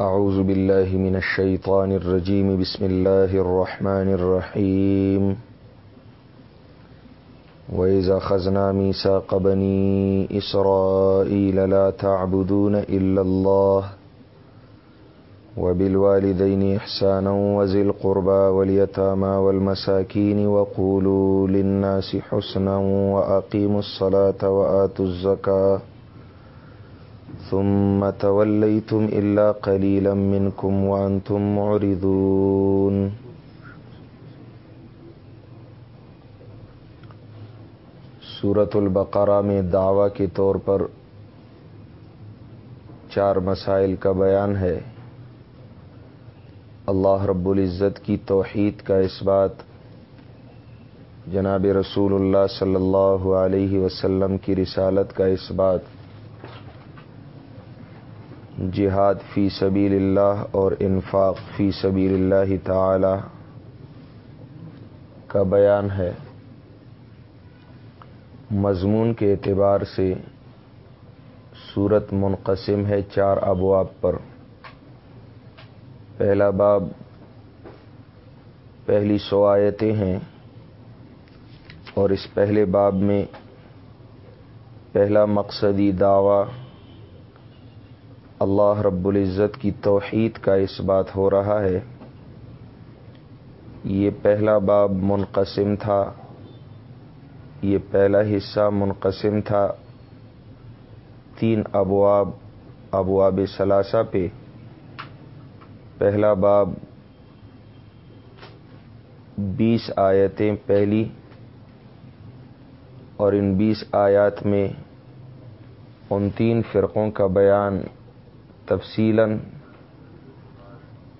أعوذ بالله من الشيطان الرجيم. بسم الله الرحمن الرحيم. وإذا خزنا ميساق بني إسرائيل لا تعبدون إلا الله وبالوالدين إحسانا وزي القربى واليتامى والمساكين وقولوا للناس حسنا وأقيموا الصلاة وآتوا الزكاة ثم توليتم إلا قليلا منكم وأنتم معرضون. سورة البقرہ میں دعویٰ کے طور پر چار مسائل کا بیان ہے۔ اللہ رب العزت کی توحید کا اس بات جناب رسول اللہ صلی اللہ علیہ وسلم کی رسالت کا اس بات جہاد فی سبیل اللہ اور انفاق فی سبیل اللہ تعالی کا بیان ہے۔ مضمون کے اعتبار سے صورت منقسم ہے چار ابواب پر۔ پہلا باب، پہلی سو آیتیں ہیں اور اس پہلے باب میں پہلا مقصدی دعوی اللہ رب العزت کی توحید کا اس بات ہو رہا ہے۔ یہ پہلا باب منقسم تھا۔ یہ پہلا حصہ منقسم تھا۔ تین ابواب ابواب ثلاثہ پہ۔ پہلا باب بیس آیتیں پہلی اور ان بیس آیات میں ان تین فرقوں کا بیان۔ تفصیل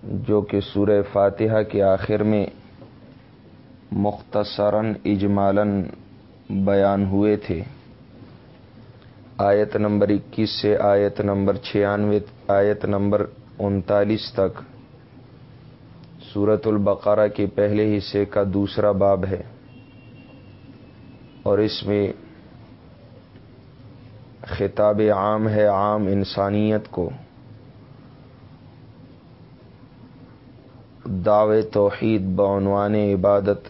جو کہ سورہ فاتحہ کے آخر میں مختصراً اجمالاً بیان ہوئے تھے۔ آیت نمبر اکیس سے آیت نمبر چھیانوے، آیت نمبر انتالیس تک سورت البقرہ کے پہلے حصے کا دوسرا باب ہے۔ اور اس میں خطاب عام ہے، عام انسانیت کو۔ دعو توحید بعنوان عبادت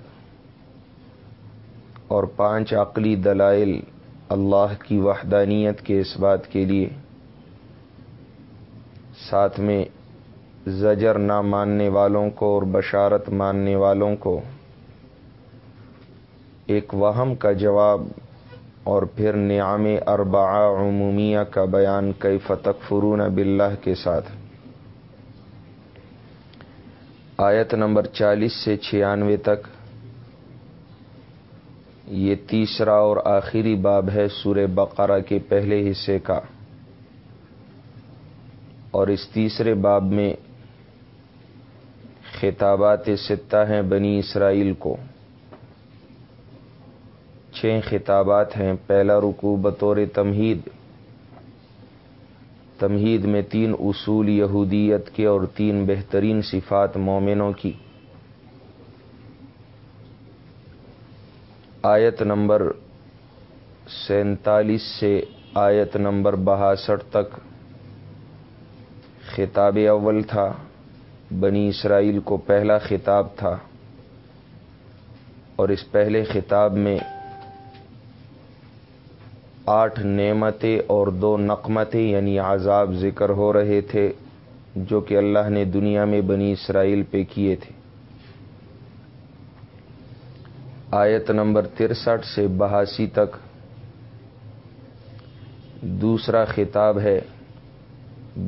اور پانچ عقلی دلائل اللہ کی وحدانیت کے اس بات کے لیے۔ ساتھ میں زجر نہ ماننے والوں کو اور بشارت ماننے والوں کو۔ ایک وہم کا جواب اور پھر نعام اربع عمومیہ کا بیان کئی فتق فرون باللہ کے ساتھ۔ آیت نمبر چالیس سے چھیانوے تک۔ یہ تیسرا اور آخری باب ہے سورہ بقرہ کے پہلے حصے کا۔ اور اس تیسرے باب میں خطابات ستہ ہیں بنی اسرائیل کو۔ چھ خطابات ہیں، پہلا رکو بطور تمہید۔ تمہید میں تین اصول یہودیت کے اور تین بہترین صفات مومنوں کی۔ آیت نمبر سینتالیس سے آیت نمبر بہاسٹھ تک خطاب اول تھا، بنی اسرائیل کو پہلا خطاب تھا اور اس پہلے خطاب میں آٹھ نعمتیں اور دو نقمتیں یعنی عذاب ذکر ہو رہے تھے جو کہ اللہ نے دنیا میں بنی اسرائیل پہ کیے تھے۔ آیت نمبر ترسٹھ سے بہاسی تک دوسرا خطاب ہے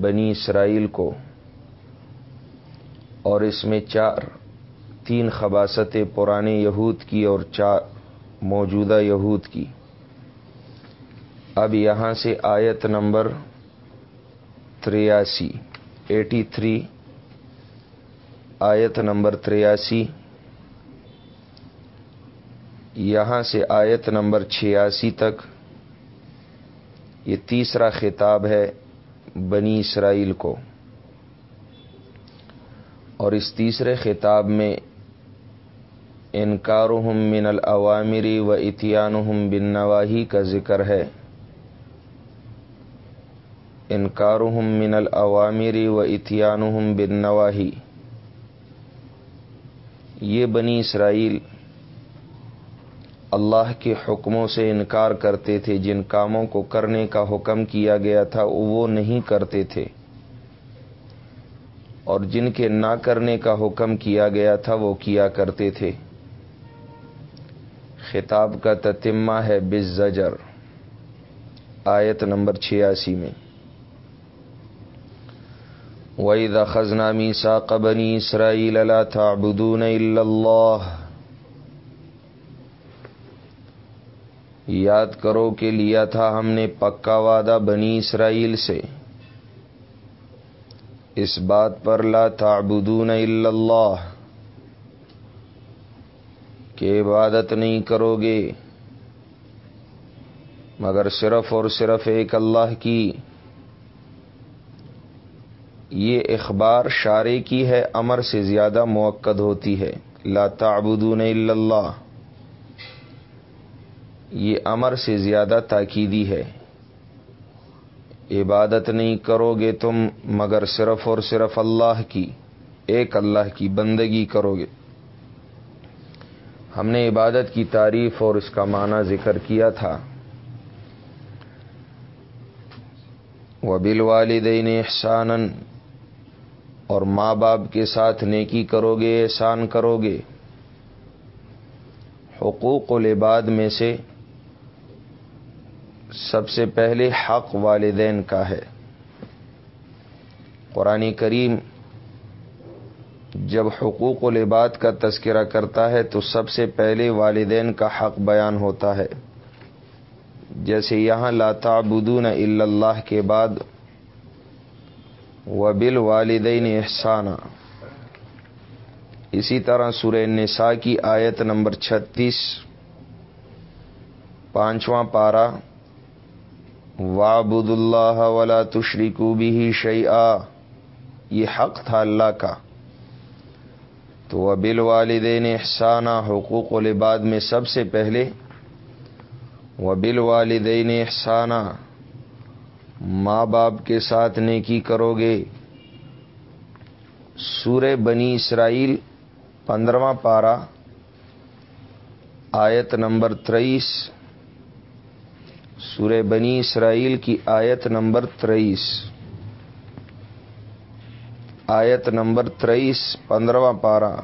بنی اسرائیل کو اور اس میں چار، تین خباستیں پرانے یہود کی اور چار موجودہ یہود کی۔ اب یہاں سے آیت نمبر تریاسی، ایٹی تھری، آیت نمبر تریاسی، یہاں سے آیت نمبر چھیاسی تک، یہ تیسرا خطاب ہے بنی اسرائیل کو۔ اور اس تیسرے خطاب میں انکار من العوامری و اتیان بن نواحی کا ذکر ہے۔ انکارہم من العوامری و اتیانہم بن نواحی یہ بنی اسرائیل اللہ کے حکموں سے انکار کرتے تھے، جن کاموں کو کرنے کا حکم کیا گیا تھا، وہ نہیں کرتے تھے۔ اور جن کے نہ کرنے کا حکم کیا گیا تھا، وہ کیا کرتے تھے۔ خطاب کا تتمہ ہے بز زجر آیت نمبر چھیاسی میں۔ وئی خزنامی سا قبنی اسرائیل اللہ تھا بدون اللہ یاد کرو کہ لیا تھا ہم نے پکا وعدہ بنی اسرائیل سے۔ اس بات پر لا تعبدون الا اللہ کہ عبادت نہیں کرو گے۔ مگر صرف اور صرف ایک اللہ کی۔ یہ اخبار شارے کی ہے، امر سے زیادہ موقع ہوتی ہے۔ لا تعبدون الا اللہ۔ یہ امر سے زیادہ تاکیدی ہے۔ عبادت نہیں کرو گے تم، مگر صرف اور صرف اللہ کی، ایک اللہ کی بندگی کرو گے ہم نے عبادت کی تعریف اور اس کا معنی ذکر کیا تھا۔ وہ والدین احسان اور ماں باپ کے ساتھ نیکی کرو گے احسان کرو گے حقوق العباد میں سے سب سے پہلے حق والدین کا ہے۔ قرآن کریم جب حقوق العباد کا تذکرہ کرتا ہے تو سب سے پہلے والدین کا حق بیان ہوتا ہے۔ جیسے یہاں لاتا بدون اللہ کے بعد وبل والدین احسانہ اسی طرح سورہ نساء کی آیت نمبر چھتیس، پانچواں پارہ وابد اللہ ولا تشری کو بھی شعی یہ حق تھا اللہ کا۔ تو وہ بل والدین احسانہ حقوق العباد میں سب سے پہلے وہ بل والدین احسانہ ماں باپ کے ساتھ نیکی کرو گے۔ سورہ بنی اسرائیل پندرواں پارہ، آیت نمبر تریس۔ سورہ بنی اسرائیل کی آیت نمبر تریس۔ آیت نمبر تریس، پندرواں پارہ۔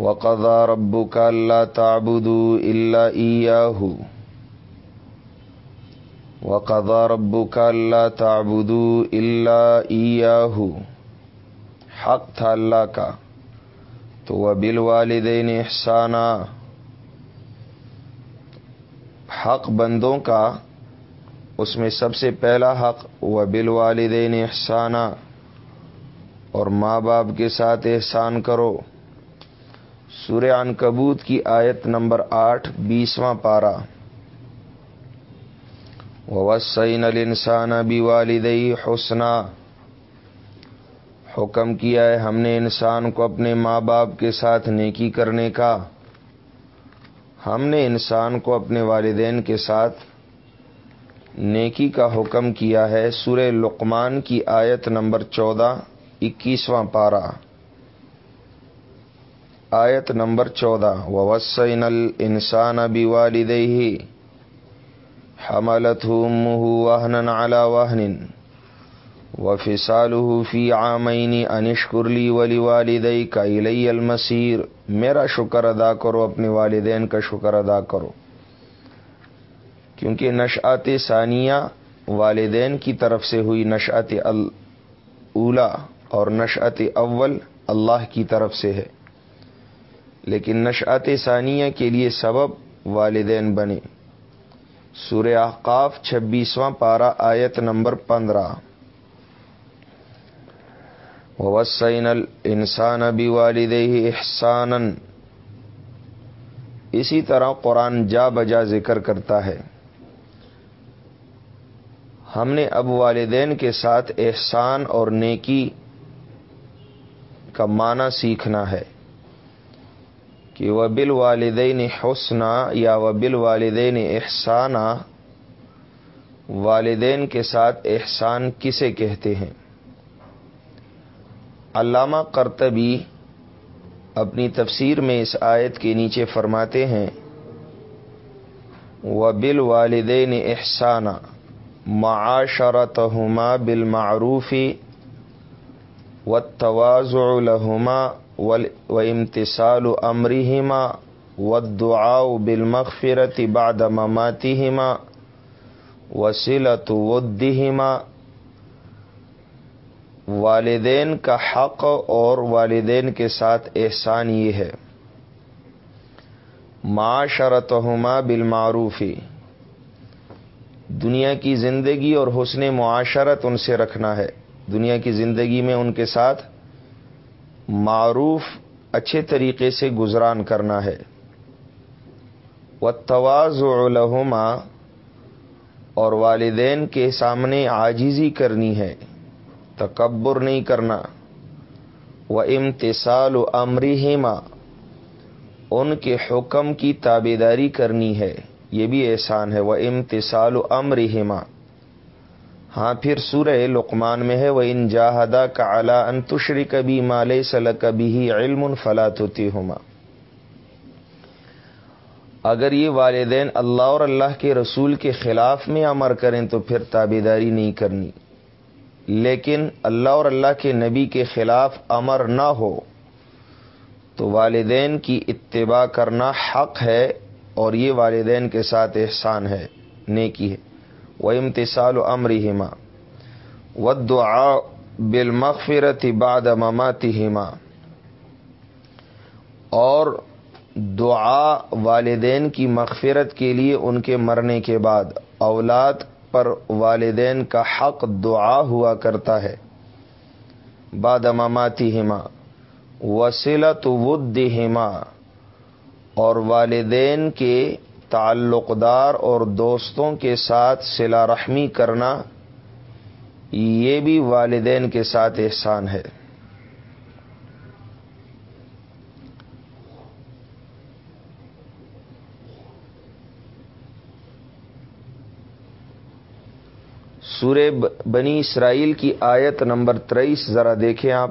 وقضا ربو کا اللہ تابود اللہ ربو کا اللہ تابود اللہ حق تھا اللہ کا، تو وہ بل والدین احسانہ حق بندوں کا، اس میں سب سے پہلا حق و بل والدین احسانہ اور ماں باپ کے ساتھ احسان کرو. سورہ کبوت کی آیت نمبر آٹھ، بیسواں پارہ۔ وسعین السان ابی والدئی حسنا۔ حکم کیا ہے ہم نے انسان کو اپنے ماں باپ کے ساتھ نیکی کرنے کا۔ ہم نے انسان کو اپنے والدین کے ساتھ نیکی کا حکم کیا ہے۔ سورہ لقمان کی آیت نمبر چودہ، اکیسواں پارہ۔ آیت نمبر چودہ وسین السان ابی والدئی حملت ہوں واہن اعلی واہن و فسال فی آمینی انشکرلی ولی والدئی کا الی المسیر میرا شکر ادا کرو اپنے والدین کا شکر ادا کرو۔ کیونکہ نشعت ثانیہ والدین کی طرف سے ہوئی نشعت اولا اور نشعت اول اللہ کی طرف سے ہے۔ لیکن نشعت ثانیہ کے لیے سبب والدین بنے۔ سورہ احقاف چھبیسواں پارہ آیت نمبر پندرہ۔ وسین السان ابی والد احسان اسی طرح قرآن جا بجا ذکر کرتا ہے۔ ہم نے اب والدین کے ساتھ احسان اور نیکی کا معنی سیکھنا ہے۔ کہ وہ بل والدین حسنا یا وہ بل والدین احسانہ والدین کے ساتھ احسان کسے کہتے ہیں؟ علامہ کرتبی اپنی تفسیر میں اس آیت کے نیچے فرماتے ہیں و بال والدین احسانہ معاشرت ہما بالمعروفی و تواز الحما و امتسال امرحما و دعا بالمغفرت بعد مماتہما وسیلت ودہما والدین کا حق اور والدین کے ساتھ احسان یہ ہے۔ معاشرت ہما بالمعروفی دنیا کی زندگی اور حسن معاشرت ان سے رکھنا ہے۔ دنیا کی زندگی میں ان کے ساتھ معروف اچھے طریقے سے گزران کرنا ہے۔ و تواز اور والدین کے سامنے آجیزی کرنی ہے۔ تکبر نہیں کرنا۔ وہ امتسال و امرحما ان کے حکم کی تابے داری کرنی ہے۔ یہ بھی احسان ہے۔ وہ امتسال و امرحما ہاں پھر سورہ لقمان میں ہے وہ ان جاہدا کا اعلیٰ انتشری کبھی مال سل کبھی علم فلاط ہوتی ہوما اگر یہ والدین اللہ اور اللہ کے رسول کے خلاف میں امر کریں تو پھر تابے داری نہیں کرنی۔ لیکن اللہ اور اللہ کے نبی کے خلاف امر نہ ہو تو والدین کی اتباع کرنا حق ہے اور یہ والدین کے ساتھ احسان ہے، نیکی ہے۔ وہ امتسال و امرحما و دعا بالمغفرت بعد مماتی ہما اور دعا والدین کی مغفرت کے لیے ان کے مرنے کے بعد اولاد پر والدین کا حق دعا ہوا کرتا ہے باد اماماتی ہما وسیلت ود ہما اور والدین کے تعلق دار اور دوستوں کے ساتھ سلا رحمی کرنا یہ بھی والدین کے ساتھ احسان ہے۔ سورہ بنی اسرائیل کی آیت نمبر تریس، ذرا دیکھیں آپ۔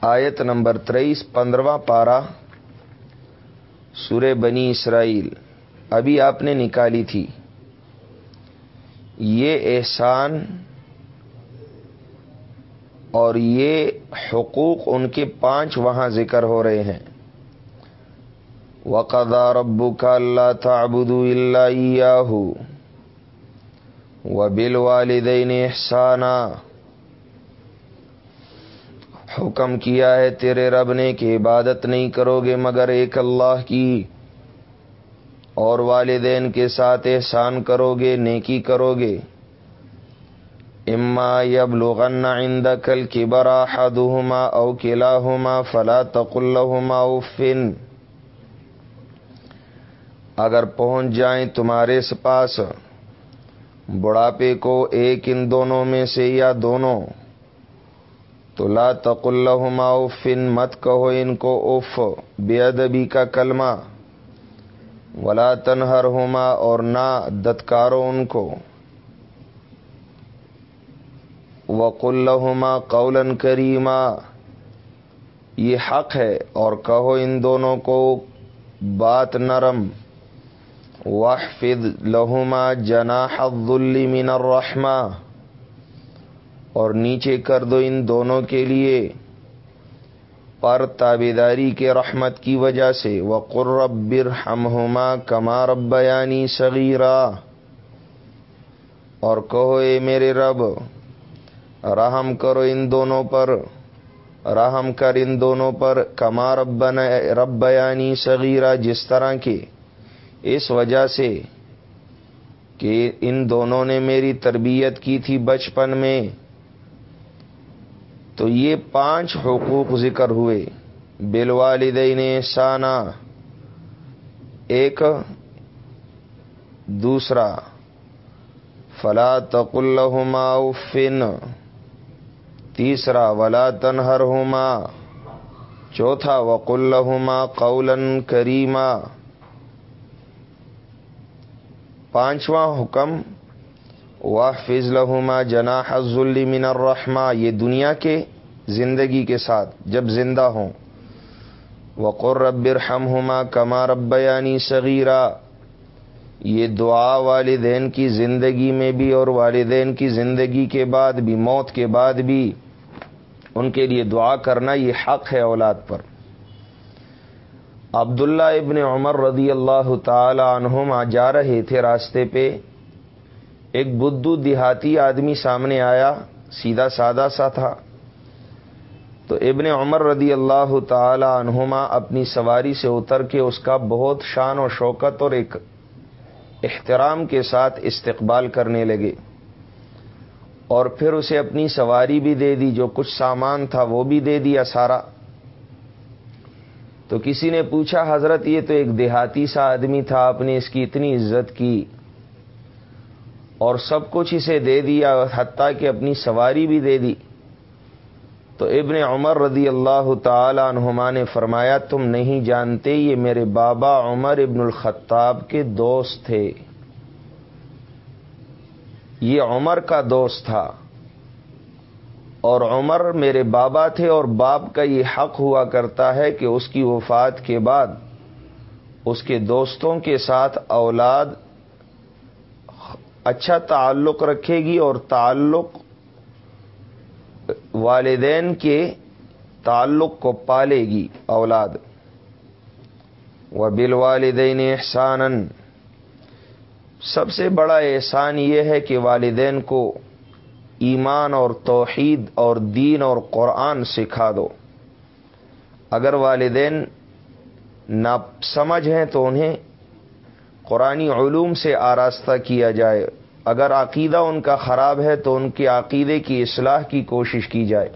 آیت نمبر تریس، پندرواں پارا سورہ بنی اسرائیل، ابھی آپ نے نکالی تھی۔ یہ احسان اور یہ حقوق ان کے پانچ وہاں ذکر ہو رہے ہیں۔ وقدا ربو کا اللہ تعبد اللہ و بل والدین احسانہ حکم کیا ہے تیرے رب نے کہ عبادت نہیں کرو گے مگر ایک اللہ کی۔ اور والدین کے ساتھ احسان کرو گے نیکی کرو گے اما یب لغن عند کل کی برا حدما او کلا ہوما فلا تقلما اوفن اگر پہنچ جائیں تمہارے پاس، بڑھاپے کو ایک ان دونوں میں سے یا دونوں۔ تو لا تقلہما فن مت کہو ان کو اف بے ادبی کا کلمہ، ولا تنہر ہوما اور نہ دتکارو ان کو۔ وقلہما قولن کریما، یہ حق ہے، اور کہو ان دونوں کو بات نرم۔ وحفظ لہما جناح الظل من الرحمہ۔ اور نیچے کر دو ان دونوں کے لیے، پر تابے داری کے رحمت کی وجہ سے۔ وہ قربر ہم ہوما کما ربیانی صغیرہ اور کہو، اے میرے رب، رحم کرو ان دونوں پر، رحم کر ان دونوں پر کما ربن ربیانی صغیرہ، جس طرح کے اس وجہ سے کہ ان دونوں نے میری تربیت کی تھی بچپن میں۔ تو یہ پانچ حقوق ذکر ہوئے۔ بل والدین ایک۔ دوسرا، فلا تقلہما فن تیسرا، ولا تنہر ہوما چوتھا وقلہما قولن کریما۔ پانچواں حکم واہ فض لہما جناح من الرحمہ یہ دنیا کے زندگی کے ساتھ جب زندہ ہوں۔ وقر رب ہم ہما کما رب یعنی صغیرہ یہ دعا والدین کی زندگی میں بھی اور والدین کی زندگی کے بعد بھی، موت کے بعد بھی، ان کے لیے دعا کرنا یہ حق ہے اولاد پر۔ عبداللہ ابن عمر رضی اللہ تعالی عنہم جا رہے تھے راستے پہ ایک بدھو دیہاتی آدمی سامنے آیا، سیدھا سادہ سا تھا۔ تو ابن عمر رضی اللہ تعالی عنہما اپنی سواری سے اتر کے اس کا بہت شان و شوکت اور ایک احترام کے ساتھ استقبال کرنے لگے۔ اور پھر اسے اپنی سواری بھی دے دی، جو کچھ سامان تھا وہ بھی دے دیا سارا۔ تو کسی نے پوچھا، حضرت یہ تو ایک دیہاتی سا آدمی تھا، آپ نے اس کی اتنی عزت کی۔ اور سب کچھ اسے دے دیا، حتیٰ کہ اپنی سواری بھی دے دی۔ تو ابن عمر رضی اللہ تعالی عنہما نے فرمایا، تم نہیں جانتے یہ میرے بابا عمر ابن الخطاب کے دوست تھے۔ یہ عمر کا دوست تھا۔ اور عمر میرے بابا تھے، اور باپ کا یہ حق ہوا کرتا ہے کہ اس کی وفات کے بعد اس کے دوستوں کے ساتھ اولاد اچھا تعلق رکھے گی اور تعلق والدین کے تعلق کو پالے گی اولاد۔ و بل والدین احسان سب سے بڑا احسان یہ ہے کہ والدین کو ایمان اور توحید اور دین اور قرآن سکھا دو۔ اگر والدین نہ سمجھ ہیں تو انہیں قرآن علوم سے آراستہ کیا جائے۔ اگر عقیدہ ان کا خراب ہے تو ان کے عقیدے کی اصلاح کی کوشش کی جائے۔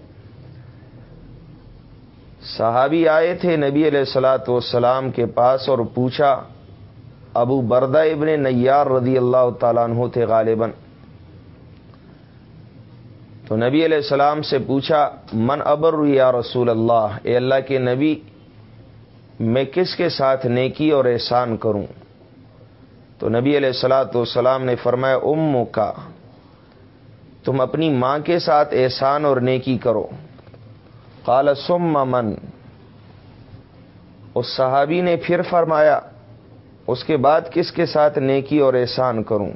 صحابی آئے تھے نبی علیہ السلاۃ والسلام کے پاس اور پوچھا، ابو بردہ ابن نیار رضی اللہ تعالیٰ عنہ تھے غالباً۔ تو نبی علیہ السلام سے پوچھا، من ابر یا رسول اللہ؟ اے اللہ کے نبی، میں کس کے ساتھ نیکی اور احسان کروں؟ تو نبی علیہ السلاۃ والسلام نے فرمایا ام کا تم اپنی ماں کے ساتھ احسان اور نیکی کرو۔ قال سم من۔ اس صحابی نے پھر فرمایا، اس کے بعد کس کے ساتھ نیکی اور احسان کروں؟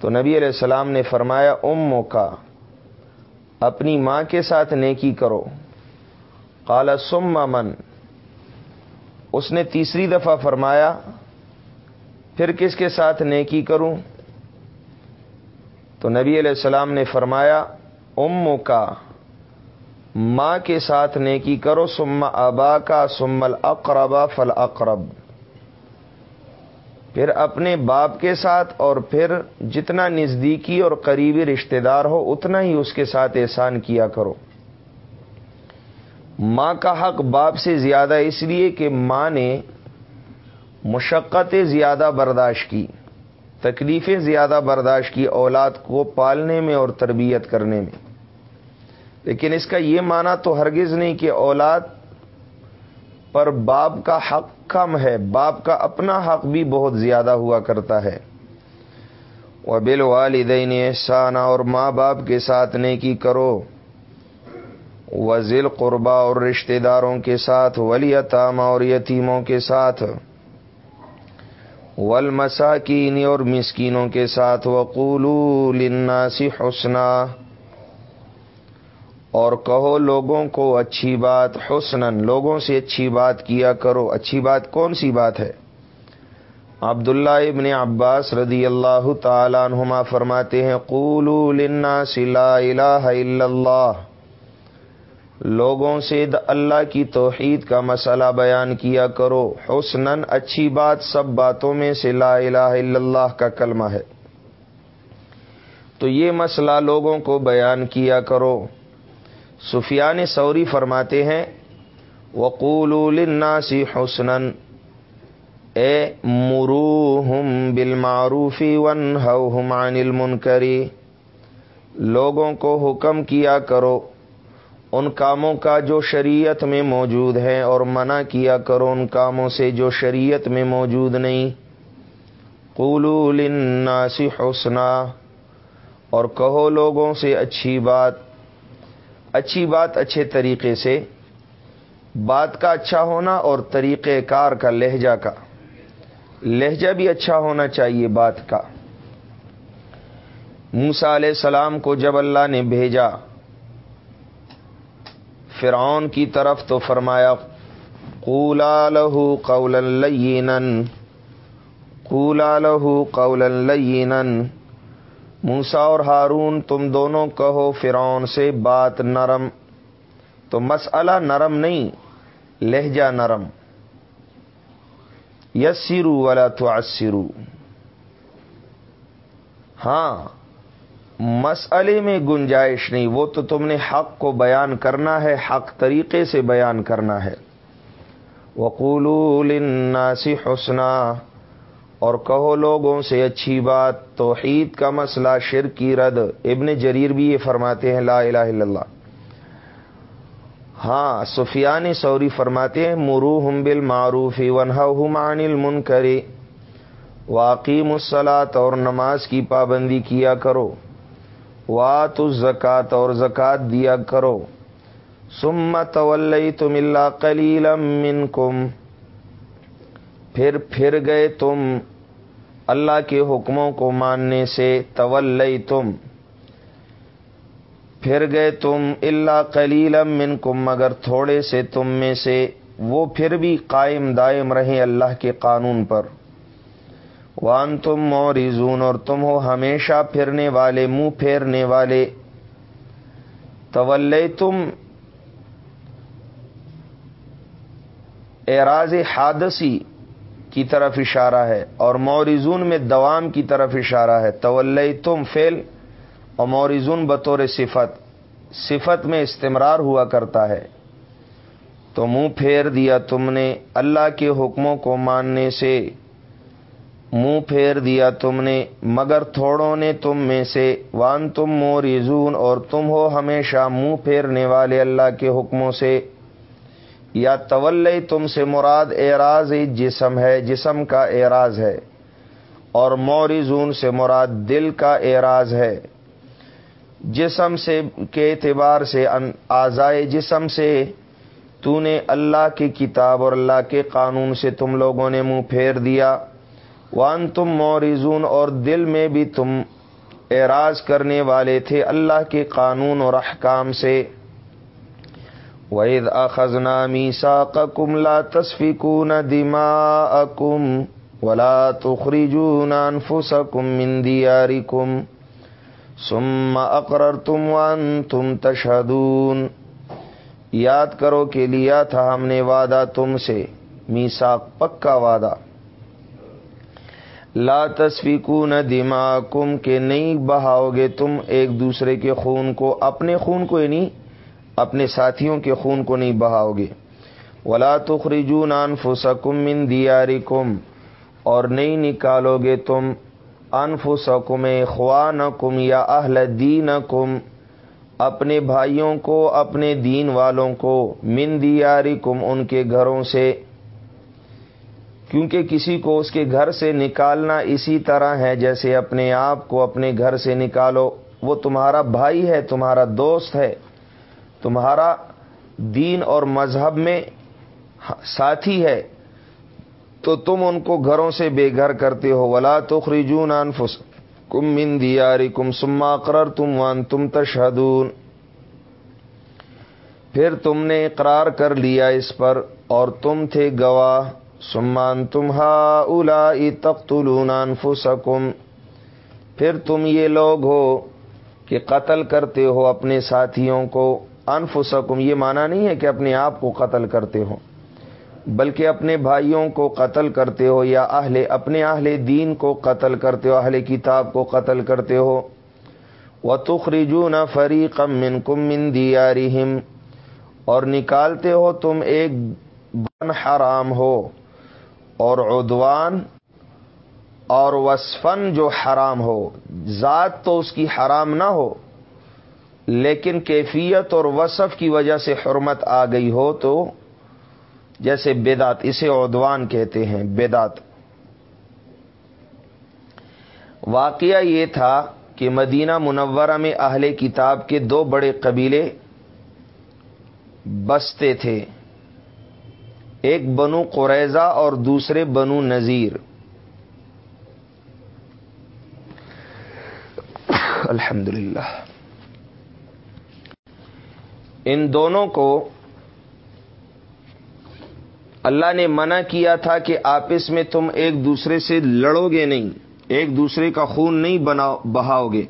تو نبی علیہ السلام نے فرمایا ام کا اپنی ماں کے ساتھ نیکی کرو۔ قال سم من۔ اس نے تیسری دفعہ فرمایا پھر کس کے ساتھ نیکی کروں؟ تو نبی علیہ السلام نے فرمایا ام کا ماں کے ساتھ نیکی کرو سم ابا کا سم الاقربا فل اقرب پھر اپنے باپ کے ساتھ اور پھر جتنا نزدیکی اور قریبی رشتہ دار ہو، اتنا ہی اس کے ساتھ احسان کیا کرو۔ ماں کا حق باپ سے زیادہ، اس لیے کہ ماں نے مشقتیں زیادہ برداشت کی، تکلیفیں زیادہ برداشت کی اولاد کو پالنے میں اور تربیت کرنے میں۔ لیکن اس کا یہ معنی تو ہرگز نہیں کہ اولاد پر باپ کا حق کم ہے، باپ کا اپنا حق بھی بہت زیادہ ہوا کرتا ہے۔ وہ بل والدین احسانہ اور ماں باپ کے ساتھ نیکی کرو۔ وزل قربا اور رشتہ داروں کے ساتھ، ولی اور یتیموں کے ساتھ۔ والمساکین اور مسکینوں کے ساتھ وقولو للناس حسنا، اور کہو لوگوں کو اچھی بات حسن لوگوں سے اچھی بات کیا کرو۔ اچھی بات کون سی بات ہے؟ عبداللہ ابن عباس رضی اللہ تعالیٰ عنہما فرماتے ہیں قولو للناس لا الہ الا اللہ۔ لوگوں سے اللہ کی توحید کا مسئلہ بیان کیا کرو۔ حسنن اچھی بات سب باتوں میں سے لا الہ الا اللہ کا کلمہ ہے۔ تو یہ مسئلہ لوگوں کو بیان کیا کرو۔ سفیان سوری فرماتے ہیں وقول الناسی حسنن اے مرو ہم بالمعروفی ون عن المنکری، لوگوں کو حکم کیا کرو۔ ان کاموں کا جو شریعت میں موجود ہے اور منع کیا کرو ان کاموں سے جو شریعت میں موجود نہیں۔ قولو للناس حسنا۔ اور کہو لوگوں سے اچھی بات اچھی بات اچھے طریقے سے۔ بات کا اچھا ہونا اور طریقہ کار کا لہجہ کا۔ لہجہ بھی اچھا ہونا چاہیے بات کا۔ موسا علیہ السلام کو جب اللہ نے بھیجا فرعون کی طرف تو فرمایا، قولا لہو قول قولا لہو قول موسا اور ہارون، تم دونوں کہو فرعون سے بات نرم۔ تو مسئلہ نرم نہیں، لہجہ نرم۔ یسرو والا تو ہاں مسئلے میں گنجائش نہیں، وہ تو تم نے حق کو بیان کرنا ہے، حق طریقے سے بیان کرنا ہے۔ وقول الناسی حسنا۔ اور کہو لوگوں سے اچھی بات، توحید کا مسئلہ شر کی رد۔ ابن جریر بھی یہ فرماتے ہیں، لا الہ الا اللہ۔ ہاں سفیان سوری فرماتے ہیں مرو ہم بل معروفی ونہ عن المنکری واقعی مسلات اور نماز کی پابندی کیا کرو۔ وات زکات اور زکات دیا کرو۔ سمت تم اللہ کلیلم کم پھر پھر گئے تم اللہ کے حکموں کو ماننے سے طول تم پھر گئے تم اللہ کلیلم من کم مگر تھوڑے سے تم میں سے وہ پھر بھی قائم دائم رہیں اللہ کے قانون پر۔ وان تم موریزون اور تم ہو ہمیشہ پھرنے والے، منہ پھیرنے والے۔ طول تم اعراض حادثی کی طرف اشارہ ہے اور مورزون میں دوام کی طرف اشارہ ہے۔ طول تم فیل اور مورزون بطور صفت۔ صفت میں استمرار ہوا کرتا ہے۔ تو منہ پھیر دیا تم نے اللہ کے حکموں کو ماننے سے۔ منہ پھیر دیا تم نے، مگر تھوڑوں نے تم میں سے۔ وان تم موریزون، اور تم ہو ہمیشہ منہ پھیرنے والے اللہ کے حکموں سے۔ یا طول تم سے مراد اعراض جسم ہے، جسم کا اعراض ہے۔ اور موریزون سے مراد دل کا اعراض ہے۔ جسم سے، کے اعتبار سے آزائے جسم سے۔ تو نے اللہ کی کتاب اور اللہ کے قانون سے تم لوگوں نے منہ پھیر دیا۔ وان تم مورزون اور دل میں بھی تم اعراض کرنے والے تھے اللہ کے قانون اور احکام سے۔ وید اخذنا میسا کم لا تصفیکون دما اکم ولا تخریجون انفسکم من دیارکم ثم اقرر تم وان تم تشہدون یاد کرو کہ لیا تھا ہم نے وعدہ تم سے میسا پکا وعدہ۔ لا تصفیقون دماغم کے نہیں بہاؤ گے تم ایک دوسرے کے خون کو، اپنے خون کو نہیں اپنے ساتھیوں کے خون کو نہیں بہاؤ گے ولا تخرجون انفسکم من دیارکم اور نہیں نکالو گے تم انفسکم اخوانکم یا اہل دینکم، اپنے بھائیوں کو، اپنے دین والوں کو۔ من دیارکم ان کے گھروں سے۔ کیونکہ کسی کو اس کے گھر سے نکالنا اسی طرح ہے جیسے اپنے آپ کو اپنے گھر سے نکالو۔ وہ تمہارا بھائی ہے، تمہارا دوست ہے۔ تمہارا دین اور مذہب میں ساتھی ہے۔ تو تم ان کو گھروں سے بے گھر کرتے ہو۔ ولا تخریجون انفس کم من دیاری کم سما قرر تم وان تم تشہدون پھر تم نے اقرار کر لیا اس پر اور تم تھے گواہ۔ سمان تمہا الا تختلون انفسکم۔ پھر تم یہ لوگ ہو کہ قتل کرتے ہو اپنے ساتھیوں کو۔ انفسکم، یہ مانا نہیں ہے کہ اپنے آپ کو قتل کرتے ہو، بلکہ اپنے بھائیوں کو قتل کرتے ہو یا اہل، اپنے اہل دین کو قتل کرتے ہو، اہل کتاب کو قتل کرتے ہو۔ و تخرجون فریقم من کم من دیارہم اور نکالتے ہو تم ایک بن حرام ہو۔ اور عدوان اور وصفن جو حرام ہو، ذات تو اس کی حرام نہ ہو، لیکن کیفیت اور وصف کی وجہ سے حرمت آ گئی ہو تو جیسے بیدات اسے عدوان کہتے ہیں بیدات واقعہ یہ تھا کہ مدینہ منورہ میں اہل کتاب کے دو بڑے قبیلے بستے تھے۔ ایک بنو قریضہ اور دوسرے بنو نذیر۔ الحمد ان دونوں کو اللہ نے منع کیا تھا کہ آپس میں تم ایک دوسرے سے لڑو گے نہیں، ایک دوسرے کا خون نہیں بناؤ بہاؤ گے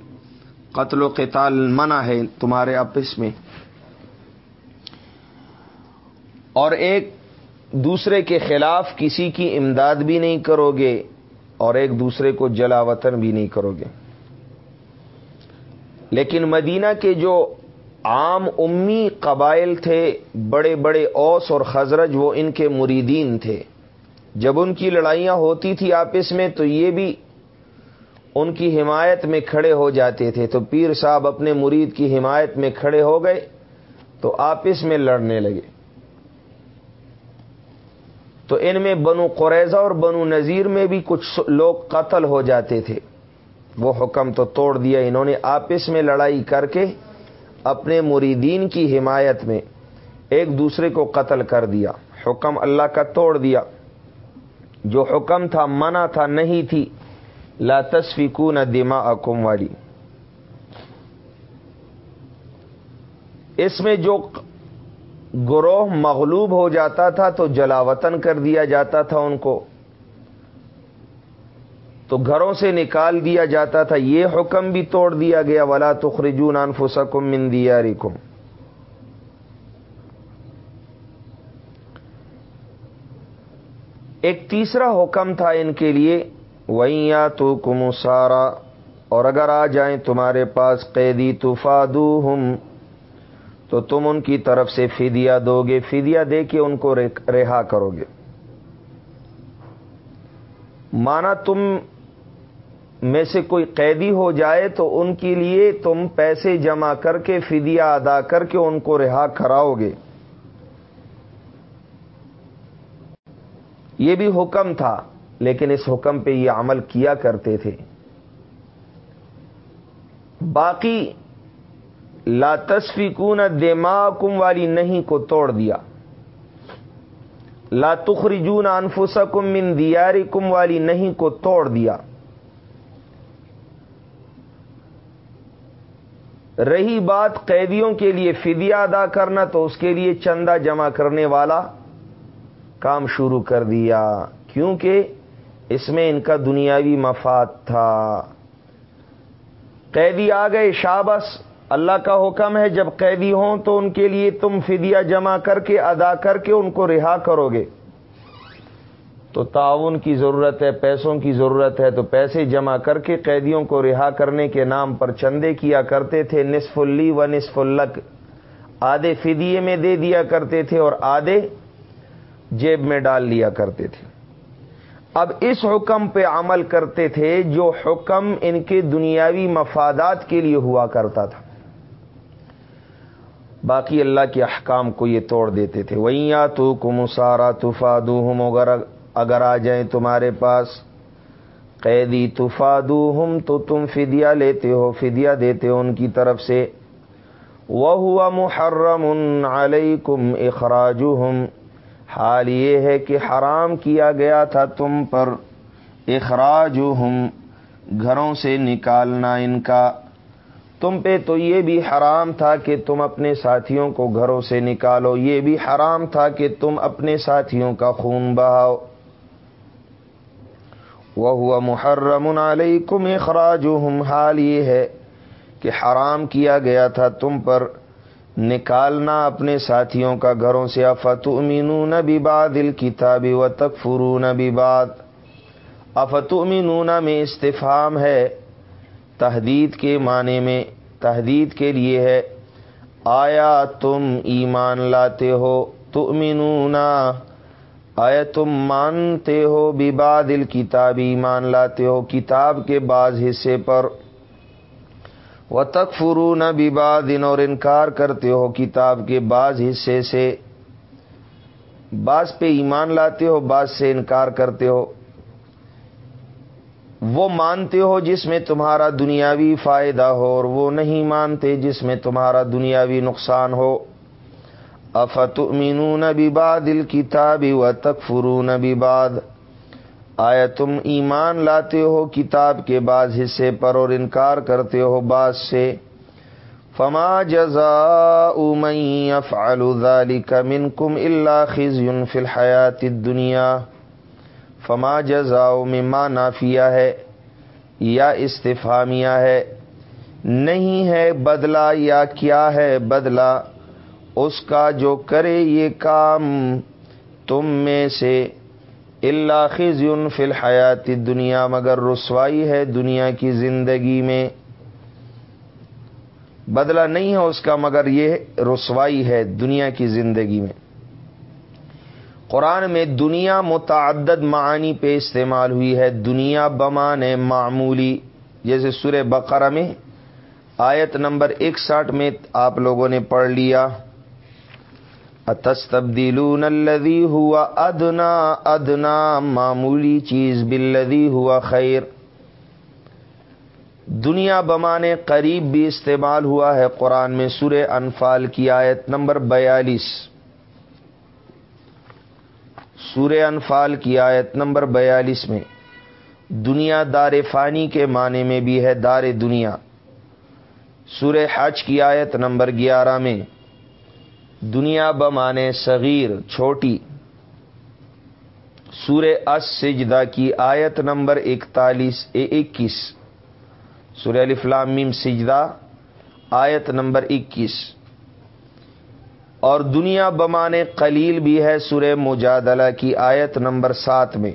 قتل و قتال منع ہے تمہارے آپس میں۔ اور ایک دوسرے کے خلاف کسی کی امداد بھی نہیں کرو گے اور ایک دوسرے کو جلا وطن بھی نہیں کرو گے لیکن مدینہ کے جو عام امی قبائل تھے، بڑے بڑے اوس اور خزرج، وہ ان کے مریدین تھے۔ جب ان کی لڑائیاں ہوتی تھی آپس میں، تو یہ بھی ان کی حمایت میں کھڑے ہو جاتے تھے۔ تو پیر صاحب اپنے مرید کی حمایت میں کھڑے ہو گئے، تو آپس میں لڑنے لگے۔ تو ان میں بنو قریضہ اور بنو نذیر میں بھی کچھ لوگ قتل ہو جاتے تھے۔ وہ حکم تو توڑ دیا۔ انہوں نے آپس میں لڑائی کر کے اپنے مریدین کی حمایت میں ایک دوسرے کو قتل کر دیا۔ حکم اللہ کا توڑ دیا۔ جو حکم تھا، منع تھا، نہیں تھی۔ لا تصفیکون دما اکم والی اس میں جو گروہ مغلوب ہو جاتا تھا تو جلاوطن کر دیا جاتا تھا ان کو۔ تو گھروں سے نکال دیا جاتا تھا۔ یہ حکم بھی توڑ دیا گیا۔ ولا تخرجون انفسکم من دیارکم ایک تیسرا حکم تھا ان کے لیے۔ وہیں یا تو کم سارا۔ اور اگر آ جائیں تمہارے پاس قیدی توفادو تو تم ان کی طرف سے فدیا دو گے۔ فدیا دے کے ان کو رہا کرو گے۔ مانا تم میں سے کوئی قیدی ہو جائے تو ان کے لیے تم پیسے جمع کر کے فدیا ادا کر کے ان کو رہا کراؤ گے۔ یہ بھی حکم تھا، لیکن اس حکم پہ یہ عمل کیا کرتے تھے۔ باقی لا تصفیکون دماغم والی نہیں کو توڑ دیا۔ لا تخرجون انفسکم من دیارکم والی نہیں کو توڑ دیا۔ رہی بات قیدیوں کے لیے فدیہ ادا کرنا تو اس کے لیے چندہ جمع کرنے والا کام شروع کر دیا، کیونکہ اس میں ان کا دنیاوی مفاد تھا۔ قیدی آ گئے شابس اللہ کا حکم ہے جب قیدی ہوں تو ان کے لیے تم فدیہ جمع کر کے ادا کر کے ان کو رہا کرو گے۔ تو تعاون کی ضرورت ہے، پیسوں کی ضرورت ہے، تو پیسے جمع کر کے قیدیوں کو رہا کرنے کے نام پر چندے کیا کرتے تھے، نصف اللی و نصف الک آدھے فدیے میں دے دیا کرتے تھے اور آدھے جیب میں ڈال لیا کرتے تھے۔ اب اس حکم پہ عمل کرتے تھے جو حکم ان کے دنیاوی مفادات کے لیے ہوا کرتا تھا۔ باقی اللہ کے احکام کو یہ توڑ دیتے تھے۔ وہیں یا تو کم سارا طفادو اگر آ جائیں تمہارے پاس قیدی طفادو ہم تو تم فدیہ لیتے ہو، فدیہ دیتے ہو ان کی طرف سے۔ وہ ہوا محرم علیکم اخراج حال یہ ہے کہ حرام کیا گیا تھا تم پر۔ اخراج گھروں سے نکالنا ان کا۔ تم پہ تو یہ بھی حرام تھا کہ تم اپنے ساتھیوں کو گھروں سے نکالو، یہ بھی حرام تھا کہ تم اپنے ساتھیوں کا خون بہاؤ۔ وہ ہوا محرم علیکم اخراج حال یہ ہے کہ حرام کیا گیا تھا تم پر۔ نکالنا اپنے ساتھیوں کا گھروں سے افتو امین نبی باد کتابی و تک فرو نبی باد افتو میں استفام ہے تحدید کے معنی میں تحدید کے لیے ہے۔ آیا تم ایمان لاتے ہو؟ تو آیا تم مانتے ہو؟ بادل کتاب ایمان لاتے ہو؟ کتاب کے بعض حصے پر۔ و تک فرو نہ دن اور انکار کرتے ہو کتاب کے بعض حصے سے۔ بعض پہ ایمان لاتے ہو، بعض سے انکار کرتے ہو۔ وہ مانتے ہو جس میں تمہارا دنیاوی فائدہ ہو اور وہ نہیں مانتے جس میں تمہارا دنیاوی نقصان ہو۔ افت مینون باد دل کتابی و تک فرون باد آیا تم ایمان لاتے ہو کتاب کے بعض حصے پر اور انکار کرتے ہو بعض سے؟ فما جزا افعل ذلك منكم الا خزي في الحياه الدنيا فما جزا مما نافیہ ہے یا استفامیہ ہے۔ نہیں ہے بدلہ یا کیا ہے بدلہ، اس کا جو کرے یہ کام تم میں سے۔ اللہ خزن فی الحیات دنیا مگر رسوائی ہے دنیا کی زندگی میں۔ بدلہ نہیں ہے اس کا، مگر یہ رسوائی ہے دنیا کی زندگی میں۔ قرآن میں دنیا متعدد معانی پہ استعمال ہوئی ہے۔ دنیا بمان معمولی، جیسے سورہ بقرہ میں آیت نمبر اکسٹھ میں آپ لوگوں نے پڑھ لیا۔ تبدیلون الذی ہوا ادنا ادنا معمولی چیز بلدی ہوا خیر دنیا بمانے قریب بھی استعمال ہوا ہے قرآن میں سورہ انفال کی آیت نمبر بیالیس۔ سورہ انفال کی آیت نمبر بیالیس میں، دنیا دار فانی کے معنی میں بھی ہے دار دنیا۔ سورہ حج کی آیت نمبر گیارہ میں، دنیا بمانے صغیر، چھوٹی۔ سورہ اس سجدہ کی آیت نمبر اکتالیس، اکیس۔ سورہ الفلام سجدہ، آیت نمبر اکیس۔ اور دنیا بمانے قلیل بھی ہے سورہ مجادلہ کی آیت نمبر سات میں۔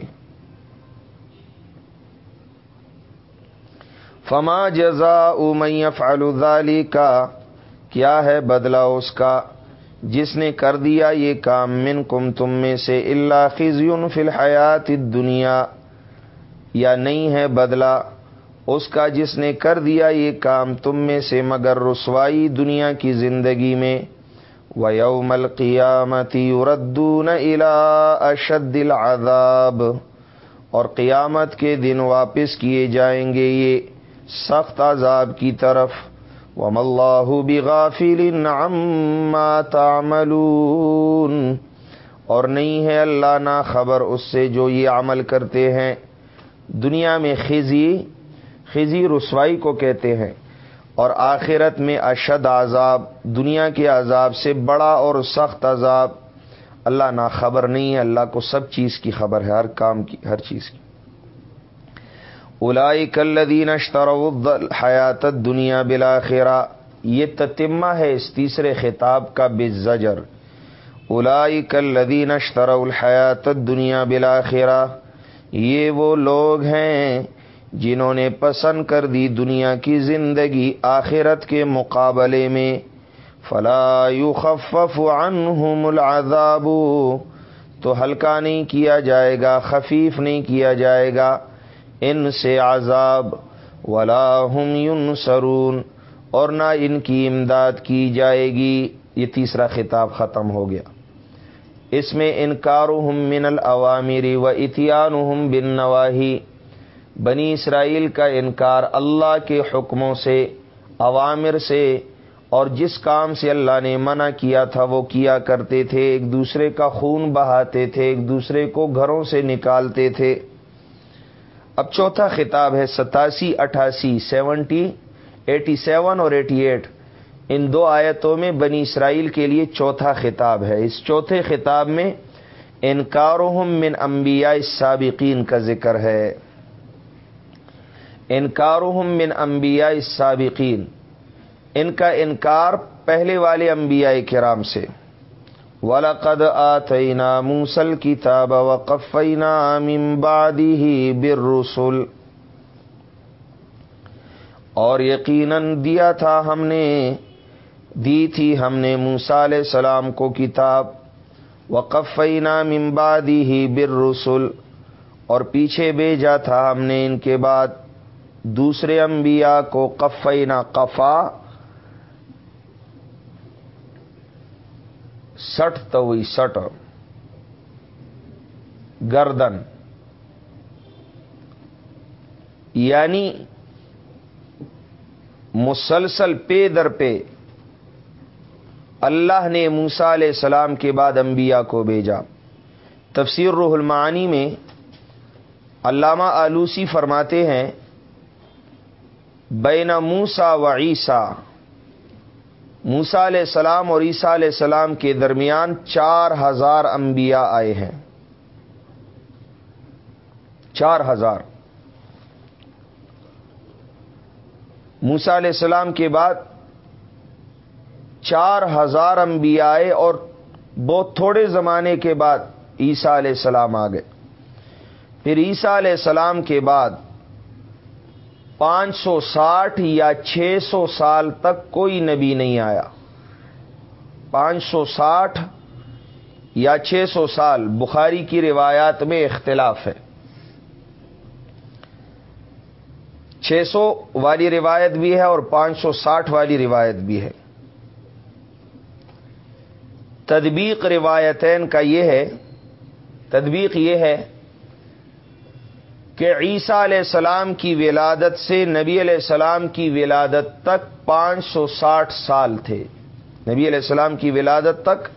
فما جزا امیف الزالی کا کیا ہے بدلا اس کا؟ جس نے کر دیا یہ کام من کم تم میں سے اللہ خزیون فی الحیات دنیا یا نہیں ہے بدلا اس کا جس نے کر دیا یہ کام تم میں سے مگر رسوائی دنیا کی زندگی میں۔ وَيَوْمَ الْقِيَامَةِ يُرَدُّونَ إِلَىٰ أَشَدِّ الْعَذَابِ اور قیامت کے دن واپس کیے جائیں گے یہ سخت عذاب کی طرف۔ وم اللہ بغافل عما تعملون۔ اور نہیں ہے اللہ نا خبر اس سے جو یہ عمل کرتے ہیں۔ دنیا میں خزی خزی رسوائی کو کہتے ہیں۔ اور آخرت میں اشد عذاب، دنیا کے عذاب سے بڑا اور سخت عذاب۔ اللہ نہ خبر نہیں ہے، اللہ کو سب چیز کی خبر ہے، ہر کام کی، ہر چیز کی۔ الائی کلدین اشتر حیات دنیا بلاخرہ یہ تتمہ ہے اس تیسرے خطاب کا بے زجر الائی کلدین اشتر الحیات دنیا بلاخرہ یہ وہ لوگ ہیں جنہوں نے پسند کر دی دنیا کی زندگی آخرت کے مقابلے میں، فلا يخفف عنهم العذاب، تو ہلکا نہیں کیا جائے گا، خفیف نہیں کیا جائے گا ان سے عذاب، ولا هم ينصرون اور نہ ان کی امداد کی جائے گی۔ یہ تیسرا خطاب ختم ہو گیا۔ اس میں انکارهم من الاوامر و اتیانهم بالنواہی بنی اسرائیل کا انکار اللہ کے حکموں سے عوامر سے، اور جس کام سے اللہ نے منع کیا تھا، وہ کیا کرتے تھے، ایک دوسرے کا خون بہاتے تھے، ایک دوسرے کو گھروں سے نکالتے تھے۔ اب چوتھا خطاب ہے ستاسی، اٹھاسی، سیونٹی، ایٹی سیون اور ایٹی ایٹ۔ ان دو آیتوں میں بنی اسرائیل کے لیے چوتھا خطاب ہے۔ اس چوتھے خطاب میں انکارہم من انبیاء السابقین کا ذکر ہے۔ انکارہم من انبیاء السابقین۔ ان کا انکار پہلے والے انبیاء کرام سے۔ وَلَقَدْ آتَيْنَا مُوسَى الْكِتَابَ وَقَفَّيْنَا مِن بَعْدِهِ بِالرُّسُلِ۔ اور یقیناً دیا تھا ہم نے، دی تھی ہم نے موسیٰ علیہ السلام کو کتاب۔ وقفینا من بعدِهِ بالرسل۔ اور پیچھے بھیجا تھا ہم نے ان کے بعد۔ دوسرے انبیاء کو قفینا قفا، سٹ تو ہوئی سٹ، گردن۔ یعنی مسلسل پے در پہ اللہ نے موسا علیہ السلام کے بعد انبیاء کو بھیجا۔ تفسیر روح المعانی میں علامہ آلوسی فرماتے ہیں بین موسا و عیسیٰ۔ موسا علیہ السلام اور عیسیٰ علیہ السلام کے درمیان چار ہزار انبیاء آئے ہیں۔ چار ہزار۔ موسا علیہ السلام کے بعد چار ہزار انبیاء آئے اور بہت تھوڑے زمانے کے بعد عیسیٰ علیہ السلام آ گئے۔ پھر عیسیٰ علیہ السلام کے بعد پانچ سو ساٹھ یا چھ سو سال تک کوئی نبی نہیں آیا۔ پانچ سو ساٹھ یا چھ سو سال، بخاری کی روایات میں اختلاف ہے۔ چھ سو والی روایت بھی ہے اور پانچ سو ساٹھ والی روایت بھی ہے۔ تدبیق روایتین کا یہ ہے، تدبیق یہ ہے کہ عیسیٰ علیہ السلام کی ولادت سے نبی علیہ السلام کی ولادت تک پانچ سو ساٹھ سال تھے۔ نبی علیہ السلام کی ولادت تک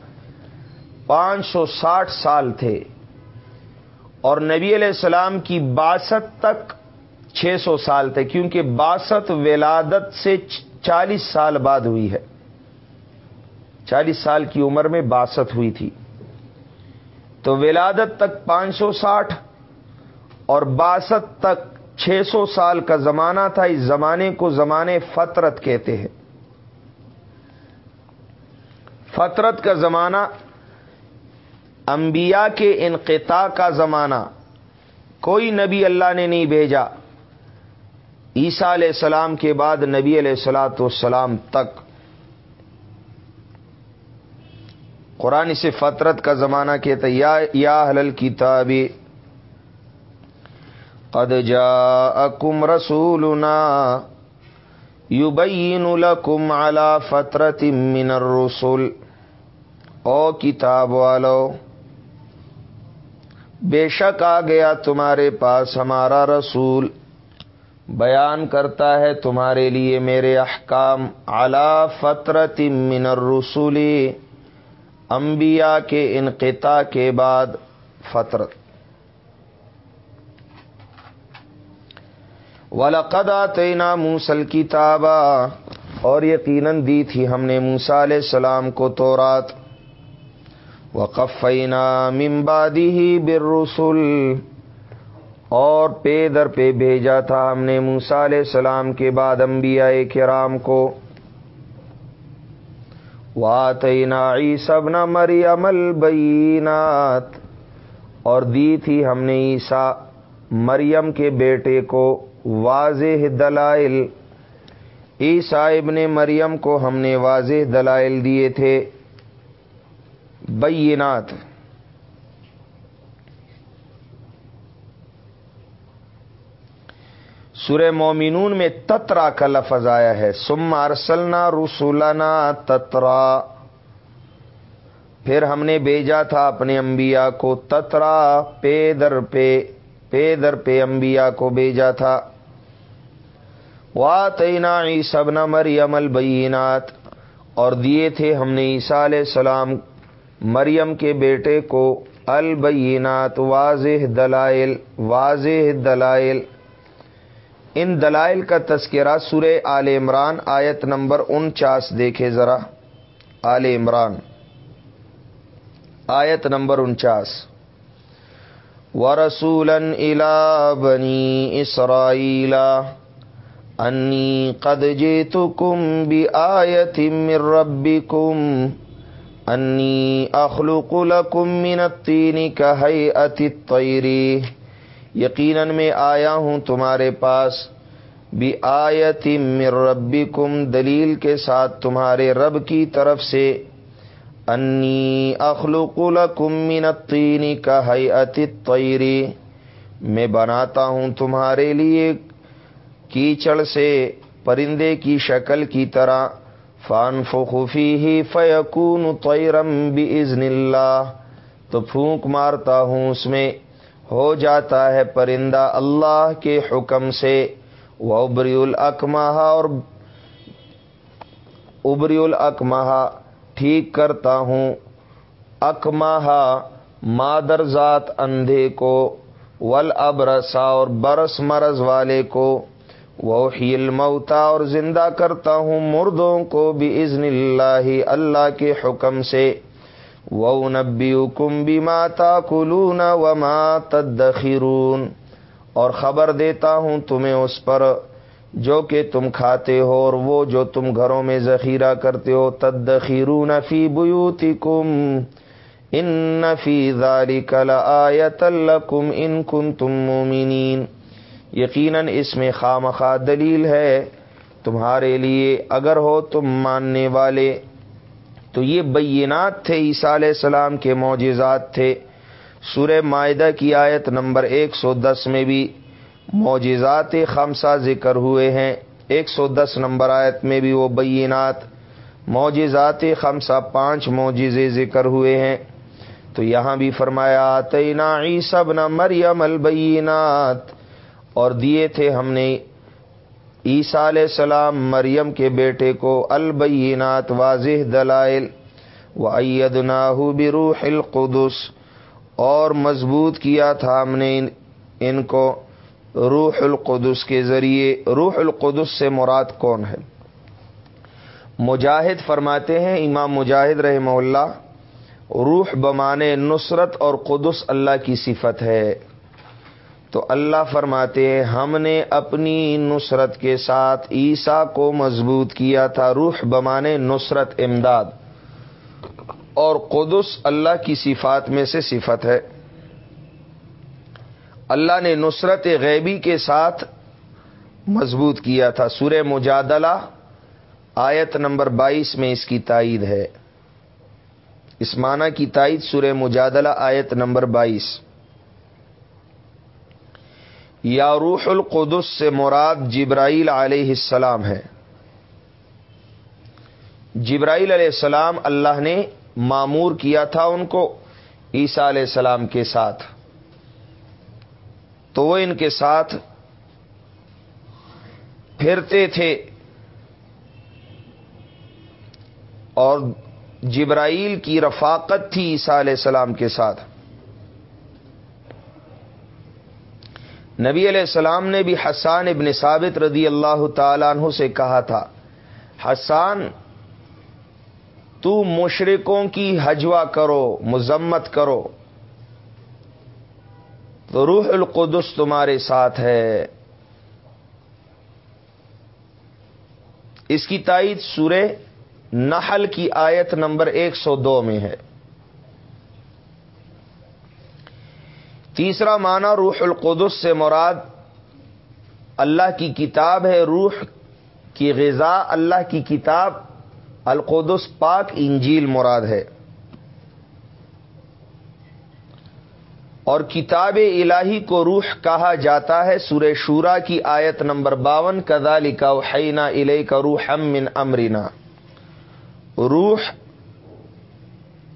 پانچ سو ساٹھ سال تھے۔ اور نبی علیہ السلام کی باسط تک چھ سو سال تھے، کیونکہ باسط ولادت سے چالیس سال بعد ہوئی ہے۔ چالیس سال کی عمر میں باسط ہوئی تھی۔ تو ولادت تک پانچ سو ساٹھ اور باسط تک چھ سو سال کا زمانہ تھا، اس زمانے کو زمانے فطرت کہتے ہیں۔ فطرت کا زمانہ، انبیاء کے انقطاع کا زمانہ۔ کوئی نبی اللہ نے نہیں بھیجا۔ عیسیٰ علیہ السلام کے بعد نبی علیہ السلاۃ والسلام تک۔ قرآن سے فطرت کا زمانہ کہتا یا یا حلل کتاب قد جاءکم رسولنا یبین لکم علی فطرت من الرسول او کتاب والو، بے شک آ گیا تمہارے پاس ہمارا رسول، بیان کرتا ہے تمہارے لیے میرے احکام. اعلی فطرت من الرسول انبیاء کے انقطاع کے بعد فطرت ولقد آتینا موسل کتابا اور یقیناً دی تھی ہم نے موسا علیہ السلام کو تو رات وقفینا ممبادی ہی برسول اور پے در پہ بھیجا تھا ہم نے موسا علیہ السلام کے بعد انبیاء کرام کو۔ واتینا سب نہ مری عمل بینات اور دی تھی ہم نے عیسا مریم کے بیٹے کو۔ واضح دلائل۔ عیسا ابن مریم کو ہم نے واضح دلائل دیے تھے۔ بینات۔ سورہ مومنون میں تترا کا لفظ آیا ہے۔ سم ارسلنا رسولنا تترا۔ پھر ہم نے بھیجا تھا اپنے انبیاء کو تترا۔ پے در پے پے در پہ انبیاء کو بھیجا تھا۔ وا تعینہ نہ مریم البینات۔ اور دیے تھے ہم نے عیسیٰ علیہ السلام مریم کے بیٹے کو البینات، واضح دلائل واضح دلائل۔ ان دلائل کا تذکرہ سورہ آل عمران آیت نمبر انچاس دیکھے ذرا۔ آل عمران۔ آیت نمبر انچاس۔ و رسول الا بنی اسرائیلا انی قد جیتکم کم بھی آیت مر ربی کم انی اخلوق لکم من التین کا الطیری یقیناً میں آیا ہوں تمہارے پاس بھی آیت مر ربی کم دلیل کے ساتھ تمہارے رب کی طرف سے. انی اخلوق لکم من الطین کا حیعت الطیری میں بناتا ہوں تمہارے لیے کیچڑ سے پرندے کی شکل کی طرح فان فخوفی ہی فیقون طیرم بھی اللہ۔ تو پھونک مارتا ہوں اس میں۔ ہو جاتا ہے پرندہ اللہ کے حکم سے۔ وہ ابری الاکمہ اور ابری الاکمہ ٹھیک کرتا ہوں۔ اکمہ مادر ذات اندھے کو ول ابرسا اور برس مرض والے کو۔ وہ ہیل موتا اور زندہ کرتا ہوں مردوں کو بھی ازن اللہ اللہ کے حکم سے۔ وہ نبی کم بھی ماتا کلون و تدخرون۔ اور خبر دیتا ہوں تمہیں اس پر جو کہ تم کھاتے ہو اور وہ جو تم گھروں میں ذخیرہ کرتے ہو۔ تدخرون فی بیوتی کم ان نفی ذاری کل آیت ان کن تم مومنین یقیناً اس میں خام خواہ دلیل ہے، تمہارے لیے اگر ہو تم ماننے والے۔ تو یہ بینات تھے، عیسیٰ علیہ السلام کے معجزات تھے۔ سورہ معدہ کی آیت نمبر ایک سو دس میں بھی معجزات خمسہ ذکر ہوئے ہیں۔ ایک سو دس نمبر آیت میں بھی وہ بینات، معجزات خمسہ پانچ معجزے ذکر ہوئے ہیں۔ تو یہاں بھی فرمایا تینا عیسب نہ مریم البینات۔ اور دیے تھے ہم نے عیسیٰ علیہ السلام مریم کے بیٹے کو البینات واضح دلائل و عید بروح القدس اور مضبوط کیا تھا ہم نے ان کو روح القدس کے ذریعے۔ روح القدس سے مراد کون ہے؟ مجاہد فرماتے ہیں، امام مجاہد رحمہ اللہ، روح بمانے نصرت اور قدس اللہ کی صفت ہے۔ تو اللہ فرماتے ہیں، ہم نے اپنی نصرت کے ساتھ عیسیٰ کو مضبوط کیا تھا، روح بمانے نصرت امداد۔ اور قدس اللہ کی صفات میں سے صفت ہے۔ اللہ نے نصرت غیبی کے ساتھ مضبوط کیا تھا۔ سورہ مجادلہ آیت نمبر بائیس میں اس کی تائید ہے۔ اس معنی کی تائید سورہ مجادلہ آیت نمبر بائیس۔ یا روح القدس سے مراد جبرائیل علیہ السلام ہے۔ جبرائیل علیہ السلام اللہ نے معمور کیا تھا ان کو عیسیٰ علیہ السلام کے ساتھ۔ تو وہ ان کے ساتھ پھرتے تھے۔ اور جبرائیل کی رفاقت تھی عیسیٰ علیہ السلام کے ساتھ۔ نبی علیہ السلام نے بھی حسان ابن ثابت رضی اللہ تعالیٰ عنہ سے کہا تھا، حسان، تو مشرقوں کی حجوا کرو، مذمت کرو۔ تو روح القدس تمہارے ساتھ ہے۔ اس کی تائید سورہ نحل کی آیت نمبر ایک سو دو میں ہے۔ تیسرا معنی روح القدس سے مراد اللہ کی کتاب ہے، روح کی غذا، اللہ کی کتاب، القدس پاک انجیل مراد ہے۔ اور کتاب الہی کو روح کہا جاتا ہے، سورہ شورا کی آیت نمبر باون کدا لکھا حینا الہ کا روح من امرینا روح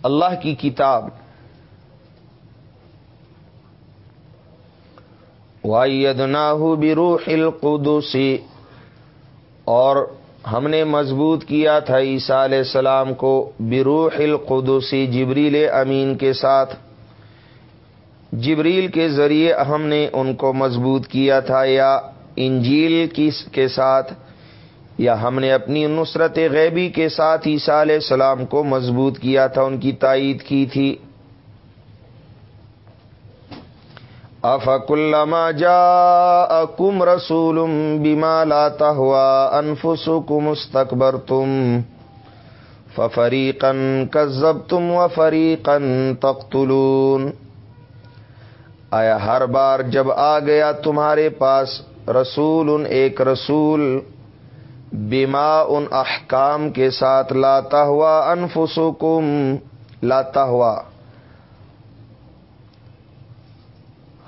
اللہ کی کتاب۔ بروح القدسی اور ہم نے مضبوط کیا تھا عیسیٰ علیہ السلام کو بروح القدسی جبریل امین کے ساتھ۔ جبریل کے ذریعے ہم نے ان کو مضبوط کیا تھا یا انجیل کی کے ساتھ، یا ہم نے اپنی نصرت غیبی کے ساتھ عیسیٰ علیہ السلام کو مضبوط کیا تھا، ان کی تائید کی تھی۔ افک الما جا کم رسول بیما لاتا ہوا انفس کم استقبر تم فریقن کزب تم و فریقن تختلون آیا ہر بار جب آ گیا تمہارے پاس رسول ان ایک رسول بیما ان احکام کے ساتھ لاتا ہوا انفسکم لاتا ہوا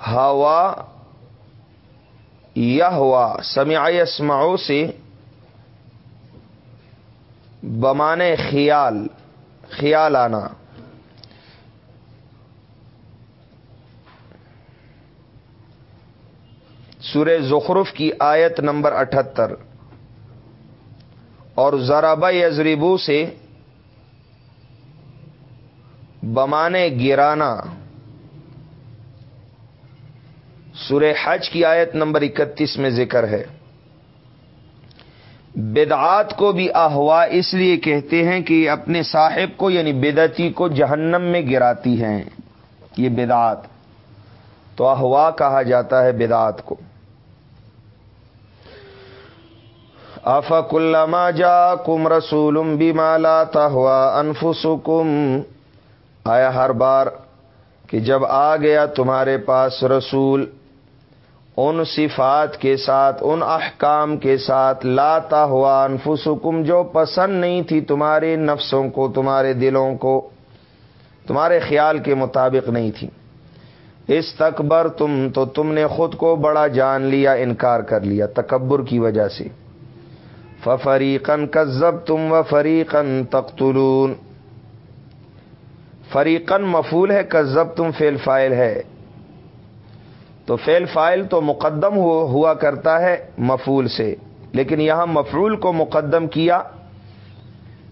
ہوا یا ہوا سمع اسماؤ سے بمانے خیال خیال آنا سورہ زخرف کی آیت نمبر اٹھتر۔ اور ذرابہ یزریبو سے بمانے گرانا۔ سورہ حج کی آیت نمبر اکتیس میں ذکر ہے۔ بدعات کو بھی احوا اس لیے کہتے ہیں کہ اپنے صاحب کو یعنی بدعتی کو جہنم میں گراتی ہیں۔ یہ بدعات۔ تو احوا کہا جاتا ہے بدعات کو۔ افق اللہ جا کم رسولم بھی مالا تہوا انفسکم۔ آیا ہر بار کہ جب آ گیا تمہارے پاس رسول ان صفات کے ساتھ، ان احکام کے ساتھ لاتا ہوا انفسکم، جو پسند نہیں تھی تمہارے نفسوں کو، تمہارے دلوں کو، تمہارے خیال کے مطابق نہیں تھی۔ اس تکبر تم، تو تم نے خود کو بڑا جان لیا، انکار کر لیا، تکبر کی وجہ سے۔ فریقن کزب تم و فریقن تختلون فریقن مفول ہے کزب تم فیل فائل ہے۔ تو فیل فائل تو مقدم ہوا کرتا ہے مفول سے۔ لیکن یہاں مفعول کو مقدم کیا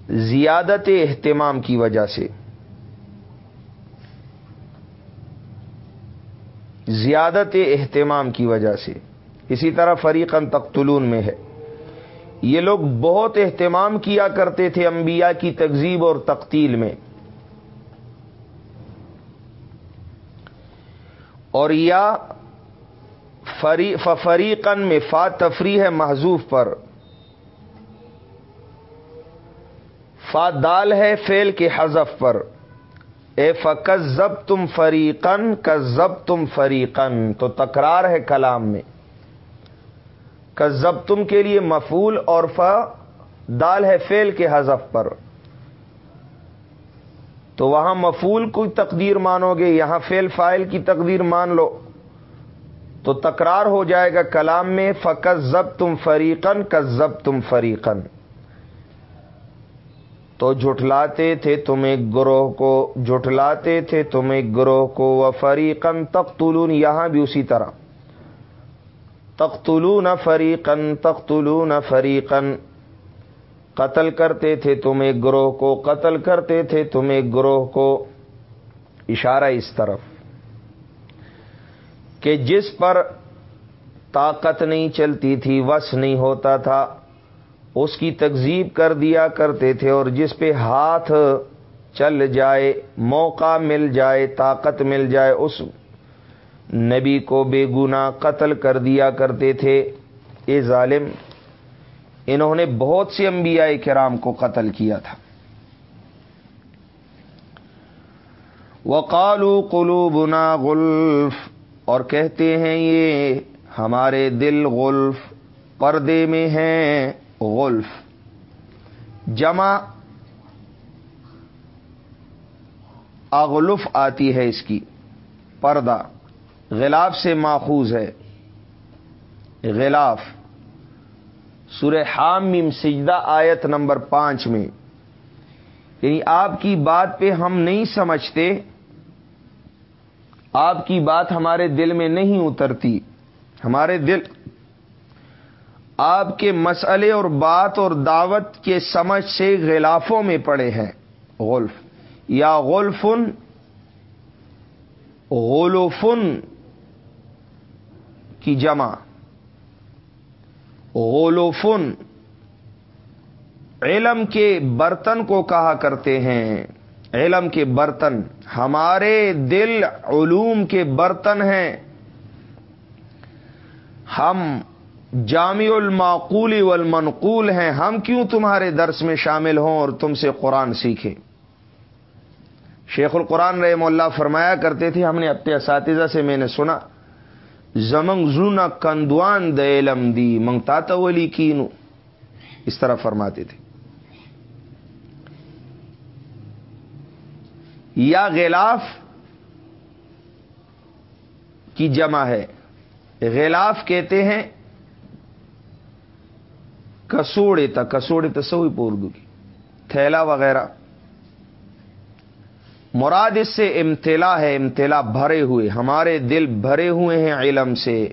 زیادت اہتمام کی وجہ سے۔ زیادت اہتمام کی وجہ سے۔ اسی طرح فریقن تختلون میں ہے۔ یہ لوگ بہت اہتمام کیا کرتے تھے انبیاء کی تقزیب اور تقتیل میں۔ اور یا فریقن میں فا تفریح ہے محضوف پر۔ فا دال ہے فیل کے حذف پر۔ اے فکز زب تم فریقن کزب تم فریقن تو تکرار ہے کلام میں۔ کزب تم کے لیے مفول اور فا دال ہے فیل کے حذف پر۔ تو وہاں مفول کو تقدیر مانو گے، یہاں فیل فائل کی تقدیر مان لو۔ تو تکرار ہو جائے گا کلام میں فقط زب تم فریقن کا زب تم فریقن تو جھٹلاتے تھے تم ایک گروہ کو، جھٹلاتے تھے تم ایک گروہ کو وہ فریقن تختلون یہاں بھی اسی طرح۔ تختلون فریقن تختلون فریقن قتل کرتے تھے تم ایک گروہ کو، قتل کرتے تھے تم ایک گروہ کو۔ اشارہ اس طرف۔ کہ جس پر طاقت نہیں چلتی تھی، وس نہیں ہوتا تھا، اس کی تکزیب کر دیا کرتے تھے اور جس پہ ہاتھ چل جائے، موقع مل جائے، طاقت مل جائے، اس نبی کو بے گنا قتل کر دیا کرتے تھے۔ اے ظالم، انہوں نے بہت سے انبیاء کرام کو قتل کیا تھا۔ وقالو قلوبنا غلف اور کہتے ہیں یہ ہمارے دل غلف پردے میں ہیں، غلف۔ جمع اغلف آتی ہے اس کی، پردہ۔ غلاف سے ماخوذ ہے۔ غلاف۔ سورہ حامیم سجدہ آیت نمبر پانچ میں۔ یعنی آپ کی بات پہ ہم نہیں سمجھتے آپ کی بات ہمارے دل میں نہیں اترتی۔ ہمارے دل۔ آپ کے مسئلے اور بات اور دعوت کے سمجھ سے غلافوں میں پڑے ہیں۔ غلف۔ یا غلفن۔ غلوفن۔ کی جمع۔ غلوفن۔ علم کے برتن کو کہا کرتے ہیں۔ علم کے برتن، ہمارے دل علوم کے برتن ہیں۔ ہم جامع المعقول والمنقول ہیں۔ ہم کیوں تمہارے درس میں شامل ہوں اور تم سے قرآن سیکھیں؟ شیخ القرآن رحم اللہ فرمایا کرتے تھے، ہم نے اپنے اساتذہ سے میں نے سنا، زمنگ زونا کندوان علم دی منگتا ولی کینو۔ اس طرح فرماتے تھے۔ یا غلاف کی جمع ہے۔ غلاف کہتے ہیں کسوڑے تک کسوڑے تو سوئی کی۔ تھیلا وغیرہ۔ مراد اس سے امتلا ہے، امتلا بھرے ہوئے۔ ہمارے دل بھرے ہوئے ہیں علم سے۔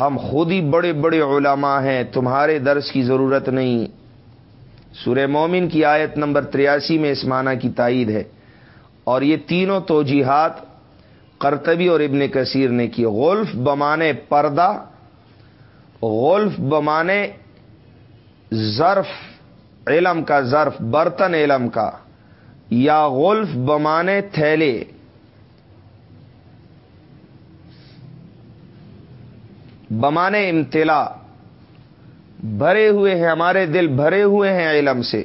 ہم خود ہی بڑے بڑے علماء ہیں، تمہارے درس کی ضرورت نہیں۔ سورہ مومن کی آیت نمبر تریاسی میں اس معنی کی تائید ہے۔ اور یہ تینوں توجیحات کرتبی اور ابن کثیر نے کی غلف بمانے پردہ، غلف بمانے ظرف علم کا، ظرف برتن علم کا، یا غلف بمانے تھیلے۔ بمانے امتلا۔ بھرے ہوئے ہیں، ہمارے دل بھرے ہوئے ہیں علم سے۔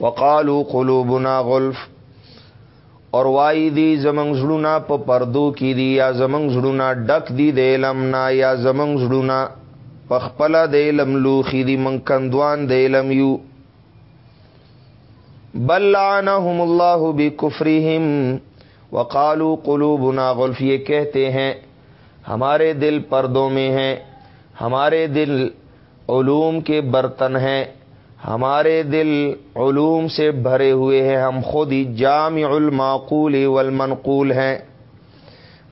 وقالو قلوبنا غلف۔ اور وائی دی زمنگ زڑونا پ پردو کی دی، یا زمنگ زڑونا ڈک دی دے لمنا، یا زمنگ زڑونا پخپلا دے لم لوخی دی منکندوان دے لم یو۔ بل لعنہم اللہ بکفرہم وقالو قلوبنا غلف، یہ کہتے ہیں، ہمارے دل پردوں میں ہیں، ہمارے دل علوم کے برتن ہیں۔ ہمارے دل علوم سے بھرے ہوئے ہیں، ہم خود ہی جامع المعقول والمنقول ہیں۔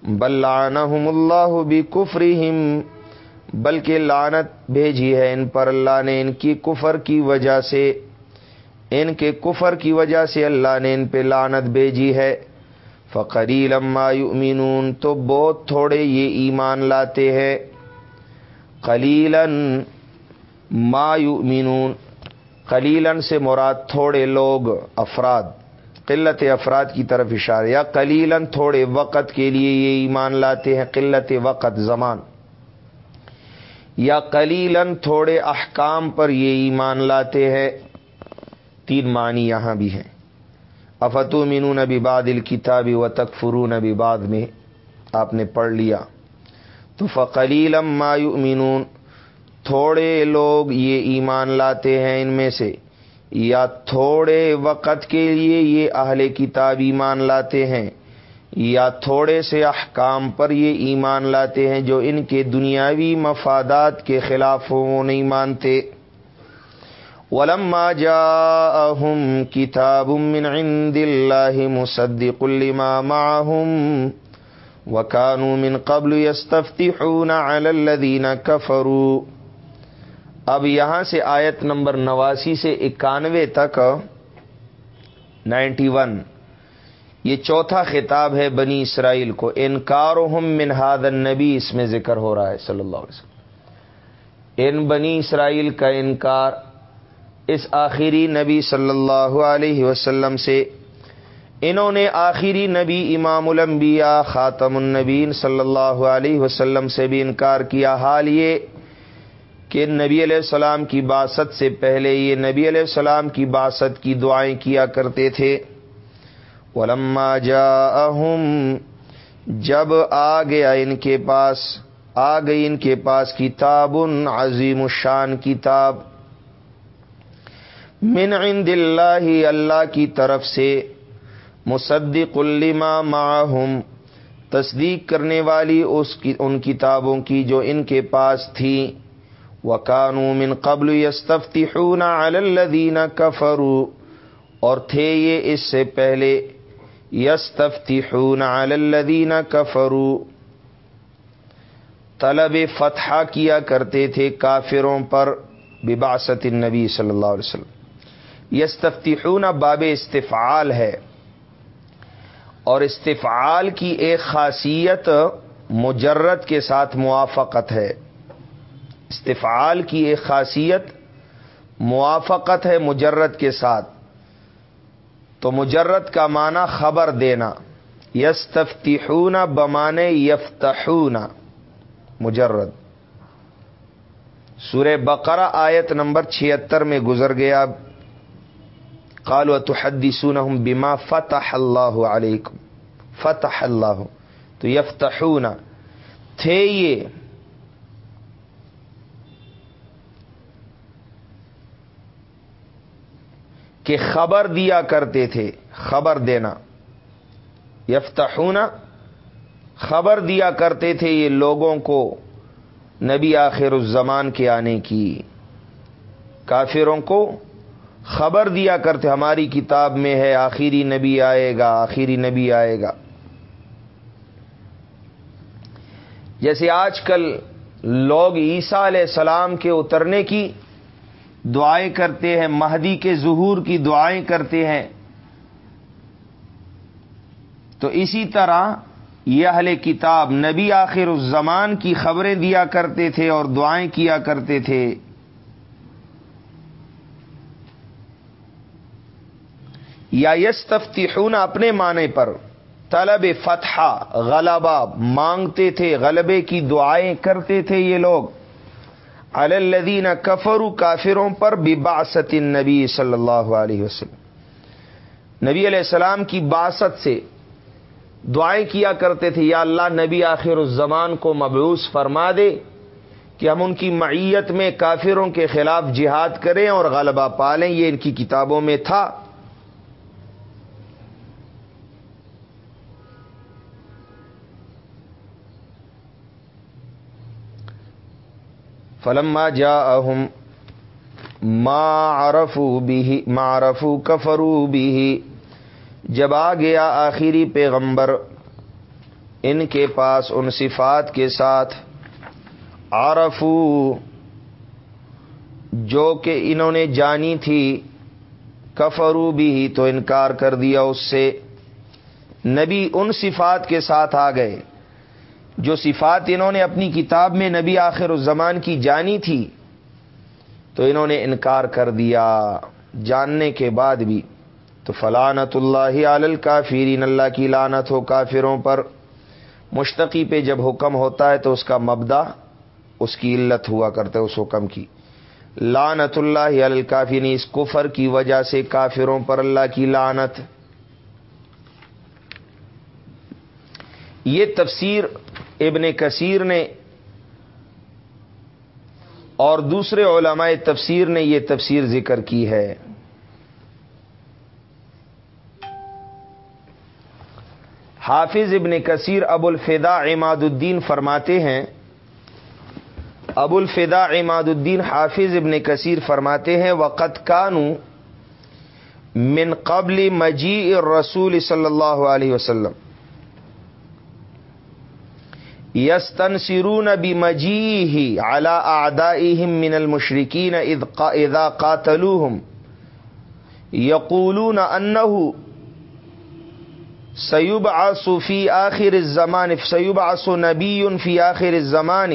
بلانحم اللہ بھی کفری بلکہ لانت بھیجی ہے ان پر اللہ نے ان کی کفر کی وجہ سے۔ ان کے کفر کی وجہ سے اللہ نے ان پہ لانت بھیجی ہے۔ فقری لما یؤمنون، تو بہت تھوڑے یہ ایمان لاتے ہیں۔ قلیلاً ما یؤمنون قلیلن سے مراد تھوڑے لوگ افراد، قلت افراد کی طرف اشارہ، یا قلیلن تھوڑے وقت کے لیے یہ ایمان لاتے ہیں، قلت وقت زمان۔ یا قلیلن تھوڑے احکام پر یہ ایمان لاتے ہیں۔ تین معنی یہاں بھی ہیں۔ افتو مینون نبی باد الکتابی و تکفرو نبی بعد میں آپ نے پڑھ لیا۔ تو فقلیلم ما یؤمنون تھوڑے لوگ یہ ایمان لاتے ہیں ان میں سے، یا تھوڑے وقت کے لیے یہ اہل کتاب ایمان لاتے ہیں، یا تھوڑے سے احکام پر یہ ایمان لاتے ہیں جو ان کے دنیاوی مفادات کے خلاف وہ نہیں مانتے۔ ولما جاءهم كتاب من عند الله مصدق لما معهم وكانوا من قبل يستفتحون على الذين كفروا اب یہاں سے آیت نمبر نواسی سے اکانوے تک نائنٹی ون۔ یہ چوتھا خطاب ہے بنی اسرائیل کو۔ انکار منہاد نبی اس میں ذکر ہو رہا ہے صلی اللہ علیہ وسلم۔ ان بنی اسرائیل کا انکار اس آخری نبی صلی اللہ علیہ وسلم سے۔ انہوں نے آخری نبی امام الانبیاء خاتم النبین صلی اللہ علیہ وسلم سے بھی انکار کیا۔ حال یہ کہ نبی علیہ السلام کی باست سے پہلے یہ نبی علیہ السلام کی باست کی دعائیں کیا کرتے تھے۔ ولما جا جب آ گیا ان کے پاس، آ گئی ان کے پاس کتاب، عظیم الشان کتاب۔ من عند اللہ اللہ کی طرف سے مصدق الما معہم تصدیق کرنے والی اس کی، ان کتابوں کی جو ان کے پاس تھیں وکانو من قبل یستفتحون علی الذین کفروا اور تھے یہ اس سے پہلے یستفتحون علی الذین کفروا طلب فتح کیا کرتے تھے کافروں پر بباست النبی صلی اللہ علیہ وسلم۔ یستفتحون باب استفعال ہے۔ اور استفعال کی ایک خاصیت مجرد کے ساتھ موافقت ہے۔ استفعال کی ایک خاصیت موافقت ہے مجرد کے ساتھ۔ تو مجرد کا معنی خبر دینا۔ یستفتحون بمانے یفتحون۔ مجرد۔ سورہ بقرہ آیت نمبر چھتر میں گزر گیا۔ قالوا تحدثونهم بما فتح اللہ علیکم۔ فتح اللہ۔ تو یفتحون۔ تھے یہ کہ خبر دیا کرتے تھے، خبر دینا۔ یفتحونا خبر دیا کرتے تھے یہ لوگوں کو نبی آخر الزمان کے آنے کی۔ کافروں کو خبر دیا کرتے، ہماری کتاب میں ہے، آخری نبی آئے گا، آخری نبی آئے گا۔ جیسے آج کل لوگ عیسیٰ علیہ السلام کے اترنے کی دعائیں کرتے ہیں، مہدی کے ظہور کی دعائیں کرتے ہیں۔ تو اسی طرح یہ اہل کتاب نبی آخر الزمان کی خبریں دیا کرتے تھے اور دعائیں کیا کرتے تھے۔ یا یستفتحون اپنے معنی پر، طلب فتح غلبہ، مانگتے تھے، غلبے کی دعائیں کرتے تھے یہ لوگ۔ الدین کفرو کافروں پر بباست نبی صلی اللہ علیہ وسلم۔ نبی علیہ السلام کی باست سے دعائیں کیا کرتے تھے، یا اللہ نبی آخر الزمان کو مبعوث فرما دے کہ ہم ان کی معیت میں کافروں کے خلاف جہاد کریں اور غلبہ پالیں، یہ ان کی کتابوں میں تھا۔ فلما جا اہم معرفو بھی معرفو کفرو بھی جب آ گیا آخری پیغمبر، ان کے پاس، ان صفات کے ساتھ عرفو جو کہ انہوں نے جانی تھی کفرو بھی تو انکار کر دیا اس سے۔ نبی ان صفات کے ساتھ آ گئے۔ جو صفات انہوں نے اپنی کتاب میں نبی آخر الزمان کی جانی تھی، تو انہوں نے انکار کر دیا۔ جاننے کے بعد بھی تو فلانت اللہ عل کافرین اللہ کی لانت ہو کافروں پر۔ مشتقی پہ جب حکم ہوتا ہے تو اس کا مبدا، اس کی علت ہوا کرتا ہے اس حکم کی۔ لانت اللہ الکافین اس کفر کی وجہ سے کافروں پر اللہ کی لانت یہ تفسیر ابن کثیر نے اور دوسرے علماء تفسیر نے یہ تفسیر ذکر کی ہے۔ حافظ ابن کثیر ابو الفدا عماد الدین فرماتے ہیں، ابو الفدا عماد الدین حافظ ابن کثیر فرماتے ہیں وقت کانو من قبل مجی رسول صلی اللہ علیہ وسلم۔ یستن سرون بی مجی ہی اعلی من المشرقین اذا قاتلوہم. یقولون انہو سیوب آسو فی آخر الزمان سیوب آسو نبی فی آخر الزمان.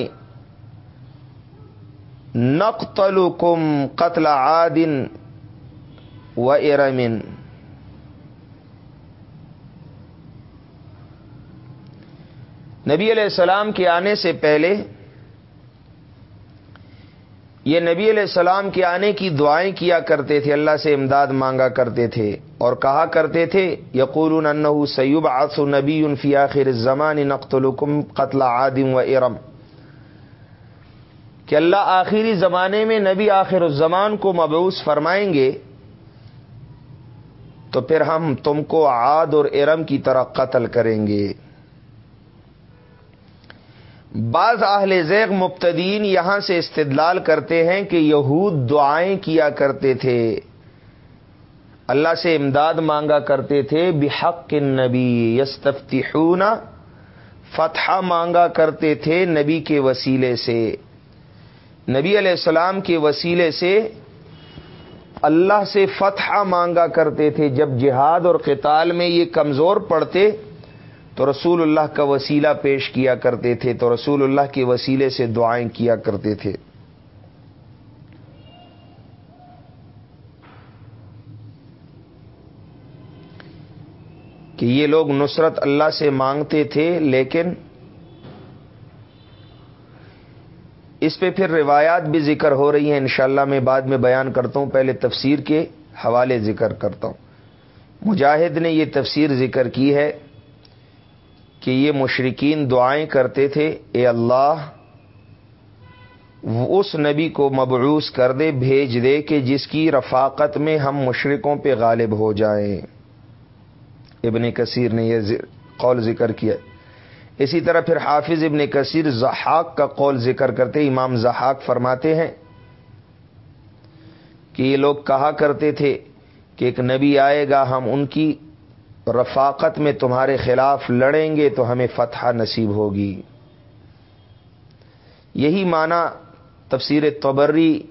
نقتلکم قتل عاد و ارمن نبی علیہ السلام کے آنے سے پہلے یہ نبی علیہ السلام کے آنے کی دعائیں کیا کرتے تھے، اللہ سے امداد مانگا کرتے تھے اور کہا کرتے تھے یقول انہ سیب آس نبی فی آخر زمان نقت الکم قتل عادم و ارم۔ کہ اللہ آخری زمانے میں نبی آخر الزمان کو مبعوث فرمائیں گے، تو پھر ہم تم کو عاد اور ارم کی طرح قتل کریں گے۔ بعض اہل زیغ مبتدین یہاں سے استدلال کرتے ہیں کہ یہود دعائیں کیا کرتے تھے۔ اللہ سے امداد مانگا کرتے تھے۔ بحق نبی یستفتحون فتح مانگا کرتے تھے نبی کے وسیلے سے۔ نبی علیہ السلام کے وسیلے سے اللہ سے فتح مانگا کرتے تھے۔ جب جہاد اور قتال میں یہ کمزور پڑتے تو رسول اللہ کا وسیلہ پیش کیا کرتے تھے، تو رسول اللہ کے وسیلے سے دعائیں کیا کرتے تھے۔ کہ یہ لوگ نصرت اللہ سے مانگتے تھے، لیکن اس پہ پھر روایات بھی ذکر ہو رہی ہیں۔ انشاءاللہ میں بعد میں بیان کرتا ہوں، پہلے تفسیر کے حوالے ذکر کرتا ہوں۔ مجاہد نے یہ تفسیر ذکر کی ہے۔ کہ یہ مشرقین دعائیں کرتے تھے، اے اللہ، اس نبی کو مبعوث کر دے، بھیج دے کہ جس کی رفاقت میں ہم مشرقوں پہ غالب ہو جائیں۔ ابن کثیر نے یہ قول ذکر کیا۔ اسی طرح پھر حافظ ابن کثیر زحاق کا قول ذکر کرتے امام زحاق فرماتے ہیں کہ یہ لوگ کہا کرتے تھے کہ ایک نبی آئے گا، ہم ان کی رفاقت میں تمہارے خلاف لڑیں گے تو ہمیں فتح نصیب ہوگی۔ یہی معنی تفسیر تبری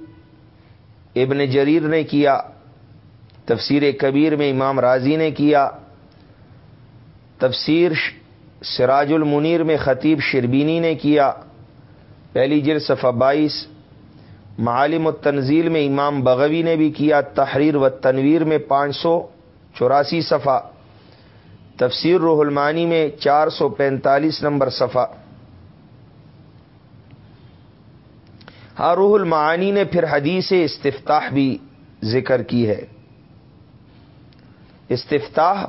ابن جریر نے کیا، تفسیر کبیر میں امام راضی نے کیا، تفسیر سراج المنیر میں خطیب شربینی نے کیا، پہلی جر صفحہ بائیس، معالم التنزیل میں امام بغوی نے بھی کیا، تحریر و تنویر میں پانچ سو چوراسی صفحہ۔ تفسیر روح المانی میں چار سو پینتالیس نمبر صفحہ۔ ہاں روح المعانی نے پھر حدیث استفتاح بھی ذکر کی ہے۔ استفتاح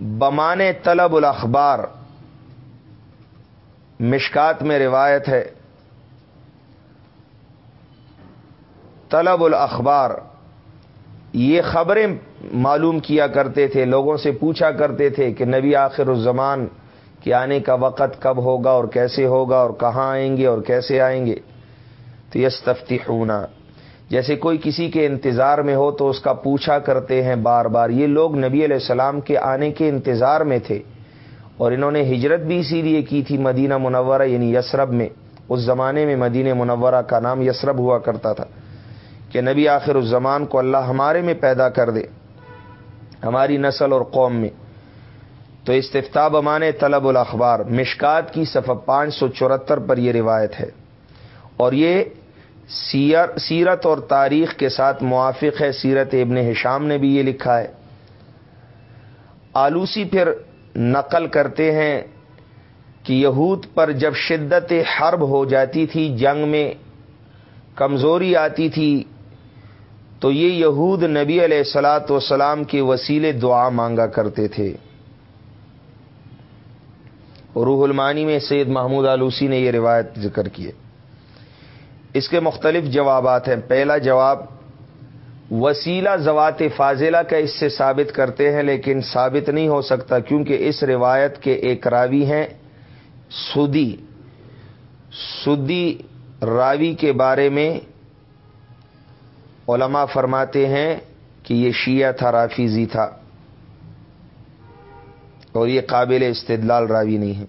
بمان طلب الاخبار مشکات میں روایت ہے۔ طلب الاخبار یہ خبریں معلوم کیا کرتے تھے، لوگوں سے پوچھا کرتے تھے کہ نبی آخر الزمان کے آنے کا وقت کب ہوگا اور کیسے ہوگا اور کہاں آئیں گے اور کیسے آئیں گے۔ تو یس تفتی جیسے کوئی کسی کے انتظار میں ہو تو اس کا پوچھا کرتے ہیں بار بار، یہ لوگ نبی علیہ السلام کے آنے کے انتظار میں تھے اور انہوں نے ہجرت بھی اسی لیے کی تھی مدینہ منورہ یعنی یسرب میں، اس زمانے میں مدینہ منورہ کا نام یسرب ہوا کرتا تھا۔ کہ نبی آخر الزمان کو اللہ ہمارے میں پیدا کر دے، ہماری نسل اور قوم میں۔ تو استفتاب بمان طلب الاخبار، مشکات کی صفحہ پانچ سو چورہتر پر یہ روایت ہے۔ اور یہ سیر، سیرت اور تاریخ کے ساتھ موافق ہے، سیرت ابن حشام نے بھی یہ لکھا ہے۔ آلوسی پھر نقل کرتے ہیں کہ یہود پر جب شدت حرب ہو جاتی تھی، جنگ میں کمزوری آتی تھی تو یہ یہود نبی علیہ السلاۃ وسلام کے وسیلے دعا مانگا کرتے تھے۔ روح المانی میں سید محمود آلوسی نے یہ روایت ذکر کی اس کے مختلف جوابات ہیں۔ پہلا جواب، وسیلہ زوات فاضلہ کا اس سے ثابت کرتے ہیں، لیکن ثابت نہیں ہو سکتا کیونکہ اس روایت کے ایک راوی ہیں سودی سودی راوی کے بارے میں علماء فرماتے ہیں کہ یہ شیعہ تھا، رافیزی تھا۔ اور یہ قابل استدلال راوی نہیں ہے۔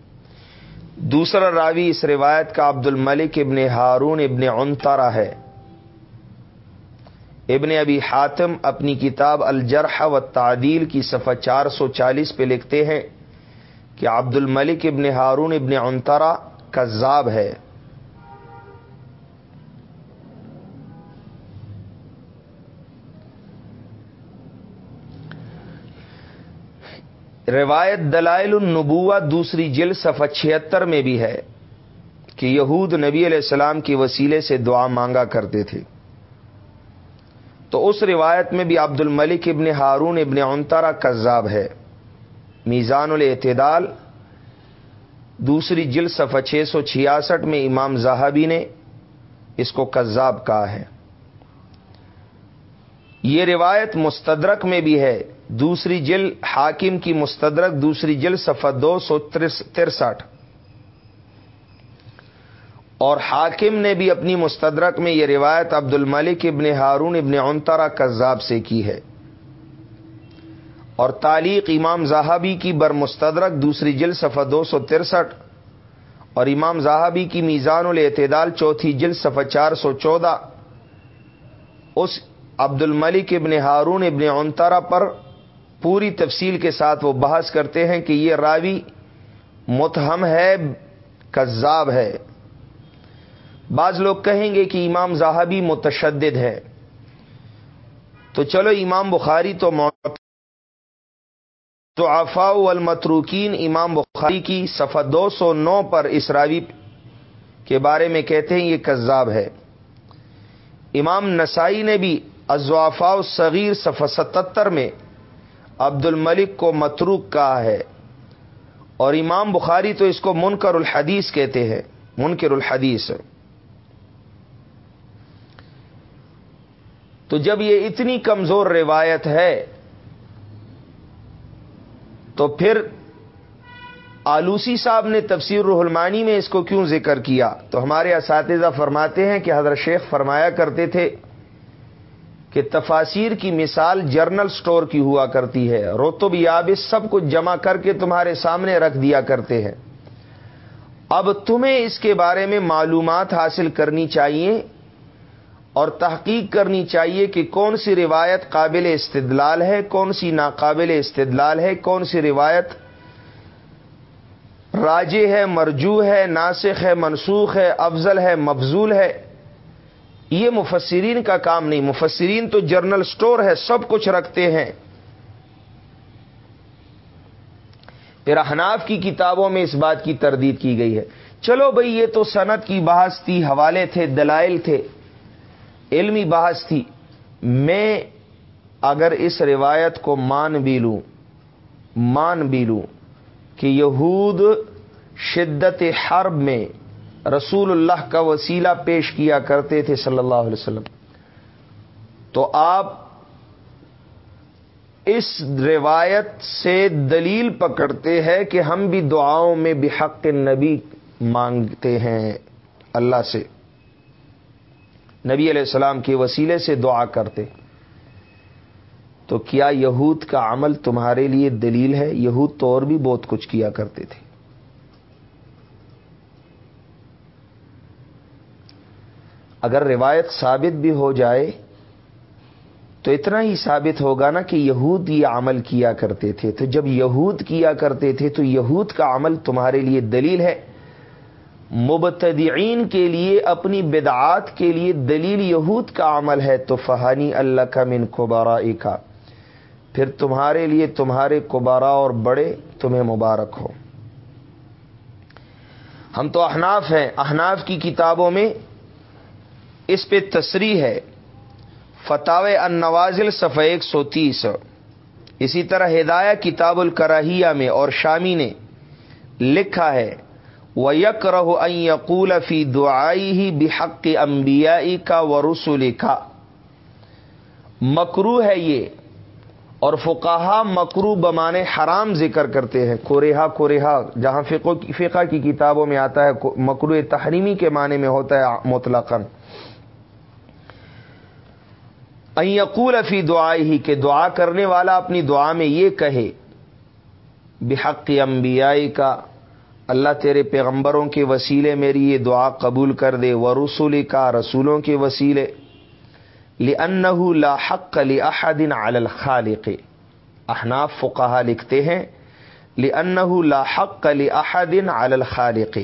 دوسرا راوی اس روایت کا عبد الملک ابن ہارون ابن عنترا ہے۔ ابن ابی حاتم اپنی کتاب الجرح و تعدیل کی صفحہ چار سو چالیس پہ لکھتے ہیں کہ عبد الملک ابن ہارون ابن عنترا کذاب ہے۔ روایت دلائل النبوہ دوسری جل صفحہ چھہتر میں بھی ہے کہ یہود نبی علیہ السلام کی وسیلے سے دعا مانگا کرتے تھے۔ تو اس روایت میں بھی عبد الملک ابن ہارون ابن عنترا کذاب ہے۔ میزان الاعتدال، دوسری جل صفحہ چھ سو چھیاسٹھ میں امام زاہبی نے اس کو کذاب کہا ہے۔ یہ روایت مستدرک میں بھی ہے۔ دوسری جل حاکم کی مستدرک، دوسری جل صفحہ دو سو ترسٹھ۔ اور حاکم نے بھی اپنی مستدرک میں یہ روایت عبد الملک ابن ہارون ابن عنترا کذاب سے کی ہے۔ اور تعلیق امام زاہبی کی بر مستدرک، دوسری جل صفحہ دو سو ترسٹھ۔ اور امام زاہبی کی میزان الاعتدال، چوتھی جل صفحہ چار سو چودہ۔ اس عبد الملک ابن ہارون ابن عنترا پر پوری تفصیل کے ساتھ وہ بحث کرتے ہیں کہ یہ راوی متہم ہے، کذاب ہے۔ بعض لوگ کہیں گے کہ امام زاہبی متشدد ہے۔ تو چلو، امام بخاری تو موت تو آفا المتروکین امام بخاری کی صفحہ دو سو نو پر اس راوی کے بارے میں کہتے ہیں یہ کذاب ہے۔ امام نسائی نے بھی ازوافا صغیر صفحہ ستتر میں عبد الملک کو متروک کہا ہے۔ اور امام بخاری تو اس کو منکر الحدیث کہتے ہیں، منکر الحدیث۔ تو جب یہ اتنی کمزور روایت ہے، تو پھر آلوسی صاحب نے تفسیر رحلمانی میں اس کو کیوں ذکر کیا؟ تو ہمارے اساتذہ فرماتے ہیں کہ حضرت شیخ فرمایا کرتے تھے کہ تفاصیر کی مثال جرنل سٹور کی ہوا کرتی ہے۔ روتب یابس سب کچھ جمع کر کے تمہارے سامنے رکھ دیا کرتے ہیں۔ اب تمہیں اس کے بارے میں معلومات حاصل کرنی چاہیے اور تحقیق کرنی چاہیے کہ کون سی روایت قابل استدلال ہے، کون سی ناقابل استدلال ہے، کون سی روایت راجے ہے مرجو ہے، ناسخ ہے، منسوخ ہے، افضل ہے، مفضول ہے۔ یہ مفسرین کا کام نہیں، مفسرین تو جرنل سٹور ہے، سب کچھ رکھتے ہیں۔ پھر احناف کی کتابوں میں اس بات کی تردید کی گئی ہے۔ چلو بھائی یہ تو صنعت کی بحث تھی، حوالے تھے، دلائل تھے، علمی بحث تھی۔ میں اگر اس روایت کو مان بھی لوں، مان بھی لوں کہ یہود شدت حرب میں رسول اللہ کا وسیلہ پیش کیا کرتے تھے صلی اللہ علیہ وسلم۔ تو آپ اس روایت سے دلیل پکڑتے ہیں کہ ہم بھی دعاؤں میں بحق نبی مانگتے ہیں اللہ سے۔ نبی علیہ السلام کے وسیلے سے دعا کرتے۔ تو کیا یہود کا عمل تمہارے لیے دلیل ہے؟ یہود تو اور بھی بہت کچھ کیا کرتے تھے۔ اگر روایت ثابت بھی ہو جائے تو اتنا ہی ثابت ہوگا نا کہ یہود یہ عمل کیا کرتے تھے۔ تو جب یہود کیا کرتے تھے تو یہود کا عمل تمہارے لیے دلیل ہے۔ مبتدعین کے لیے، اپنی بدعات کے لیے دلیل یہود کا عمل ہے۔ تو فہانی اللہ کا من کوبارا کا پھر تمہارے لیے تمہارے کوبارا اور بڑے تمہیں مبارک ہو ہم تو احناف ہیں۔ احناف کی کتابوں میں اس پہ تصریح ہے۔ فتح ان نوازل صفحہ ایک سو تیس۔ اسی طرح ہدایہ کتاب الکراہیا میں اور شامی نے لکھا ہے وہ یک رہو یقول فی دعائی ہی بحق امبیائی کا و رسول کا مکرو ہے یہ، اور فقاہا مکرو بمانے حرام ذکر کرتے ہیں۔ کوریہا کوریہا جہاں فقہ کی کتابوں میں آتا ہے مکرو تحریمی کے معنی میں ہوتا ہے مطلقاً۔ یقول فی دعائی ہی کہ دعا کرنے والا اپنی دعا میں یہ کہے، بحق انبیائی کا اللہ تیرے پیغمبروں کے وسیلے میری یہ دعا قبول کر دے و رسول کا رسولوں کے وسیلے لا حق لأحد علی الخالق۔ احناف فقہ لکھتے ہیں لأنه لا حق لأحد علی الخالق۔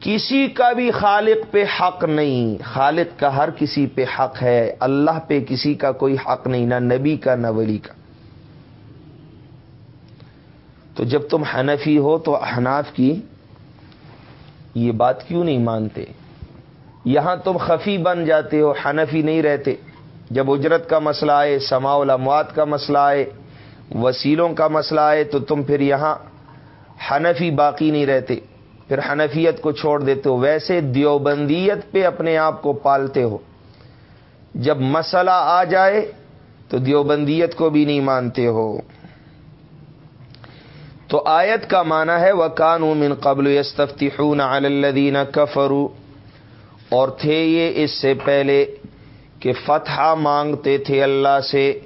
کسی کا بھی خالق پہ حق نہیں۔ خالق کا ہر کسی پہ حق ہے۔ اللہ پہ کسی کا کوئی حق نہیں، نہ نبی کا، نہ ولی کا۔ تو جب تم حنفی ہو تو احناف کی یہ بات کیوں نہیں مانتے؟ یہاں تم خفی بن جاتے ہو، حنفی نہیں رہتے۔ جب اجرت کا مسئلہ آئے، سماع الاموات کا مسئلہ آئے، وسیلوں کا مسئلہ آئے، تو تم پھر یہاں حنفی باقی نہیں رہتے۔ پھر حنفیت کو چھوڑ دیتے ہو، ویسے دیوبندیت پہ اپنے آپ کو پالتے ہو۔ جب مسئلہ آ جائے تو دیوبندیت کو بھی نہیں مانتے ہو۔ تو آیت کا معنی ہے وہ قانون من قبل یستفتحون علی الذین کفروا اور تھے یہ اس سے پہلے کہ فتح مانگتے تھے اللہ سے۔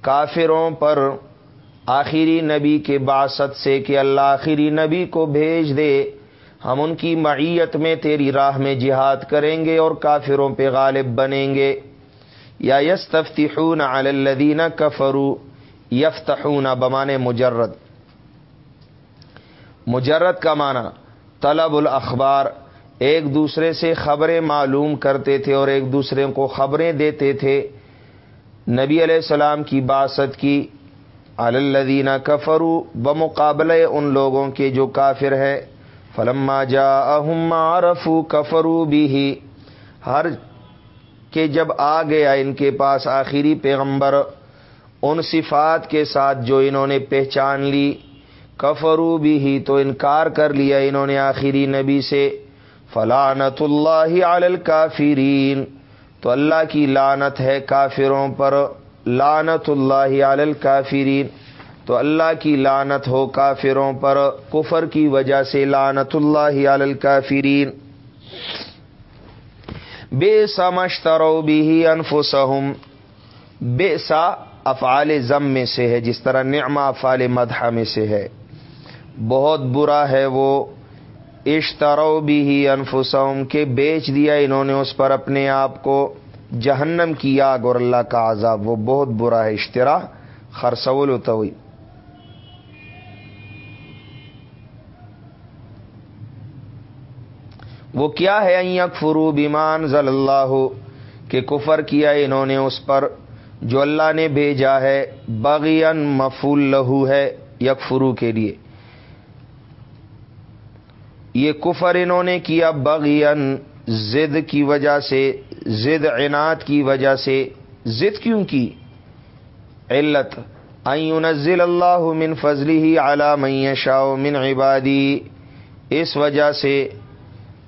کافروں پر آخری نبی کے باست سے کہ اللہ آخری نبی کو بھیج دے۔ ہم ان کی معیت میں تیری راہ میں جہاد کریں گے اور کافروں پہ غالب بنیں گے۔ یا یس تفتیحون الدین کفرو یفتحون بمان مجرد۔ مجرد کا معنی طلب الاخبار، ایک دوسرے سے خبریں معلوم کرتے تھے اور ایک دوسرے کو خبریں دیتے تھے۔ نبی علیہ السلام کی باست کی الدینہ کفرو بمقابل ان لوگوں کے جو کافر ہے فلما جا رفو کفرو بھی ہی ہر کے جب آ گیا ان کے پاس آخری پیغمبر، ان صفات کے ساتھ جو انہوں نے پہچان لی کفرو بھی ہی تو انکار کر لیا انہوں نے آخری نبی سے۔ فلانت اللہ علی الکافرین۔ تو اللہ کی لانت ہے کافروں پر۔ لانت اللہ علی الکافرین۔ تو اللہ کی لانت ہو کافروں پر، کفر کی وجہ سے لانت اللہ علی الکافرین۔ بے سمشترو بھی انفسہم۔ بے سا افعال ضم میں سے ہے، جس طرح نعمہ افعال مدح میں سے ہے۔ بہت برا ہے وہ۔ اشترو بھی ہی انفسوم کے بیچ دیا انہوں نے اس پر اپنے آپ کو جہنم کی آگ اور اللہ کا عذاب۔ وہ بہت برا ہے، اشترا خرسول ہوتا ہوئی۔ وہ کیا ہے یک فرو بیمان ضل اللہ کہ کفر کیا انہوں نے اس پر جو اللہ نے بھیجا ہے بغین مفول لہو ہے یک فرو کے لیے۔ یہ کفر انہوں نے کیا بغین زد کی وجہ سے، زد عنات کی وجہ سے۔ زد کیوں کی؟ علت۔ نزل اللہ من فضلی ہی اعلی شاہ من عبادی۔ اس وجہ سے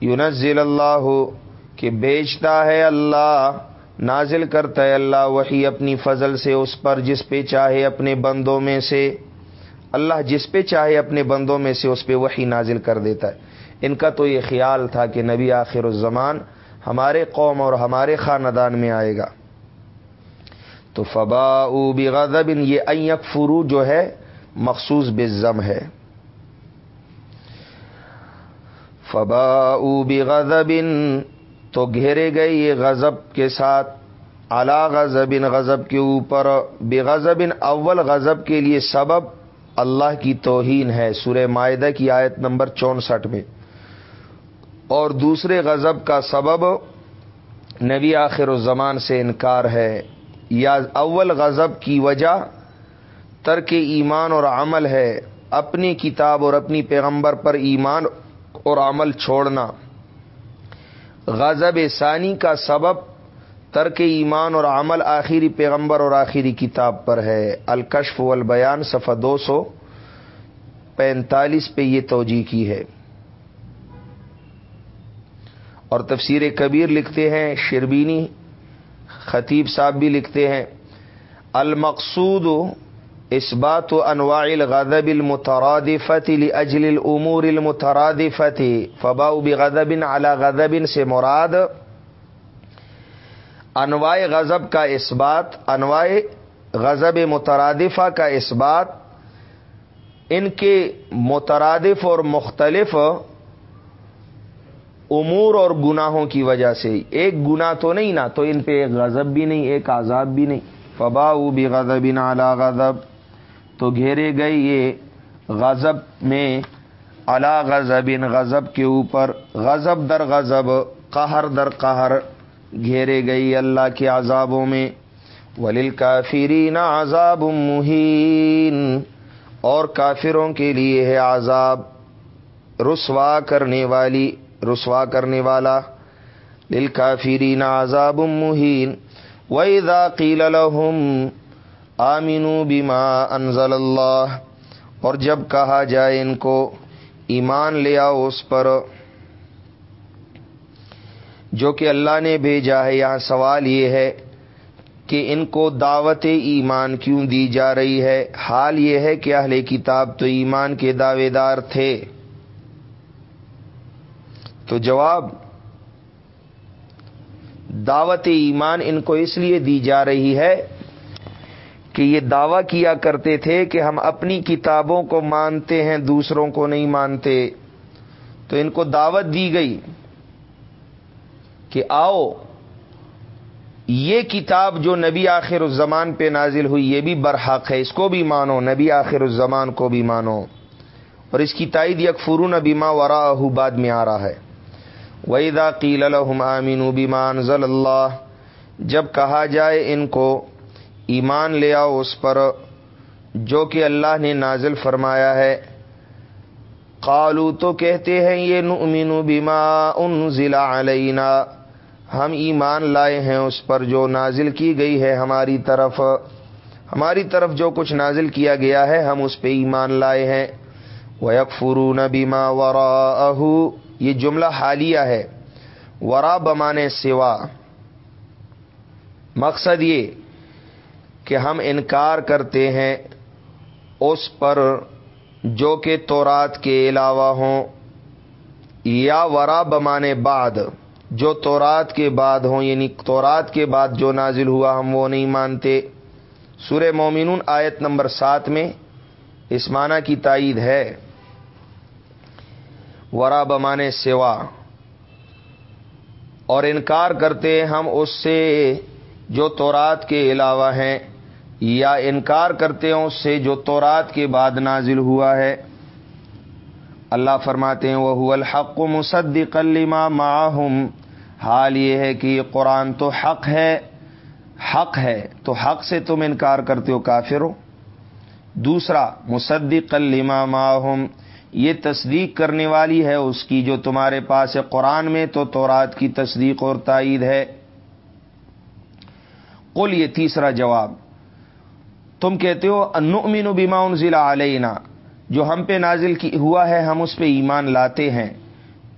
یونزل اللہ کہ بیچتا ہے اللہ، نازل کرتا ہے اللہ وہی اپنی فضل سے اس پر، جس پہ چاہے اپنے بندوں میں سے۔ اللہ جس پہ چاہے اپنے بندوں میں سے اس پہ وہی نازل کر دیتا ہے۔ ان کا تو یہ خیال تھا کہ نبی آخر الزمان ہمارے قوم اور ہمارے خاندان میں آئے گا۔ تو فبا او بغضب، یہ ایک فرو جو ہے، مخصوص بزم ہے۔ فبا بغضب، تو گھیرے گئے یہ غضب کے ساتھ۔ الا غضب غضب کے اوپر۔ بے اول غضب کے لیے سبب اللہ کی توہین ہے، سورہ معاہدہ کی آیت نمبر چونسٹھ میں۔ اور دوسرے غضب کا سبب نبی آخر الزمان سے انکار ہے۔ یا اول غضب کی وجہ ترک ایمان اور عمل ہے۔ اپنی کتاب اور اپنی پیغمبر پر ایمان اور عمل چھوڑنا۔ غضب ثانی کا سبب ترک ایمان اور عمل آخری پیغمبر اور آخری کتاب پر ہے۔ الکشف والبیان صفحہ دو سو پینتالیس پہ یہ توجہ کی ہے۔ اور تفسیر کبیر لکھتے ہیں، شربینی خطیب صاحب بھی لکھتے ہیں، المقصود اس بات و انواع الغضب المترادفت لاجل الامور المترادفت فباء بغضب على غضب سے مراد انواع غضب کا اس بات انواع غضب مترادفہ کا اس بات ان کے مترادف اور مختلف امور اور گناہوں کی وجہ سے۔ ایک گنا تو نہیں نا تو ان پہ ایک غضب بھی نہیں، ایک عذاب بھی نہیں۔ فبا بھی غضب۔ تو گھیرے گئے یہ غضب میں الا غضب غضب کے اوپر، غضب در غضب، قہر در قہر گھیرے گئی اللہ کے عذابوں میں۔ ولیل کافرین عذاب مہین اور کافروں کے لیے ہے عذاب رسوا کرنے والی، رسوا کرنے والا۔ دل کافرین عذاب مہین وَإِذَا قِيلَ لَهُمْ آمینو بیما انزل اللہ۔ اور جب کہا جائے ان کو، ایمان لے آؤ اس پر، جو کہ اللہ نے بھیجا ہے۔ یہاں سوال یہ ہے کہ ان کو دعوت ایمان کیوں دی جا رہی ہے؟ حال یہ ہے کہ اہل کتاب تو ایمان کے دعوے دار تھے۔ تو جواب، دعوت ایمان ان کو اس لیے دی جا رہی ہے کہ یہ دعویٰ کیا کرتے تھے کہ ہم اپنی کتابوں کو مانتے ہیں، دوسروں کو نہیں مانتے۔ تو ان کو دعوت دی گئی کہ آؤ، یہ کتاب جو نبی آخر الزمان پہ نازل ہوئی، یہ بھی برحق ہے۔ اس کو بھی مانو، نبی آخر الزمان کو بھی مانو۔ اور اس کی تائید یک فرون بیما ورا بعد میں آ رہا ہے۔ ویدا قیل الحم امین بیمان ضل اللہ جب کہا جائے ان کو ایمان لے آؤ اس پر، جو کہ اللہ نے نازل فرمایا ہے۔ قالو تو کہتے ہیں، یہ نؤمن بما انزل علینا۔ ہم ایمان لائے ہیں اس پر جو نازل کی گئی ہے ہماری طرف۔ ہماری طرف جو کچھ نازل کیا گیا ہے، ہم اس پہ ایمان لائے ہیں۔ وہ یکفرون بیما ورا یہ جملہ حالیہ ہے۔ ورا بمانے سوا۔ مقصد یہ کہ ہم انکار کرتے ہیں اس پر جو کہ تورات کے علاوہ ہوں یا ورا بمانے بعد، جو تورات کے بعد ہوں یعنی تورات کے بعد جو نازل ہوا ہم وہ نہیں مانتے۔ سورہ مومنون آیت نمبر سات میں اس معنی کی تائید ہے۔ ورا بمانے سوا۔ اور انکار کرتے ہم اس سے جو تورات کے علاوہ ہیں۔ یا انکار کرتے ہیں اس سے جو تورات کے بعد نازل ہوا ہے۔ اللہ فرماتے ہیں وہ الحق مصدق لما معہم حال یہ ہے کہ یہ قرآن تو حق ہے۔ حق ہے، تو حق سے تم انکار کرتے ہو کافر ہو۔ دوسرا مصدق لما معہم یہ تصدیق کرنے والی ہے اس کی جو تمہارے پاس ہے۔ قرآن میں تو تورات کی تصدیق اور تائید ہے۔ قل، یہ تیسرا جواب۔ تم کہتے ہو انؤمن بما انزل علینا. جو ہم پہ نازل کی ہوا ہے، ہم اس پہ ایمان لاتے ہیں۔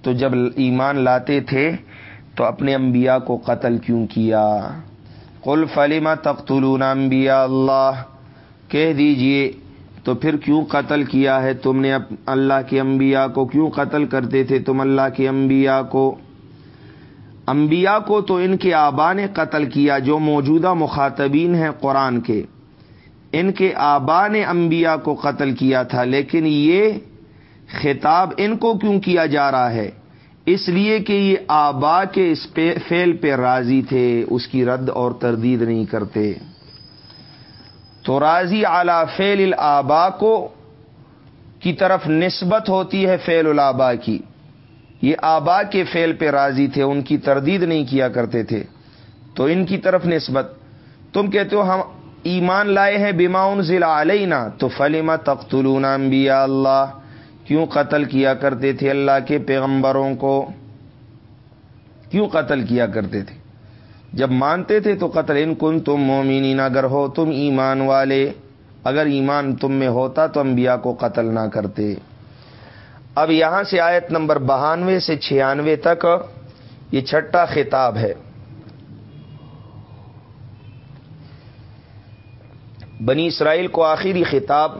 تو جب ایمان لاتے تھے، تو اپنے انبیاء کو قتل کیوں کیا؟ قل فلیما تختلون انبیاء اللہ؟ کہہ دیجیے، تو پھر کیوں قتل کیا ہے؟ تم نے اللہ کے انبیاء کو کیوں قتل کرتے تھے؟ تم اللہ کے انبیاء کو۔ انبیاء کو تو ان کے آبا نے قتل کیا، جو موجودہ مخاطبین ہیں قرآن کے۔ ان کے آبا نے انبیاء کو قتل کیا تھا، لیکن یہ خطاب ان کو کیوں کیا جا رہا ہے؟ اس لیے کہ یہ آبا کے اس پہ فیل پہ راضی تھے، اس کی رد اور تردید نہیں کرتے۔ تو راضی اعلی فیل الآبا کو کی طرف نسبت ہوتی ہے فیل الآبا کی۔ یہ آبا کے فیل پہ راضی تھے، ان کی تردید نہیں کیا کرتے تھے۔ تو ان کی طرف نسبت۔ تم کہتے ہو ہم ایمان لائے ہیں بیماؤن ضلع علینا تو فلیما تختلون انبیاء اللہ؟ کیوں قتل کیا کرتے تھے اللہ کے پیغمبروں کو؟ کیوں قتل کیا کرتے تھے؟ جب مانتے تھے تو قتل ان کن تم مومنین، اگر ہو تم ایمان والے، اگر ایمان تم میں ہوتا تو انبیاء کو قتل نہ کرتے۔ اب یہاں سے آیت نمبر بہانوے سے چھیانوے تک یہ چھٹا خطاب ہے۔ بنی اسرائیل کو آخری خطاب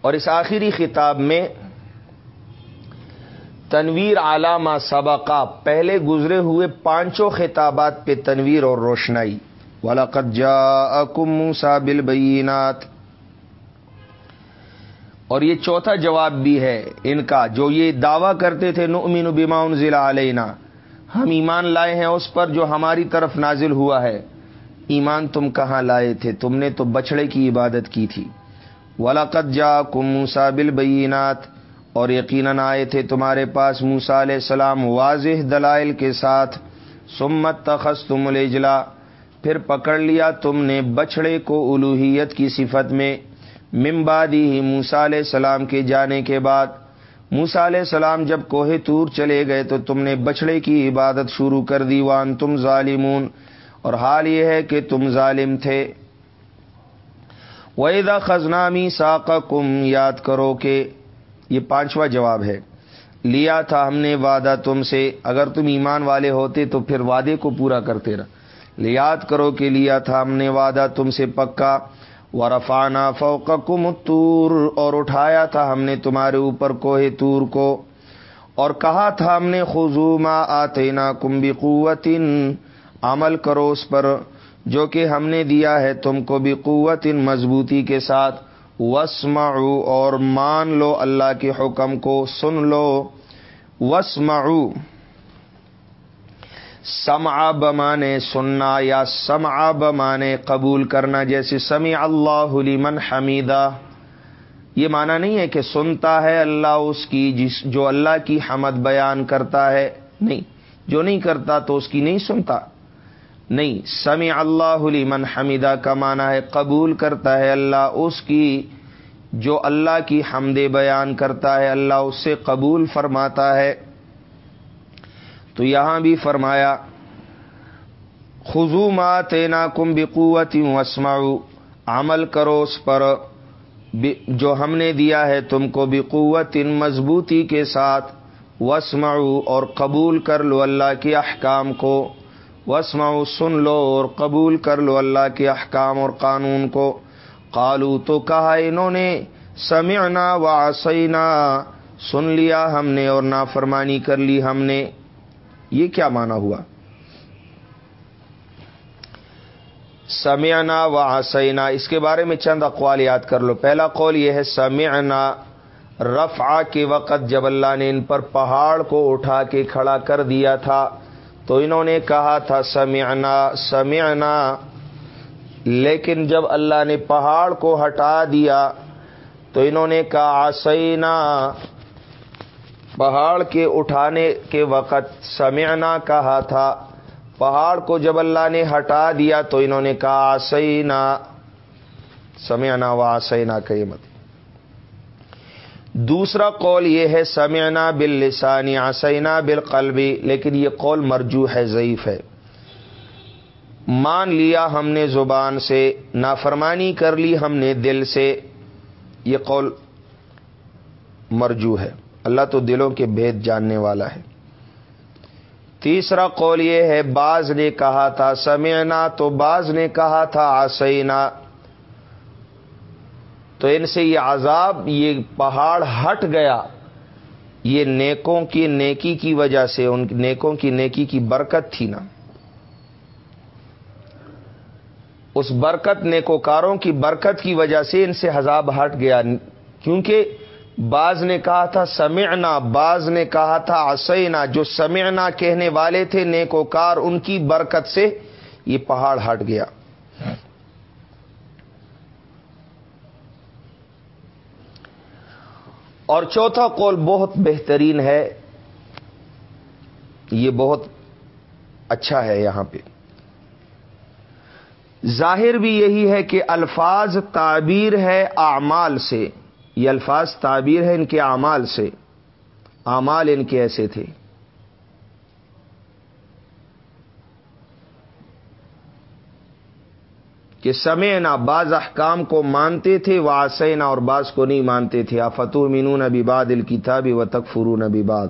اور اس آخری خطاب میں تنویر علامہ سبقہ پہلے گزرے ہوئے پانچوں خطابات پہ تنویر اور روشنائی۔ والا قجا موسا بالبینات اور یہ چوتھا جواب بھی ہے ان کا، جو یہ دعویٰ کرتے تھے، نؤمن بما انزل علینا ہم ایمان لائے ہیں اس پر جو ہماری طرف نازل ہوا ہے۔ ایمان تم کہاں لائے تھے؟ تم نے تو بچڑے کی عبادت کی تھی۔ ولاقت جا کم موسا بالبینات اور یقیناً آئے تھے تمہارے پاس موسا علیہ السلام واضح دلائل کے ساتھ۔ سمت تخص تم الاجلا پھر پکڑ لیا تم نے بچڑے کو الوحیت کی صفت میں۔ ممبادی ہی موسا علیہ السلام کے جانے کے بعد۔ موسا علیہ السلام جب کوہ تور چلے گئے تو تم نے بچڑے کی عبادت شروع کر دی۔ وان تم ظالمون۔ اور حال یہ ہے کہ تم ظالم تھے۔ ویدا خزنامی ساق کم یاد کرو کہ یہ پانچواں جواب ہے۔ لیا تھا ہم نے وعدہ تم سے، اگر تم ایمان والے ہوتے تو پھر وعدے کو پورا کرتے رہ یاد کرو کہ لیا تھا ہم نے وعدہ تم سے پکا۔ و رفانہ فوق کم تور اور اٹھایا تھا ہم نے تمہارے اوپر کوہ تور کو۔ اور کہا تھا ہم نے خزوما آتے نا کمبی قوتن عمل کرو اس پر، جو کہ ہم نے دیا ہے تم کو بھی قوت ان مضبوطی کے ساتھ۔ وسمعو اور مان لو اللہ کے حکم کو، سن لو۔ وسمعو سمع بمانے سننا یا سمع بمانے قبول کرنا، جیسے سمع اللہ لمن حمیدہ۔ یہ مانا نہیں ہے کہ سنتا ہے اللہ اس کی، جس، جو اللہ کی حمد بیان کرتا ہے۔ نہیں، جو نہیں کرتا تو اس کی نہیں سنتا۔ نہیں، سمع اللہ لمن حمیدہ کا معنی ہے قبول کرتا ہے اللہ، اس کی جو اللہ کی حمد بیان کرتا ہے، اللہ اس سے قبول فرماتا ہے۔ تو یہاں بھی فرمایا خزومات نا کم بقوت وسماؤ عمل کرو اس پر جو ہم نے دیا ہے تم کو بقوت ان مضبوطی کے ساتھ وسماؤ اور قبول کر لو اللہ کے احکام کو۔ وسماؤ سن لو اور قبول کر لو اللہ کے احکام اور قانون کو۔ قالو تو کہا انہوں نے، سمعنا و سن لیا ہم نے اور نافرمانی کر لی ہم نے۔ یہ کیا مانا ہوا؟ سمعنا و اس کے بارے میں چند اقوال یاد کر لو۔ پہلا قول یہ ہے، سمعنا، رفع کے وقت جب اللہ نے ان پر پہاڑ کو اٹھا کے کھڑا کر دیا تھا۔ تو انہوں نے کہا تھا، سمعنا سمعنا۔ لیکن جب اللہ نے پہاڑ کو ہٹا دیا تو انہوں نے کہا آسینا پہاڑ کے اٹھانے کے وقت سمعنا کہا تھا۔ پہاڑ کو جب اللہ نے ہٹا دیا تو انہوں نے کہا آسینا سمعنا و آسینا کئی مت مطلب۔ دوسرا قول یہ ہے، سمعنا بل لسانی آسینا بال لیکن یہ قول مرجو ہے، ضعیف ہے۔ مان لیا ہم نے زبان سے، نافرمانی کر لی ہم نے دل سے، یہ قول مرجو ہے۔ اللہ تو دلوں کے بھید جاننے والا ہے۔ تیسرا قول یہ ہے باز نے کہا تھا، سمعنا تو باز نے کہا تھا آسینا تو ان سے یہ عذاب، یہ پہاڑ ہٹ گیا۔ یہ نیکوں کی، نیکی کی وجہ سے، ان نیکوں کی، نیکی کی برکت تھی نا۔ اس برکت، نیکوکاروں کی برکت کی وجہ سے ان سے حذاب ہٹ گیا۔ کیونکہ بعض نے کہا تھا، سمعنا، بعض نے کہا تھا اسینا جو سمعنا کہنے والے تھے، نیکوکار، ان کی برکت سے یہ پہاڑ ہٹ گیا۔ اور چوتھا قول بہت بہترین ہے، یہ بہت اچھا ہے یہاں پہ۔ ظاہر بھی یہی ہے کہ الفاظ تعبیر ہے اعمال سے۔ یہ الفاظ تعبیر ہے ان کے اعمال سے۔ اعمال ان کے ایسے تھے۔ کہ سمے بعض احکام کو مانتے تھے وہ آسینا اور بعض کو نہیں مانتے تھے۔ آفتو مینون ابھی باد الکتابی و تک فرون ابھی باد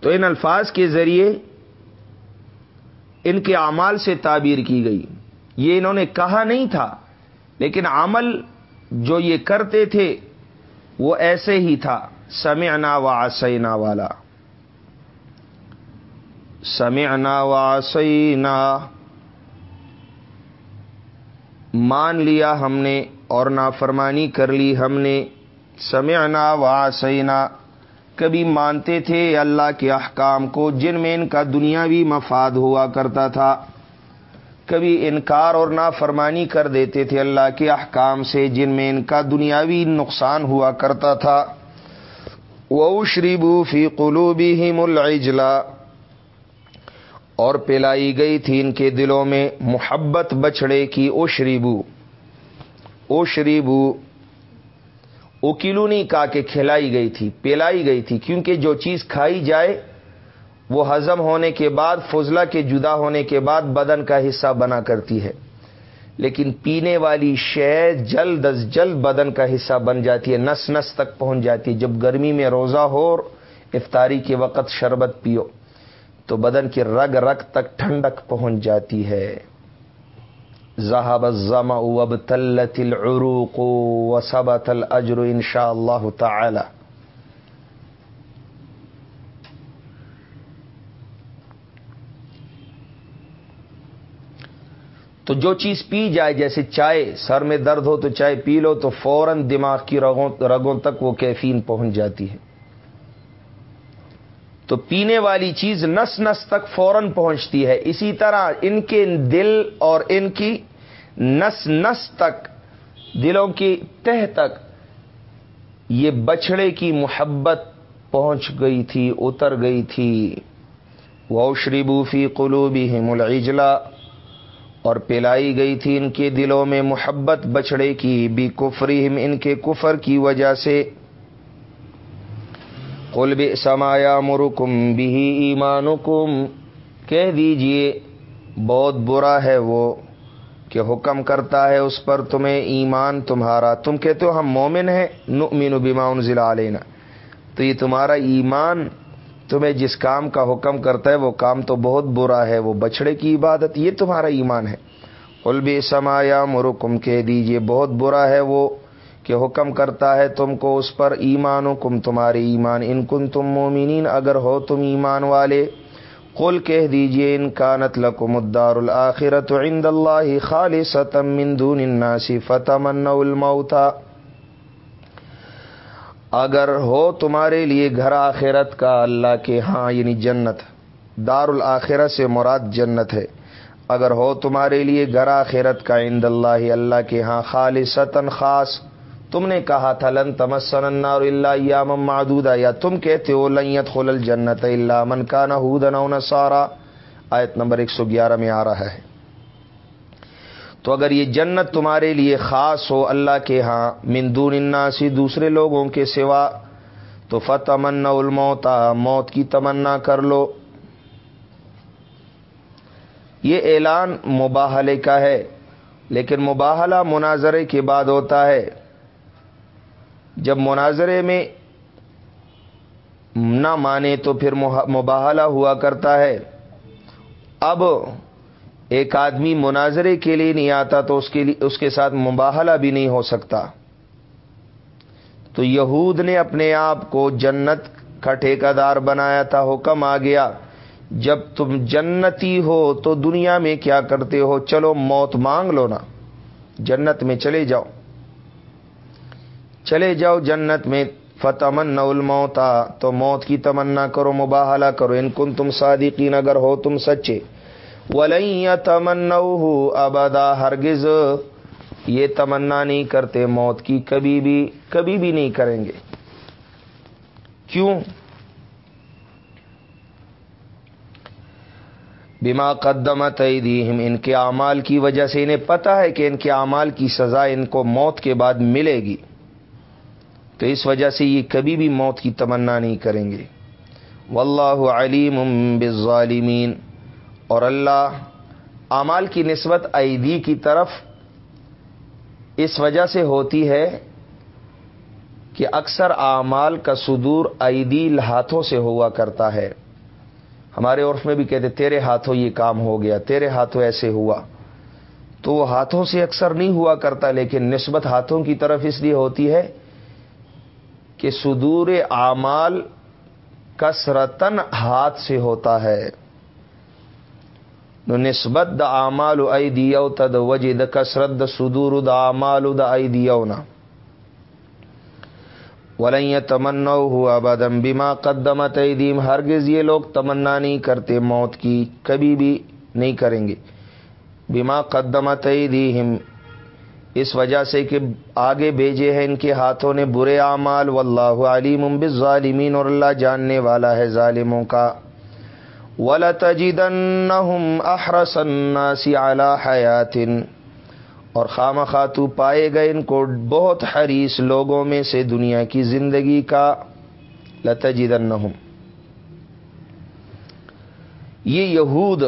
تو ان الفاظ کے ذریعے ان کے اعمال سے تعبیر کی گئی۔ یہ انہوں نے کہا نہیں تھا، لیکن عمل جو یہ کرتے تھے وہ ایسے ہی تھا۔ سمعنا و آسینا والا. سمعنا و آسینا مان لیا ہم نے اور نافرمانی کر لی ہم نے. سمعنا و آسینا کبھی مانتے تھے اللہ کے احکام کو جن میں ان کا دنیاوی مفاد ہوا کرتا تھا. کبھی انکار اور نافرمانی کر دیتے تھے اللہ کے احکام سے جن میں ان کا دنیاوی نقصان ہوا کرتا تھا. وہ شریبو فی قلوبی ہی اور پلائی گئی تھی ان کے دلوں میں محبت بچڑے کی او شریبو او شریبو کا کے کھلائی گئی تھی، پلائی گئی تھی، کیونکہ جو چیز کھائی جائے، وہ ہضم ہونے کے بعد، فضلہ کے جدا ہونے کے بعد بدن کا حصہ بنا کرتی ہے۔ لیکن پینے والی شے جلد از جلد بدن کا حصہ بن جاتی ہے، نس نس تک پہنچ جاتی ہے۔ جب گرمی میں روزہ ہو اور افطاری کے وقت شربت پیو، تو بدن کی رگ رگ تک ٹھنڈک پہنچ جاتی ہے۔ ذہب الزما وب تلت العروق و سبت الجر ان شاء اللہ تعالی۔ تو جو چیز پی جائے جیسے چائے، سر میں درد ہو تو چائے پی لو تو فوراً دماغ کی رگوں رگوں تک وہ کیفین پہنچ جاتی ہے۔ تو پینے والی چیز نس نس تک فوراً پہنچتی ہے۔ اسی طرح ان کے دل اور ان کی نس نس تک، دلوں کی تہ تک یہ بچڑے کی محبت پہنچ گئی تھی، اتر گئی تھی۔ وہ شریبوفی قلوبی ملعجلا اور پلائی گئی تھی ان کے دلوں میں محبت بچڑے کی بھی کفری ان کے کفر کی وجہ سے۔ قلب سمایا مرکم بھی ایمان کہہ دیجیے، بہت برا ہے وہ کہ حکم کرتا ہے اس پر تمہیں ایمان تمہارا۔ تم کہتے ہو ہم مومن ہیں، نؤمن بما انزل علینا۔ تو یہ تمہارا ایمان تمہیں جس کام کا حکم کرتا ہے، وہ کام تو بہت برا ہے، وہ بچڑے کی عبادت، یہ تمہارا ایمان ہے۔ قلبی سمایا مرکم کہہ دیجیے، بہت برا ہے وہ کہ حکم کرتا ہے تم کو، اس پر ایمان و کم تمہارے ایمان۔ ان کن تم مومنین، اگر ہو تم ایمان والے، قل کہہ دیجیے، ان کانت لکم الدار الاخرت عند اللہ خالصتا من دون الناس فتمنوا الموت۔ اگر ہو تمہارے لیے گھر آخرت کا اللہ کے ہاں یعنی جنت دار الاخرہ سے مراد جنت ہے۔ اگر ہو تمہارے لیے گھر آخرت کا عند اللہ اللہ کے ہاں خالصتا خاص، تم نے کہا تھا، لن تمسن النار اللہ یا معدودہ یا تم کہتے ہو لنت خل الجنت اللہ من کا نہ سارا آیت نمبر ایک سو گیارہ میں آ رہا ہے۔ تو اگر یہ جنت تمہارے لیے خاص ہو اللہ کے ہاں مندون الناسی دوسرے لوگوں کے سوا، تو فتمن الموتا موت کی تمنا کر لو۔ یہ اعلان مباحلے کا ہے، لیکن مباحلہ مناظرے کے بعد ہوتا ہے۔ جب مناظرے میں نہ مانے تو پھر مباحلہ ہوا کرتا ہے۔ اب ایک آدمی مناظرے کے لیے نہیں آتا تو اس کے لیے اس کے ساتھ مباحلہ بھی نہیں ہو سکتا۔ تو یہود نے اپنے آپ کو جنت کا ٹھیکہ دار بنایا تھا، حکم آ گیا۔ جب تم جنتی ہو تو دنیا میں کیا کرتے ہو؟ چلو موت مانگ لو نا۔ جنت میں چلے جاؤ۔ چلے جاؤ جنت میں۔ فتمن الموتا تو موت کی تمنا کرو مباحلہ کرو۔ ان کن تم صادقین، اگر ہو تم سچے۔ ولی تمن ابدا، ہرگز یہ تمنا نہیں کرتے، موت کی کبھی بھی کبھی بھی نہیں کریں گے۔ کیوں؟ بیما قدمت ایدیہم، ان کے اعمال کی وجہ سے، انہیں پتا ہے کہ ان کے اعمال کی سزا ان کو موت کے بعد ملے گی۔ تو اس وجہ سے یہ کبھی بھی موت کی تمنا نہیں کریں گے۔ واللہ علیم بالظالمین۔ اور اللہ اعمال کی نسبت ایدی کی طرف اس وجہ سے ہوتی ہے کہ اکثر اعمال کا صدور ایدی ہاتھوں سے ہوا کرتا ہے۔ ہمارے عرف میں بھی کہتے تیرے ہاتھوں یہ کام ہو گیا، تیرے ہاتھوں ایسے ہوا۔ تو وہ ہاتھوں سے اکثر نہیں ہوا کرتا، لیکن نسبت ہاتھوں کی طرف اس لیے ہوتی ہے کہ صدور اعمال کسرتن ہاتھ سے ہوتا ہے۔ نسبت دا اعمال ائی دیو تد وجہ د کسرت د صدور دا اعمال دا ائی دیونا ولن تمنا ہوا بدم بیما قدمت ایدیم. ہرگز یہ لوگ تمنا نہیں کرتے، موت کی کبھی بھی نہیں کریں گے. بیما قدمت ایدیم اس وجہ سے کہ آگے بھیجے ہیں ان کے ہاتھوں نے برے اعمال. واللہ علیم بالظالمین اور اللہ جاننے والا ہے ظالموں کا. وَلَتَجِدَنَّهُمْ أَحْرَسَ النَّاسِ عَلَى حَيَاتٍ اور خام خاتو پائے گئے ان کو بہت حریص لوگوں میں سے دنیا کی زندگی کا لتجدنہم یہ یہود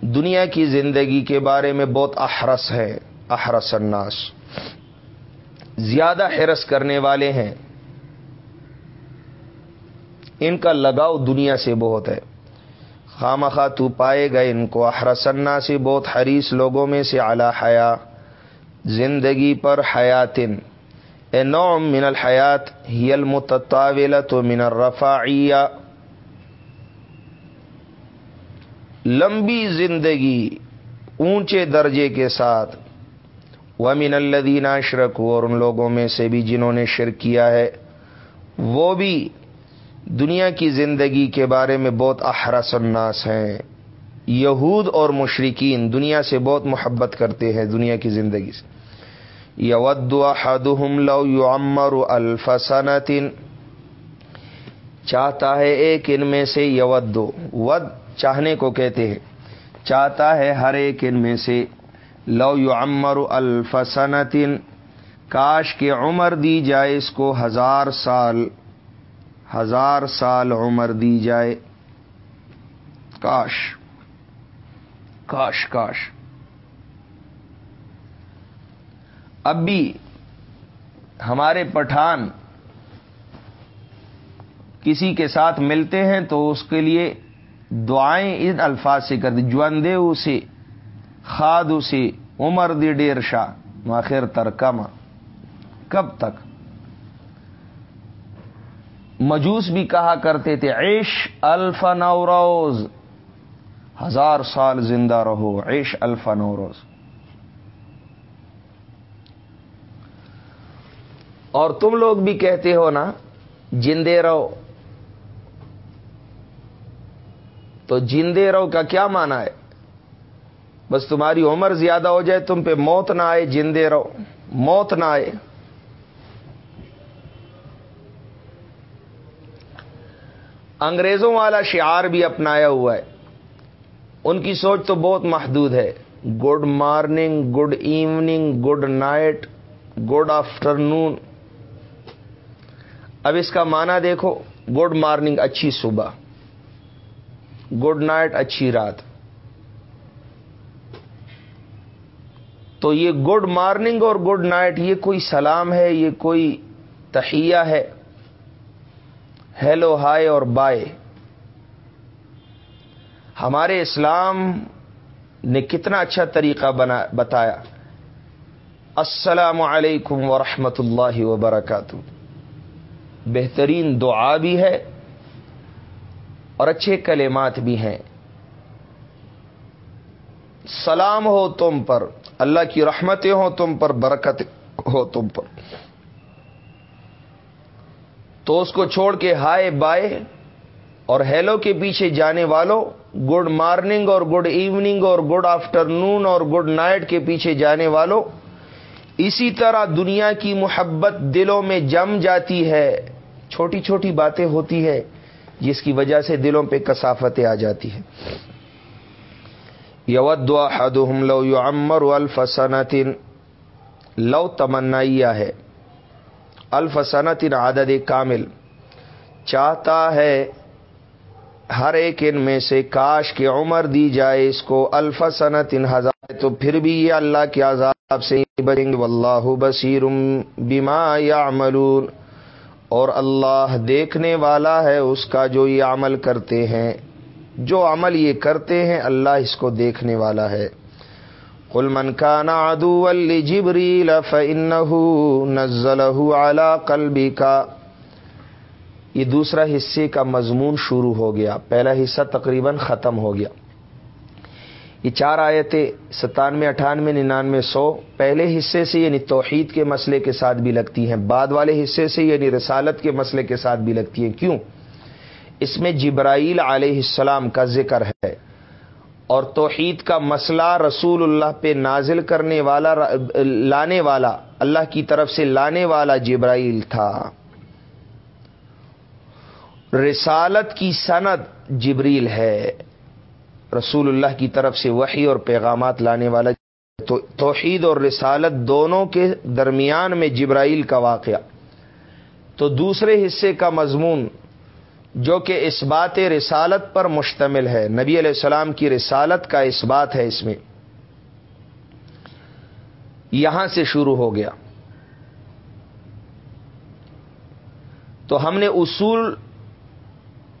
دنیا کی زندگی کے بارے میں بہت احرس ہے احرس الناس. زیادہ حرس کرنے والے ہیں۔ ان کا لگاؤ دنیا سے بہت ہے۔ خام تو پائے گئے ان کو. احرسنا سے بہت حریص لوگوں میں سے اعلی حیا. زندگی پر حیاتن. اے نو من الحیات ہی المتطاولت و من الرفاعیہ. لمبی زندگی اونچے درجے کے ساتھ. ومن الدین شرک اور ان لوگوں میں سے بھی جنہوں نے شرک کیا ہے، وہ بھی دنیا کی زندگی کے بارے میں بہت احرس الناس ہیں۔ یہود اور مشرقین دنیا سے بہت محبت کرتے ہیں دنیا کی زندگی سے۔ یود احدہم لو یعمر الف سنتن چاہتا ہے ایک ان میں سے یود۔ ود چاہنے کو کہتے ہیں۔ چاہتا ہے ہر ایک ان میں سے۔ لو یو امر الفسنتن کاش کے عمر دی جائے اس کو ہزار سال۔ ہزار سال عمر دی جائے۔ کاش۔ کاش کاش۔ اب بھی ہمارے پٹھان کسی کے ساتھ ملتے ہیں تو اس کے لیے دعائیں ان الفاظ سے کرتے جوندے اسے خاد اسی عمر دی ڈیر شاہ، ماخر تر کم کب تک؟ مجوس بھی کہا کرتے تھے، عیش الفا نوروز، ہزار سال زندہ رہو، عیش الفا نوروز۔ اور تم لوگ بھی کہتے ہو نا، جندے رہو۔ تو جندے رہو کا کیا مانا ہے؟ بس تمہاری عمر زیادہ ہو جائے، تم پہ موت نہ آئے، جندے رہو۔ موت نہ آئے۔ انگریزوں والا شعار بھی اپنایا ہوا ہے۔ ان کی سوچ تو بہت محدود ہے۔ Good morning, good evening, good night, good afternoon اب اس کا معنی دیکھو، گڈ مارننگ اچھی صبح، گڈ نائٹ اچھی رات۔ تو یہ گڈ مارننگ اور گڈ نائٹ، یہ کوئی سلام ہے، یہ کوئی تحیہ ہے۔ ہیلو ہائے اور بائے۔ ہمارے اسلام نے کتنا اچھا طریقہ بنا، بتایا۔ السلام علیکم ورحمۃ اللہ وبرکاتہ۔ بہترین دعا بھی ہے اور اچھے کلمات بھی ہیں۔ سلام ہو تم پر، اللہ کی رحمتیں ہوں تم پر، برکت ہو تم پر۔ تو اس کو چھوڑ کے ہائے بائے اور ہیلو کے پیچھے جانے والوں گڈ مارننگ اور گڈ ایوننگ اور گڈ آفٹر نون اور گڈ نائٹ کے پیچھے جانے والوں اسی طرح دنیا کی محبت دلوں میں جم جاتی ہے۔ چھوٹی چھوٹی باتیں ہوتی ہے جس کی وجہ سے دلوں پہ کثافتیں آ جاتی ہیں۔ یود احدهم لو یعمر الف سنت لو تمنا ہے۔ الفسنت عدد کامل۔ چاہتا ہے ہر ایک ان میں سے کاش کی عمر دی جائے اس کو الف سنت ان ہزار۔ تو پھر بھی یہ اللہ کے عذاب سے بچیں گے۔ واللہ بصیر بما یعملون۔ اور اللہ دیکھنے والا ہے اس کا جو یہ عمل کرتے ہیں۔ جو عمل یہ کرتے ہیں، اللہ اس کو دیکھنے والا ہے۔ قل من كان عدوا لجبريل فانه نزله على قلبك. یہ دوسرا حصے کا مضمون شروع ہو گیا، پہلا حصہ تقریباً ختم ہو گیا۔ یہ چار آیتیں ستانوے، اٹھانوے، ننانوے، سو، پہلے حصے سے یعنی توحید کے مسئلے کے ساتھ بھی لگتی ہیں، بعد والے حصے سے یعنی رسالت کے مسئلے کے ساتھ بھی لگتی ہیں۔ کیوں؟ اس میں جبرائیل علیہ السلام کا ذکر ہے۔ اور توحید کا مسئلہ رسول اللہ پہ نازل کرنے والا، لانے والا، اللہ کی طرف سے لانے والا جبرائیل تھا۔ رسالت کی سند جبریل ہے۔ رسول اللہ کی طرف سے وحی اور پیغامات لانے والا توحید اور رسالت دونوں کے درمیان میں جبرائیل کا واقعہ۔ تو دوسرے حصے کا مضمون جو کہ اس بات رسالت پر مشتمل ہے۔ نبی علیہ السلام کی رسالت کا اس بات ہے اس میں۔ یہاں سے شروع ہو گیا۔ تو ہم نے اصول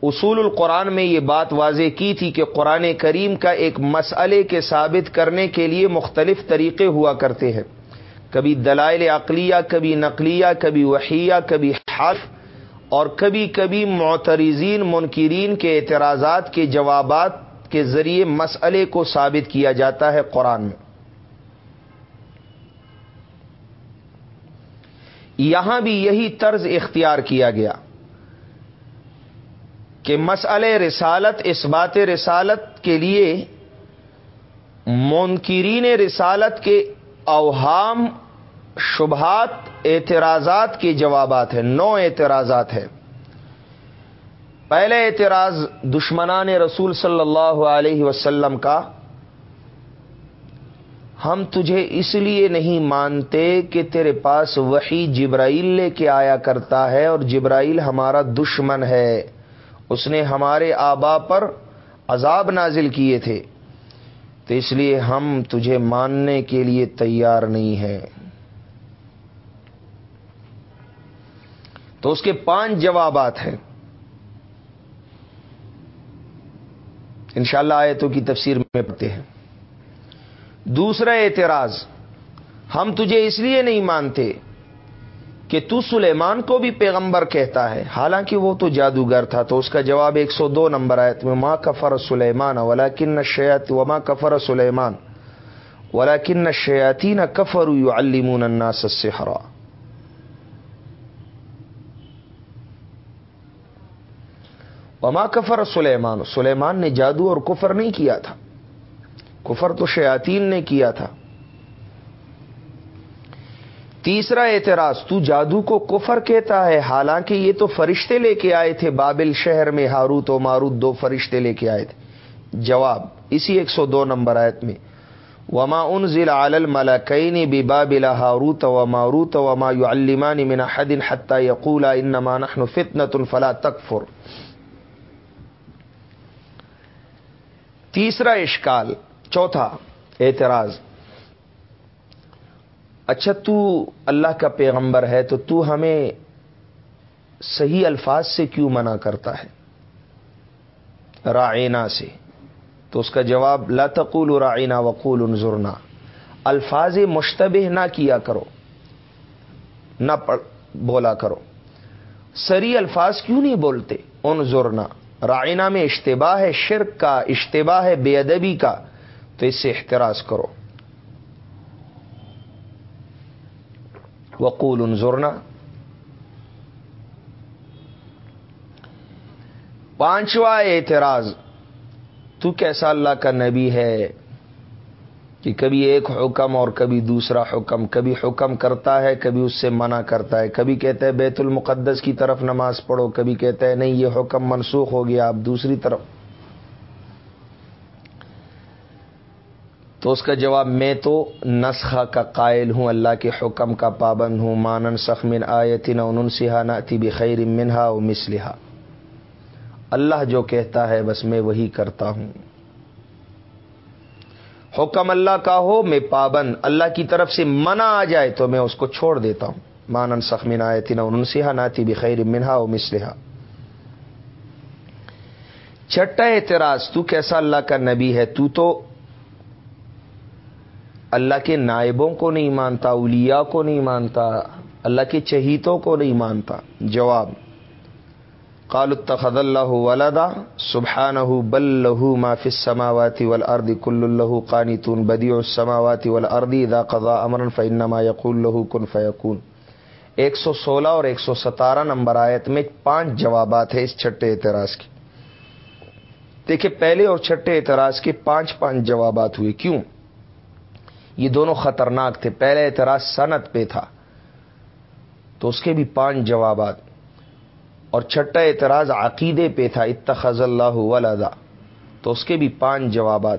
اصول القرآن میں یہ بات واضح کی تھی کہ قرآن کریم کا ایک مسئلے کے ثابت کرنے کے لیے مختلف طریقے ہوا کرتے ہیں۔ کبھی دلائل عقلیہ، کبھی نقلیہ، کبھی وحیہ، کبھی حرف۔ اور کبھی کبھی معترزین منکرین کے اعتراضات کے جوابات کے ذریعے مسئلے کو ثابت کیا جاتا ہے قرآن میں۔ یہاں بھی یہی طرز اختیار کیا گیا کہ مسئلہ رسالت، اس بات رسالت کے لیے منکرین رسالت کے اوہام شبہات اعتراضات کے جوابات ہیں، نو اعتراضات ہیں۔ پہلے اعتراض دشمنان رسول صلی اللہ علیہ وسلم کا، ہم تجھے اس لیے نہیں مانتے کہ تیرے پاس وہی جبرائیل لے کے آیا کرتا ہے اور جبرائیل ہمارا دشمن ہے۔ اس نے ہمارے آبا پر عذاب نازل کیے تھے۔ تو اس لیے ہم تجھے ماننے کے لیے تیار نہیں ہیں۔ تو اس کے پانچ جوابات ہیں۔ انشاءاللہ آیتوں کی تفسیر میں پڑھتے ہیں۔ دوسرا اعتراض، ہم تجھے اس لیے نہیں مانتے کہ تو سلیمان کو بھی پیغمبر کہتا ہے۔ حالانکہ وہ تو جادوگر تھا، تو اس کا جواب ایک سو دو نمبر آئے میں ماں کفر سلیمان ولا کن شیات وما کفر سلیمان ولا کن شیاتی نہ کفر المون الناس السحر. وما کفر سلیمان. سلیمان نے جادو اور کفر نہیں کیا تھا. کفر تو شیاتین نے کیا تھا. تیسرا اعتراض، تو جادو کو کفر کہتا ہے، حالانکہ یہ تو فرشتے لے کے آئے تھے، بابل شہر میں ہاروت و ماروت دو فرشتے لے کے آئے تھے. جواب، اسی ایک سو دو نمبر آیت میں، وما ان ضلع الملکین بی بابل ہاروت و ماروت وما یو المانی من حد حتہ یقولا انما نحن فتنة فلا تکفر. تیسرا اشکال، چوتھا اعتراض اچھا تو اللہ کا پیغمبر ہے تو تو ہمیں صحیح الفاظ سے کیوں منع کرتا ہے؟ رائنا سے۔ تو اس کا جواب، لا تقول رائنا وقول انظرنا۔ الفاظ مشتبہ نہ کیا کرو، نہ بولا کرو۔ سری الفاظ کیوں نہیں بولتے؟ انظرنا۔ رائنا میں اشتباہ ہے، شرک کا اشتباہ ہے، بے ادبی کا، تو اس سے احتراز کرو۔ وقول انظرنا۔ پانچواں اعتراض، تو کیسا اللہ کا نبی ہے؟ کہ کبھی ایک حکم اور کبھی دوسرا حکم، کبھی حکم کرتا ہے، کبھی اس سے منع کرتا ہے۔ کبھی کہتا ہے بیت المقدس کی طرف نماز پڑھو، کبھی کہتا ہے نہیں، یہ حکم منسوخ ہو گیا، آپ دوسری طرف۔ تو اس کا جواب، میں تو نسخہ کا قائل ہوں، اللہ کے حکم کا پابند ہوں۔ مانن سخمن آیتن ان سہانا تی بخیر منہا و مسلحا اللہ جو کہتا ہے، بس میں وہی کرتا ہوں۔ حکم اللہ کا ہو، میں پابند اللہ کی طرف سے منع آ جائے تو میں اس کو چھوڑ دیتا ہوں۔ مانن سخمن آیتن ان سہانا تی بخیر منہا و مسلحا چھٹا اعتراض، تو کیسا اللہ کا نبی ہے؟ تو تو اللہ کے نائبوں کو نہیں مانتا، اولیاء کو نہیں مانتا، اللہ کے چہیتوں کو نہیں مانتا۔ جواب قال اتخذ اللہ ولدا سبحانہ بل لہو ما فی السماوات والارض کل اللہ قانتون بدیع السماوات والارض اذا قضا امرا فانما يقول له کن فیکون ایک سو سولہ اور ایک سو ستارہ نمبر آیت میں پانچ جوابات ہیں اس چھٹے اعتراض کے دیکھیں پہلے اور چھٹے اعتراض کے پانچ پانچ جوابات ہوئے. کیوں؟ یہ دونوں خطرناک تھے. پہلے اعتراض صنعت پہ تھا. تو اس کے بھی پانچ جوابات. اور چھٹا اعتراض عقیدے پہ تھا، اتخذ اللہ ولدا۔ تو اس کے بھی پانچ جوابات۔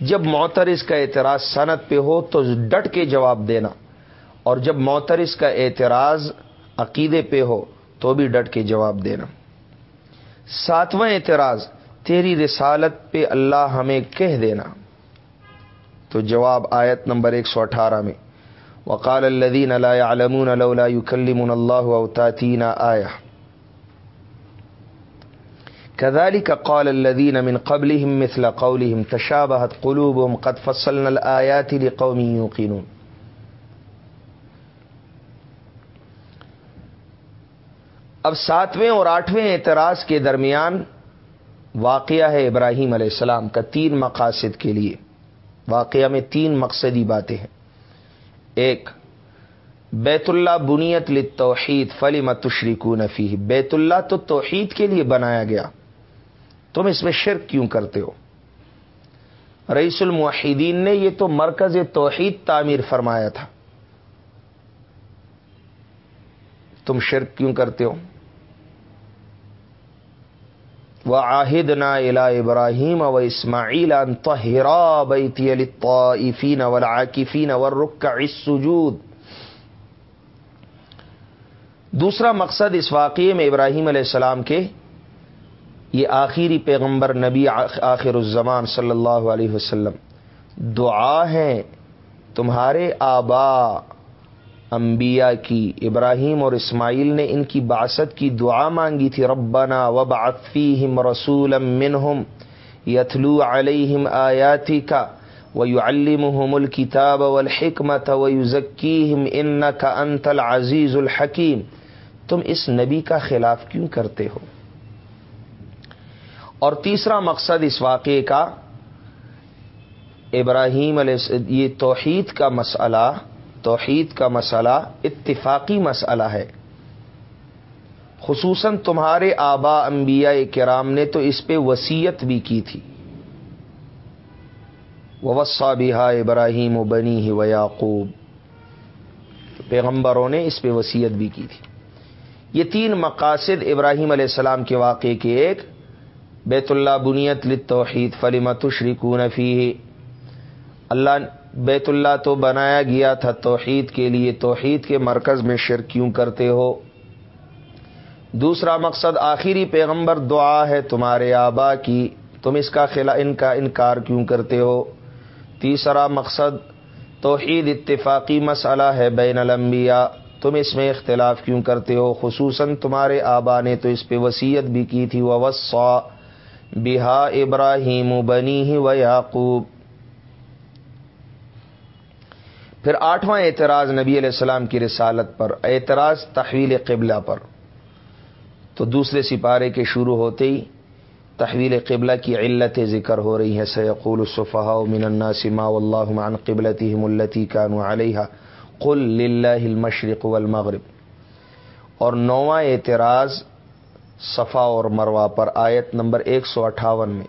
جب معترز کا اعتراض صنعت پہ ہو تو ڈٹ کے جواب دینا۔ اور جب معترز کا اعتراض عقیدے پہ ہو تو بھی ڈٹ کے جواب دینا۔ ساتواں اعتراض، تیری رسالت پہ اللہ ہمیں کہہ دینا۔ تو جواب آیت نمبر ایک سو اٹھارہ میں۔ وقال الدین اللہ علمون اللہ اللہ اوتاتین آیا كذلك قال الذين من قبلهم مثل قولهم تشابهت قلوبهم قد فصلنا الآيات لقوم يوقنون. اب ساتویں اور آٹھویں اعتراض کے درمیان واقعہ ہے ابراہیم علیہ السلام کا تین مقاصد کے لیے۔ واقعہ میں تین مقصدی باتیں ہیں۔ ایک، بیت اللہ بنیت لتوحید فلی متشریکو نفی بیت اللہ تو توحید کے لیے بنایا گیا۔ تم اس میں شرک کیوں کرتے ہو؟ رئیس الموحدین نے یہ تو مرکز توحید تعمیر فرمایا تھا۔ تم شرک کیوں کرتے ہو؟ و آہد نا الا ابراہیم و اسماعیل انتہرا بیتی للطائفین والعاکفین والرکع السجود۔ دوسرا مقصد اس واقعے میں ابراہیم علیہ السلام کے یہ آخری پیغمبر نبی آخر الزمان صلی اللہ علیہ وسلم، دعا ہیں تمہارے آبا انبیاء کی، ابراہیم اور اسماعیل نے ان کی باست کی دعا مانگی تھی، ربنا وبعث فیہم رسولا منہم یتلو علیہم آیاتی کا و المحم الکتاب الحکمت و یو ذکیم ان کا انتل عزیز الحکیم۔ تم اس نبی کا خلاف کیوں کرتے ہو؟ اور تیسرا مقصد اس واقعے کا ابراہیم علیہ یہ توحید کا مسئلہ، توحید کا مسئلہ اتفاقی مسئلہ ہے۔ خصوصاً تمہارے آبا انبیاء کرام نے تو اس پہ وسیعت بھی کی تھی۔ وسا بہا ابراہیم و بنی ہی و یعقوب پیغمبروں نے اس پہ وسیعت بھی کی تھی۔ یہ تین مقاصد ابراہیم علیہ السلام کے واقعے کے ایک بیت اللہ بنیت لتوحید فلیمت شریکون فی اللہ بیت اللہ تو بنایا گیا تھا توحید کے لیے، توحید کے مرکز میں شرک کیوں کرتے ہو؟ دوسرا مقصد، آخری پیغمبر دعا ہے تمہارے آبا کی، تم اس کا خلا، ان کا انکار کیوں کرتے ہو؟ تیسرا مقصد، توحید اتفاقی مسئلہ ہے بین الانبیاء، تم اس میں اختلاف کیوں کرتے ہو؟ خصوصاً تمہارے آبا نے تو اس پہ وسیعت بھی کی تھی وسا بہا ابراہیم بنی و یعقوب پھر آٹھواں اعتراض نبی علیہ السلام کی رسالت پر، اعتراض تحویل قبلہ پر۔ تو دوسرے سپارے کے شروع ہوتے ہی تحویل قبلہ کی علت ذکر ہو رہی ہے سیقول الصفحاء من الناس ما واللہ عن قبلتهم التي كانوا عليها قل للہ المشرق والمغرب۔ اور نواں اعتراض صفا اور مروا پر آیت نمبر ایک سو اٹھاون میں۔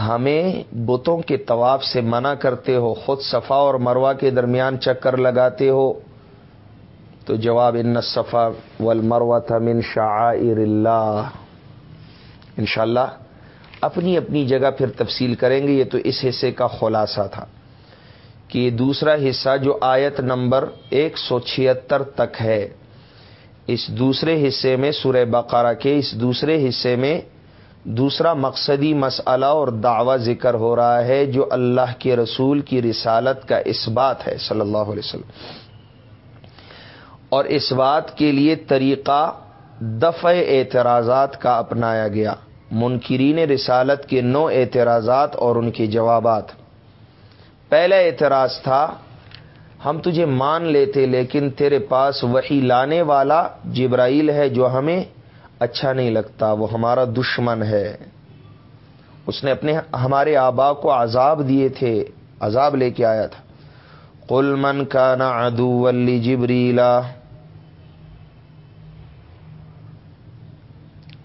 ہمیں بتوں کے طواف سے منع کرتے ہو، خود صفا اور مروا کے درمیان چکر لگاتے ہو؟ تو جواب، ان صفا والمروہ تھا من شعائر اللہ۔ انشاءاللہ، اپنی اپنی جگہ پھر تفصیل کریں گے، یہ تو اس حصے کا خلاصہ تھا کہ یہ دوسرا حصہ جو آیت نمبر ایک سو چھتر تک ہے۔ اس دوسرے حصے میں سورہ بقرہ کے اس دوسرے حصے میں دوسرا مقصدی مسئلہ اور دعوی ذکر ہو رہا ہے جو اللہ کے رسول کی رسالت کا اس بات ہے، صلی اللہ علیہ وسلم۔ اور اس بات کے لیے طریقہ دفع اعتراضات کا اپنایا گیا۔ منکرین رسالت کے نو اعتراضات اور ان کے جوابات۔ پہلا اعتراض تھا ہم تجھے مان لیتے لیکن تیرے پاس وہی لانے والا جبرائیل ہے جو ہمیں اچھا نہیں لگتا، وہ ہمارا دشمن ہے۔ اس نے اپنے ہمارے آبا کو عذاب دیے تھے، عذاب لے کے آیا تھا۔ قل من کا نا ادو ولی جبریلا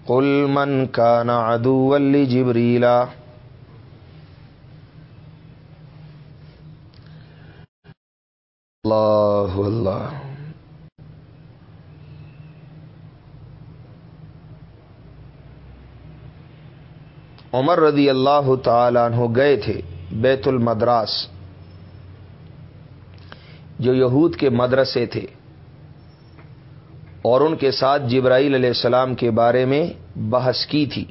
قل من کا نا ادو ولی جبریلا اللہ اللہ عمر رضی اللہ تعالیٰ عنہ گئے تھے بیت المدراس جو یہود کے مدرسے تھے اور ان کے ساتھ جبرائیل علیہ السلام کے بارے میں بحث کی تھی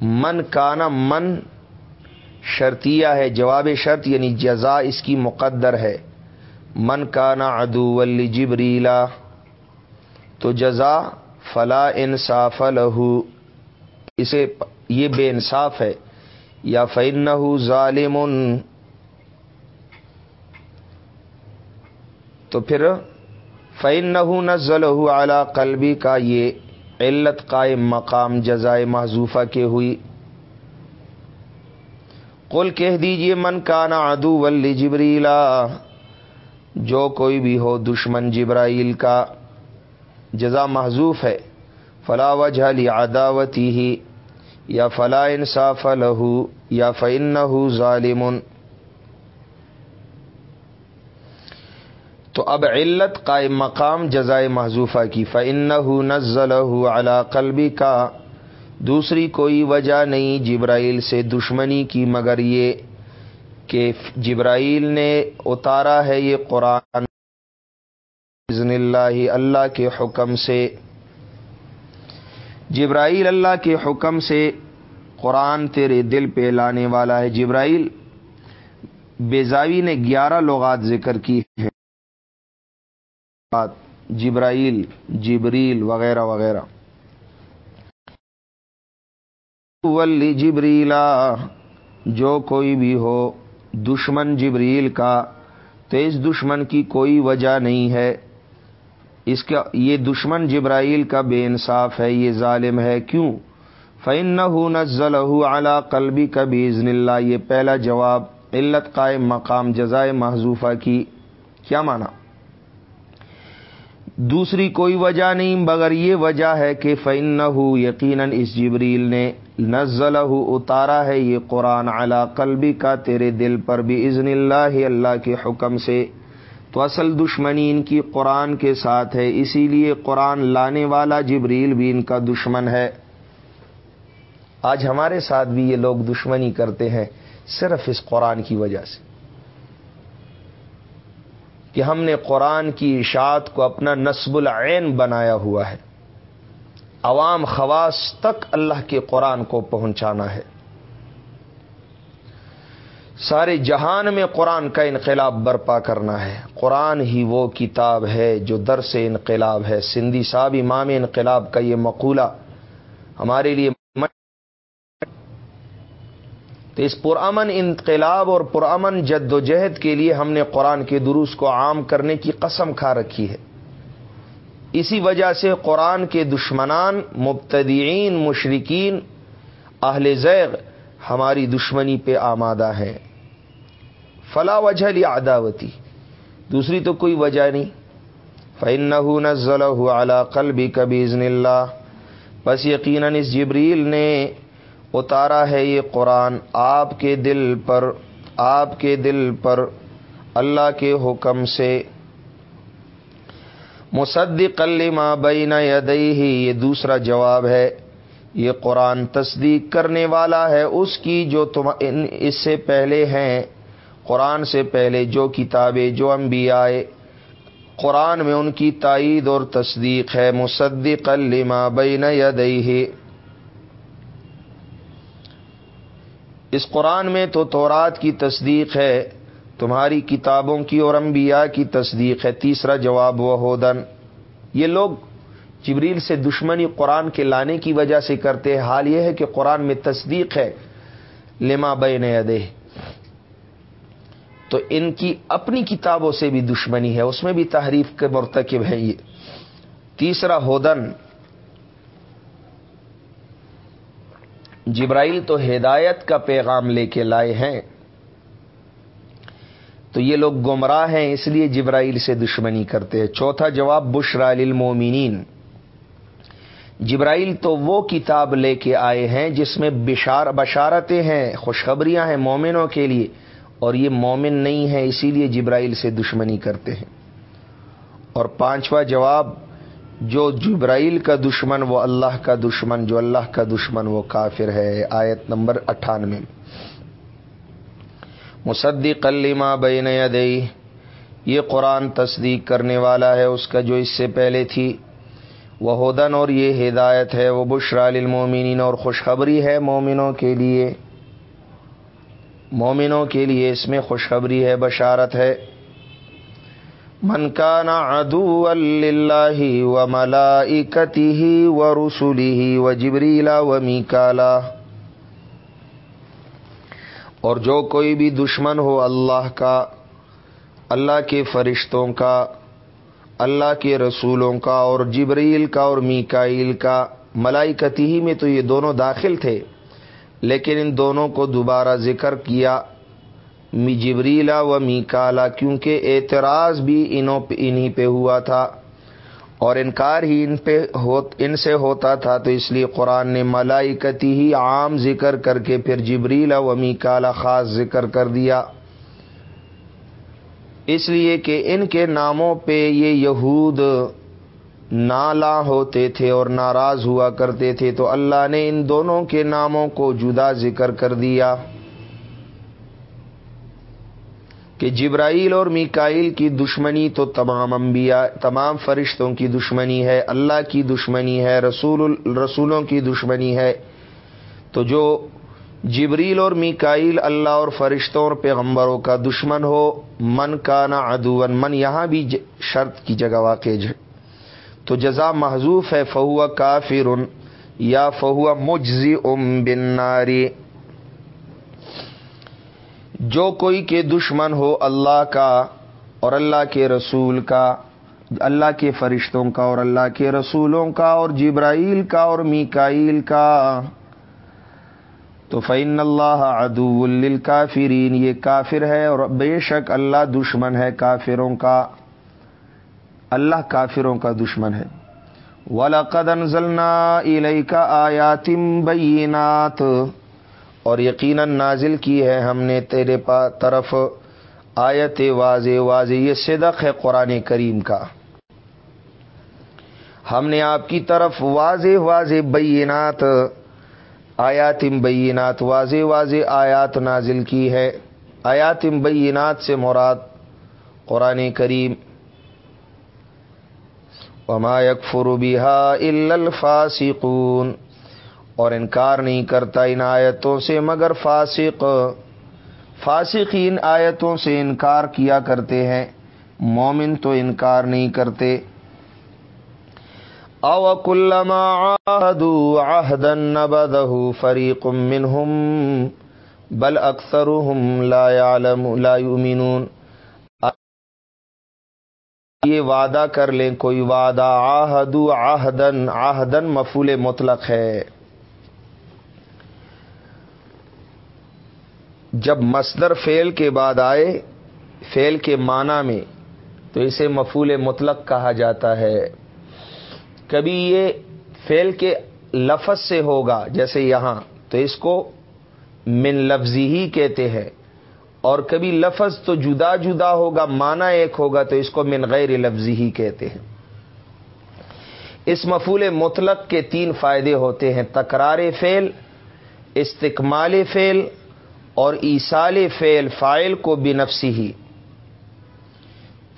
من کانا من شرطیہ ہے جواب شرط یعنی جزا اس کی مقدر ہے من کانا ادو جبریلا تو جزا فلا انصاف لہو اسے یہ بے انصاف ہے، یا فین ظالم۔ تو پھر فین نزل اعلی قلبی کا یہ علت قائم، مقام جزائے محضوفہ کے ہوئی۔ قل کہہ دیجیے من کانا ادو ولی جبریلا جو کوئی بھی ہو دشمن جبرائیل کا جزا محضوف ہے، فلا وجہ لی عداوتی ہی، یا فلا انصاف لہو، یا فن ظالم تو اب علت قائم مقام جزائے محضوفہ کی فن نزل علا قلبی کا دوسری کوئی وجہ نہیں جبرائیل سے دشمنی کی، مگر یہ کہ جبرائیل نے اتارا ہے یہ قرآن اللہ اللہ کے حکم سے۔ جبرائیل اللہ کے حکم سے قرآن تیرے دل پہ لانے والا ہے۔ جبرائیل بیزاوی نے گیارہ لغات ذکر کی ہے جبرائیل، جبریل وغیرہ وغیرہ۔ ولی جبریلا جو کوئی بھی ہو۔ دشمن جبریل کا تو اس دشمن کی کوئی وجہ نہیں ہے۔ اس کا یہ دشمن جبرائیل کا بے انصاف ہے، یہ ظالم ہے۔ کیوں؟ فعن نزل اعلیٰ قلبی کا بزن اللہ یہ پہلا جواب علت قائم مقام جزائے محضوفہ کی۔ کیا مانا دوسری کوئی وجہ نہیں، مگر یہ وجہ ہے کہ فن یقیناً اس جبریل نے نزل اتارا ہے یہ قرآن علا قلبی کا تیرے دل پر بھی ازن اللہ اللہ کے حکم سے۔ تو اصل دشمنی ان کی قرآن کے ساتھ ہے، اسی لیے قرآن لانے والا جبریل بھی ان کا دشمن ہے۔ آج ہمارے ساتھ بھی یہ لوگ دشمنی کرتے ہیں صرف اس قرآن کی وجہ سے۔ کہ ہم نے قرآن کی اشاعت کو اپنا نصب العین بنایا ہوا ہے۔ عوام خواص تک اللہ کے قرآن کو پہنچانا ہے۔ سارے جہان میں قرآن کا انقلاب برپا کرنا ہے۔ قرآن ہی وہ کتاب ہے جو در سے انقلاب ہے۔ سندھی صاحب امام انقلاب کا یہ مقولہ ہمارے لیے تو اس پرامن انقلاب اور پرامن جد و جہد کے لیے ہم نے قرآن کے دروس کو عام کرنے کی قسم کھا رکھی ہے۔ اسی وجہ سے قرآن کے دشمنان مبتدئین مشرقین اہل زیغ ہماری دشمنی پہ آمادہ ہیں۔ فلا وجہ لی عداوتی دوسری تو کوئی وجہ نہیں۔ فن نزل اعلیٰ قلبی کبھی اللہ بس یقیناً اس جبریل نے اتارا ہے یہ قرآن آپ کے دل پر، آپ کے دل پر اللہ کے حکم سے مصدق لما بین یدئی یہ دوسرا جواب ہے، یہ قرآن تصدیق کرنے والا ہے اس کی جو تم اس سے پہلے ہیں، قرآن سے پہلے جو کتابیں، جو انبیاء، قرآن میں ان کی تائید اور تصدیق ہے مصدق لما بین یدئی اس قرآن میں تو تورات کی تصدیق ہے تمہاری کتابوں کی اور انبیاء کی تصدیق ہے۔ تیسرا جواب وہ ہودن یہ لوگ جبریل سے دشمنی قرآن کے لانے کی وجہ سے کرتے ہیں۔ حال یہ ہے کہ قرآن میں تصدیق ہے۔ لما بین ادے تو ان کی اپنی کتابوں سے بھی دشمنی ہے۔ اس میں بھی تحریف کے مرتکب ہے یہ۔ تیسرا ہودن جبرائیل تو ہدایت کا پیغام لے کے لائے ہیں۔ تو یہ لوگ گمراہ ہیں، اس لیے جبرائیل سے دشمنی کرتے ہیں۔ چوتھا جواب، بشرا للمومنین جبرائیل تو وہ کتاب لے کے آئے ہیں جس میں بشار، بشارتیں ہیں، خوشخبریاں ہیں مومنوں کے لیے، اور یہ مومن نہیں ہے اسی لیے جبرائیل سے دشمنی کرتے ہیں۔ اور پانچواں جواب، جو جبرائیل کا دشمن، وہ اللہ کا دشمن، جو اللہ کا دشمن، وہ کافر ہے۔ آیت نمبر اٹھانوے۔ میں مصدق کلیما بین دئی یہ قرآن تصدیق کرنے والا ہے، اس کا جو اس سے پہلے تھی۔ وہ ہدن اور یہ ہدایت ہے، وہ بشرا للمومنین اور خوشخبری ہے مومنوں کے لیے۔ مومنوں کے لیے اس میں خوشخبری ہے، بشارت ہے۔ من کا نا ادو اللہ و ملا اکتی و رسولی و جبریلا و میکالا اور جو کوئی بھی دشمن ہو اللہ کا، اللہ کے فرشتوں کا، اللہ کے رسولوں کا اور جبریل کا اور میکائیل کا ملائکتی ہی میں تو یہ دونوں داخل تھے، لیکن ان دونوں کو دوبارہ ذکر کیا جبریلا و میکالا، کیونکہ اعتراض بھی انہوں انہی پہ ہوا تھا۔ اور انکار ہی ان پہ ہو ان سے ہوتا تھا، تو اس لیے قرآن نے ملائکتی ہی عام ذکر کر کے پھر جبریلا و میکالا خاص ذکر کر دیا۔ اس لیے کہ ان کے ناموں پہ یہ یہود نالا ہوتے تھے اور ناراض ہوا کرتے تھے، تو اللہ نے ان دونوں کے ناموں کو جدا ذکر کر دیا۔ کہ جبرائیل اور میکائل کی دشمنی تو تمام انبیاء، تمام فرشتوں کی دشمنی ہے، اللہ کی دشمنی ہے، رسول رسولوں کی دشمنی ہے۔ تو جو جبریل اور میکائل اللہ اور فرشتوں اور پیغمبروں کا دشمن ہو، من کا نا ادون من یہاں بھی شرط کی جگہ واقع ہے۔ تو جزا محضوف ہے، فہو کافر یا فہو مجزی ام بن ناری جو کوئی کے دشمن ہو اللہ کا اور اللہ کے رسول کا، اللہ کے فرشتوں کا اور اللہ کے رسولوں کا اور جبرائیل کا اور میکائیل کا۔ تو فعن اللہ ادو الکافرین یہ کافر ہے اور بے شک اللہ دشمن ہے کافروں کا۔ اللہ کافروں کا دشمن ہے۔ ولاقد انزلنا علیہ کا آیاتم بینات اور یقیناً نازل کی ہے ہم نے تیرے پا، طرف آیت واضح واضح، یہ صدق ہے قرآن کریم کا۔ ہم نے آپ کی طرف واضح واضح بینات، آیاتم بینات، واضح واضح آیات نازل کی ہے۔ آیاتم بینات سے مراد قرآن کریم۔ وما يكفر بها الا الفاسقون۔ اور انکار نہیں کرتا ان آیتوں سے، مگر فاسق۔ فاسقین آیتوں سے انکار کیا کرتے ہیں، مومن تو انکار نہیں کرتے۔ او کلما عاهدوا عهدا نبذه فريق منهم بل اکثرهم لا يعلم لا يؤمنون یہ وعدہ کر لیں، کوئی وعدہ آہدو آہدن آہدن مفول مطلق ہے۔ جب مصدر فیل کے بعد آئے فیل کے معنی میں، تو اسے مفول مطلق کہا جاتا ہے۔ کبھی یہ فیل کے لفظ سے ہوگا، جیسے یہاں، تو اس کو من لفظی ہی کہتے ہیں۔ اور کبھی لفظ تو جدا جدا ہوگا مانا ایک ہوگا، تو اس کو من غیر لفظی ہی کہتے ہیں۔ اس مفول مطلق کے تین فائدے ہوتے ہیں۔ تکرار فیل استقمال فیل اور ایسال فیل فائل کو بنفسی ہی۔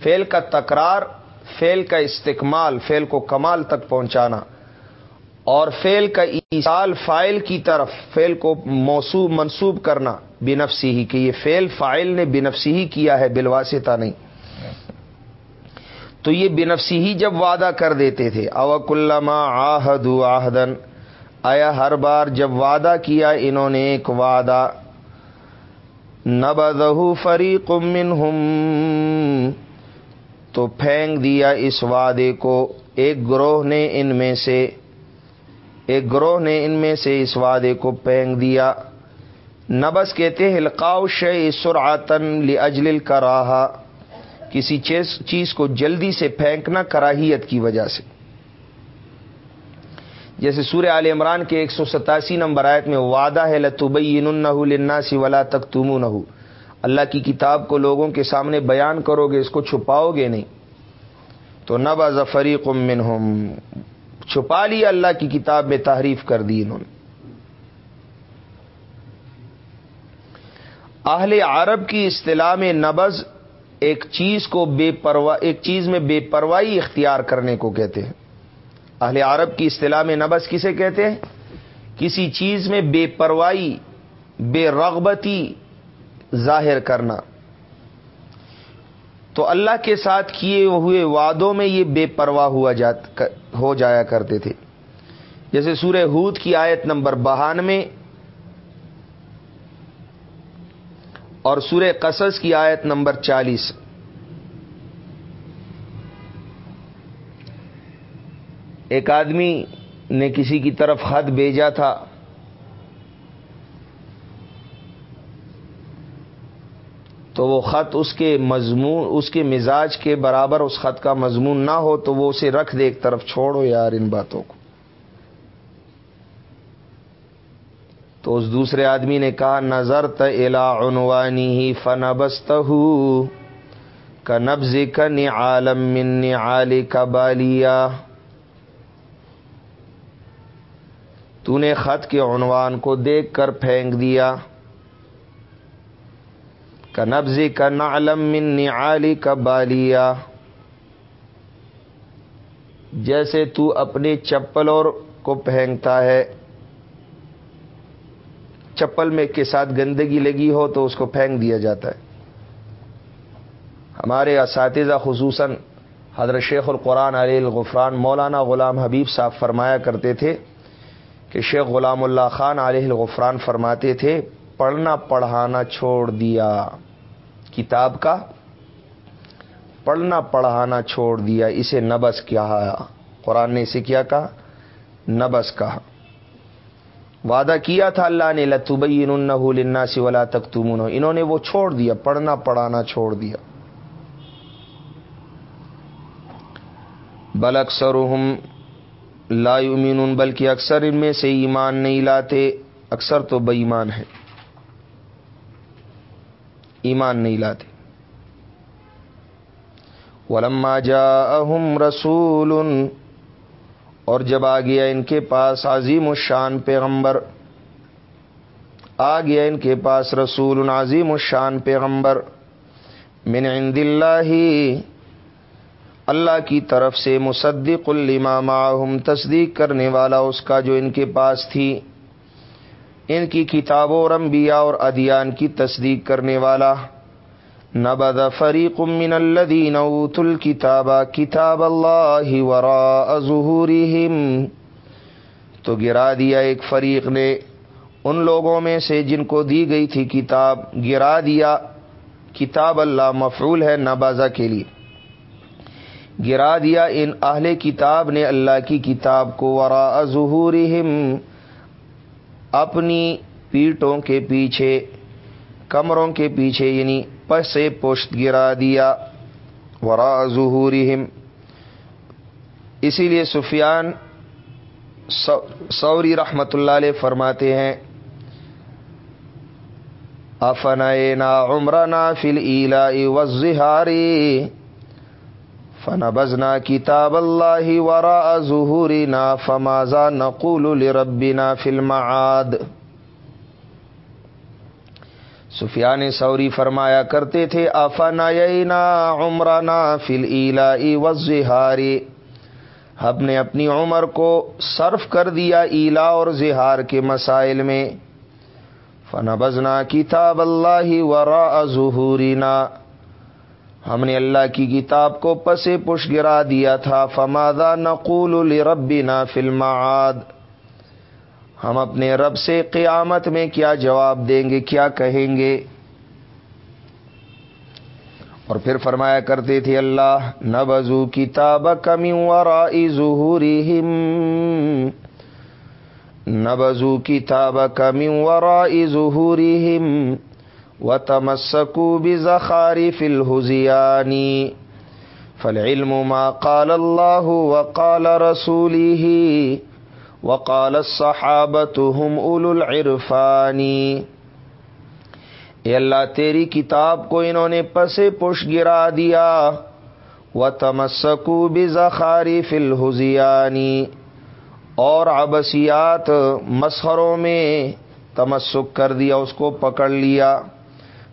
فیل کا تکرار فیل کا استقمال فیل کو کمال تک پہنچانا۔ اور فیل کا ایسال فائل کی طرف فیل کو موصوب منسوب کرنا بنفسی ہی، کہ یہ فیل فائل نے بنفسی ہی کیا ہے بلواسطہ نہیں۔ تو یہ بنفسی ہی جب وعدہ کر دیتے تھے اوک علامہ آہد آہدن آیا ہر بار جب وعدہ کیا، انہوں نے ایک وعدہ نبدہ فریق منہم۔ تو پھینک دیا اس وعدے کو۔ ایک گروہ نے ان میں سے، ایک گروہ نے ان میں سے اس وعدے کو پھینک دیا۔ نبس کہتے ہیں ہلکاؤ شہ سرعتن لجل کا راہا کسی چیز کو جلدی سے پھینکنا کراہیت کی وجہ سے۔ جیسے سورہ عال عمران کے ایک سو ستاسی نمبر آیت میں وعدہ ہے لتبئی لنا سی ولا تک تم اللہ کی کتاب کو لوگوں کے سامنے بیان کرو گے، اس کو چھپاؤ گے نہیں۔ تو نب ظفری قمن چھپا لیا اللہ کی کتاب میں تحریف کر دی انہوں نے۔ اہل عرب کی اصطلاح میں نبز ایک چیز کو بے پروا، ایک چیز میں بے پرواہی اختیار کرنے کو کہتے ہیں۔ اہل عرب کی اصطلاح میں نبز کسے کہتے ہیں؟ کسی چیز میں بے پرواہی، بے رغبتی ظاہر کرنا۔ تو اللہ کے ساتھ کیے ہوئے وعدوں میں یہ بے پرواہ ہوا جات، ہو جایا کرتے تھے۔ جیسے سورہ ہود کی آیت نمبر بہانوے اور سورہ قصص کی آیت نمبر چالیس۔ ایک آدمی نے کسی کی طرف خط بھیجا تھا۔ تو وہ خط اس کے مضمون، اس کے مزاج کے برابر اس خط کا مضمون نہ ہو تو وہ اسے رکھ دے ایک طرف، چھوڑو یار ان باتوں کو۔ تو اس دوسرے آدمی نے کہا نظر تلا عنوانی ہی فنبست کا نبز کا عالم من علی کا بالیا تو نے خط کے عنوان کو دیکھ کر پھینک دیا۔ کا نبز کا نعلم من علی کا بالیا جیسے تو اپنی چپل اور کو پھینکتا ہے۔ چپل میں کے ساتھ گندگی لگی ہو تو اس کو پھینک دیا جاتا ہے۔ ہمارے اساتذہ خصوصاً حضرت شیخ القرآن علیہ الغفران مولانا غلام حبیب صاحب فرمایا کرتے تھے کہ شیخ غلام اللہ خان علیہ الغفران فرماتے تھے، پڑھنا پڑھانا چھوڑ دیا۔ کتاب کا؟ پڑھنا پڑھانا چھوڑ دیا، اسے نبس کیا قرآن نے اسے کیا کہا؟ نبس کہا۔ وعدہ کیا تھا اللہ نے لتبین النا سی ولا تک تم انہوں نے وہ چھوڑ دیا، پڑھنا پڑھانا چھوڑ دیا۔ بل اکثر لا یؤمنون، بلکہ اکثر ان میں سے ایمان نہیں لاتے۔ اکثر تو بے ایمان ہے ایمان نہیں لاتے۔ ولما جاءہم رسول، اور جب آ گیا ان کے پاس عظیم الشان پیغمبر، آ گیا ان کے پاس رسول، عظیم الشان پیغمبر، من عند اللہ اللہ کی طرف سے مصدق معهم تصدیق کرنے والا اس کا جو ان کے پاس تھی، ان کی کتابوں اور انبیاء اور ادیان کی تصدیق کرنے والا۔ نبد فریق من الذین اوتوا الكتاب کتاب اللہ وراء ظہورہم۔ تو گرا دیا ایک فریق نے ان لوگوں میں سے جن کو دی گئی تھی کتاب، گرا دیا، کتاب اللہ مفعول ہے نبازہ کے لیے۔ گرا دیا ان اہل کتاب نے اللہ کی کتاب کو وراء ظہورہم اپنی پیٹوں کے پیچھے، کمروں کے پیچھے یعنی پسے پشت گرا دیا ورا ظہورہم۔ اسی لیے سفیان سوری رحمت اللہ علیہ فرماتے ہیں افنا عمرنا فل علا وزہاری فن بزنا کتاب اللہ ورا ظہوری نا فمازا نقول ربینا فلم آد سفیان سوری فرمایا کرتے تھے آفا عمرانہ فل علا وزہاری ہم نے اپنی عمر کو صرف کر دیا ایلا اور زہار کے مسائل میں. فن بزنا کتاب اللہ ورا ظہورینا ہم نے اللہ کی کتاب کو پسے پش گرا دیا تھا۔ فمادا نقول ربینا فلم ہم اپنے رب سے قیامت میں کیا جواب دیں گے، کیا کہیں گے؟ اور پھر فرمایا کرتے تھے اللہ نبزو کتاب کمی ورا ظہوری نبزو کتاب کمی ورا ظہوری و تمسکو بخاری فل حزیانی فل علم ما قال اللہ وقال رسولی وقال صحابت ہم العرفانی اے اللہ، تیری کتاب کو انہوں نے پسے پش گرا دیا. و تمسکو بخاری فل اور ابسیات مسحروں میں تمسک کر دیا، اس کو پکڑ لیا.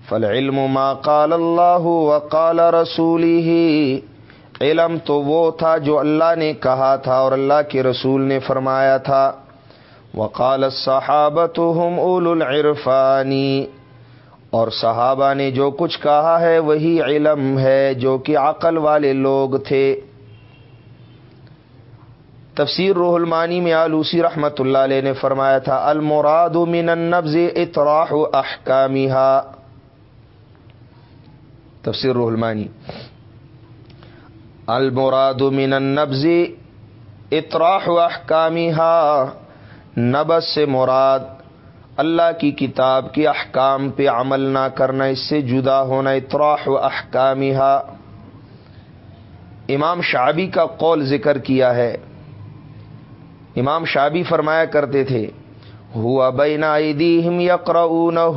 فل علم ما قال اللہ وقال رسولی ہی علم تو وہ تھا جو اللہ نے کہا تھا اور اللہ کے رسول نے فرمایا تھا۔ وقال صحابت ہم اول العرفانی اور صحابہ نے جو کچھ کہا ہے وہی علم ہے جو کہ عقل والے لوگ تھے۔ تفسیر روح المانی میں آلوسی رحمت اللہ علیہ نے فرمایا تھا، المراد من النبز اطراح احکامیہ تفسیر روح المانی۔ المراد من النبز اطراح احکامی نبز سے مراد اللہ کی کتاب کے احکام پہ عمل نہ کرنا، اس سے جدا ہونا، اطراح و احکامی امام شابی کا قول ذکر کیا ہے۔ امام شابی فرمایا کرتے تھے، ہوا بین ایدیہم یقرؤونہ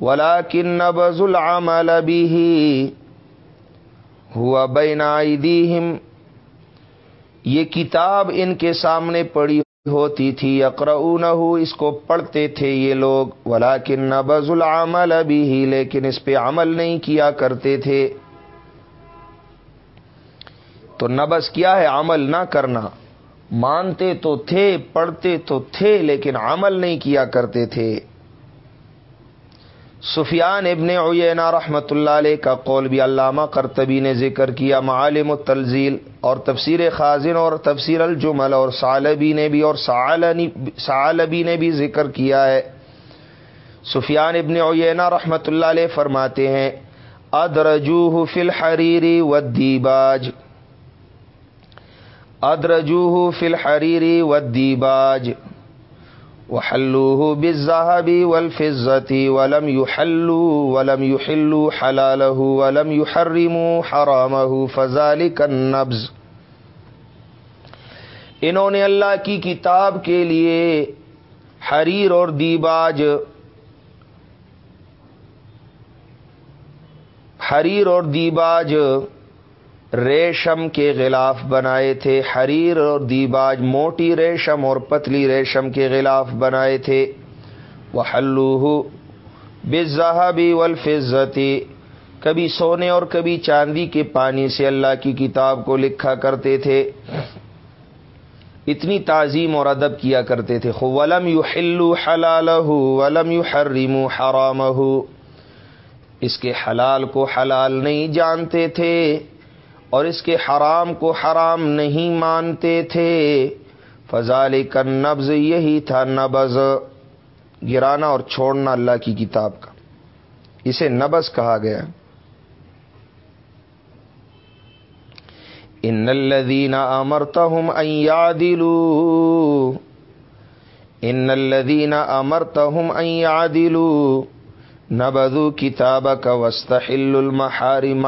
ولیکن نبز العمل بھی ہوا بینائیدیہم یہ کتاب ان کے سامنے پڑی ہوتی تھی اقرا اس کو پڑھتے تھے یہ لوگ. ولاکن نبز العمل ابھی ہی لیکن اس پہ عمل نہیں کیا کرتے تھے. تو نبز کیا ہے؟ عمل نہ کرنا. مانتے تو تھے، پڑھتے تو تھے، لیکن عمل نہیں کیا کرتے تھے. سفیان ابن عینہ رحمۃ اللہ علیہ کا قول بھی علامہ کرتبی نے ذکر کیا، معالم التلزیل اور تفسیر خازن اور تفسیر الجمل اور سالبی نے بھی اور سالبی نے بھی ذکر کیا ہے۔ سفیان ابن اوینا رحمت اللہ علیہ فرماتے ہیں، ادرجوہ فی الحریری والدیباج۔ ادرجوہ فی الحریری والدیباج۔ وحلوه بالذهب والفضة ولم يحلوا ولم يحلوا حلاله ولم يحرموا حرامه، فذلك النبز انہوں نے اللہ کی کتاب کے لیے حریر اور دیباج، حریر اور دیباج ریشم کے غلاف بنائے تھے، حریر اور دیباج، موٹی ریشم اور پتلی ریشم کے غلاف بنائے تھے۔ وہ حلوہ بزہبی والفزتی کبھی سونے اور کبھی چاندی کے پانی سے اللہ کی کتاب کو لکھا کرتے تھے۔ اتنی تعظیم اور ادب کیا کرتے تھے۔ ولم یو ہلو حلال ولم یو حریم حرام اس کے حلال کو حلال نہیں جانتے تھے۔ اور اس کے حرام کو حرام نہیں مانتے تھے۔ فضال کا نبز یہی تھا نبز۔ گرانا اور چھوڑنا اللہ کی کتاب کا۔ اسے نبز کہا گیا۔ ان الذين امرتهم ان يعدلوا۔ ان الذين امرتهم ان يعدلوا۔ نبذوا كتابك واستحلوا المحارم۔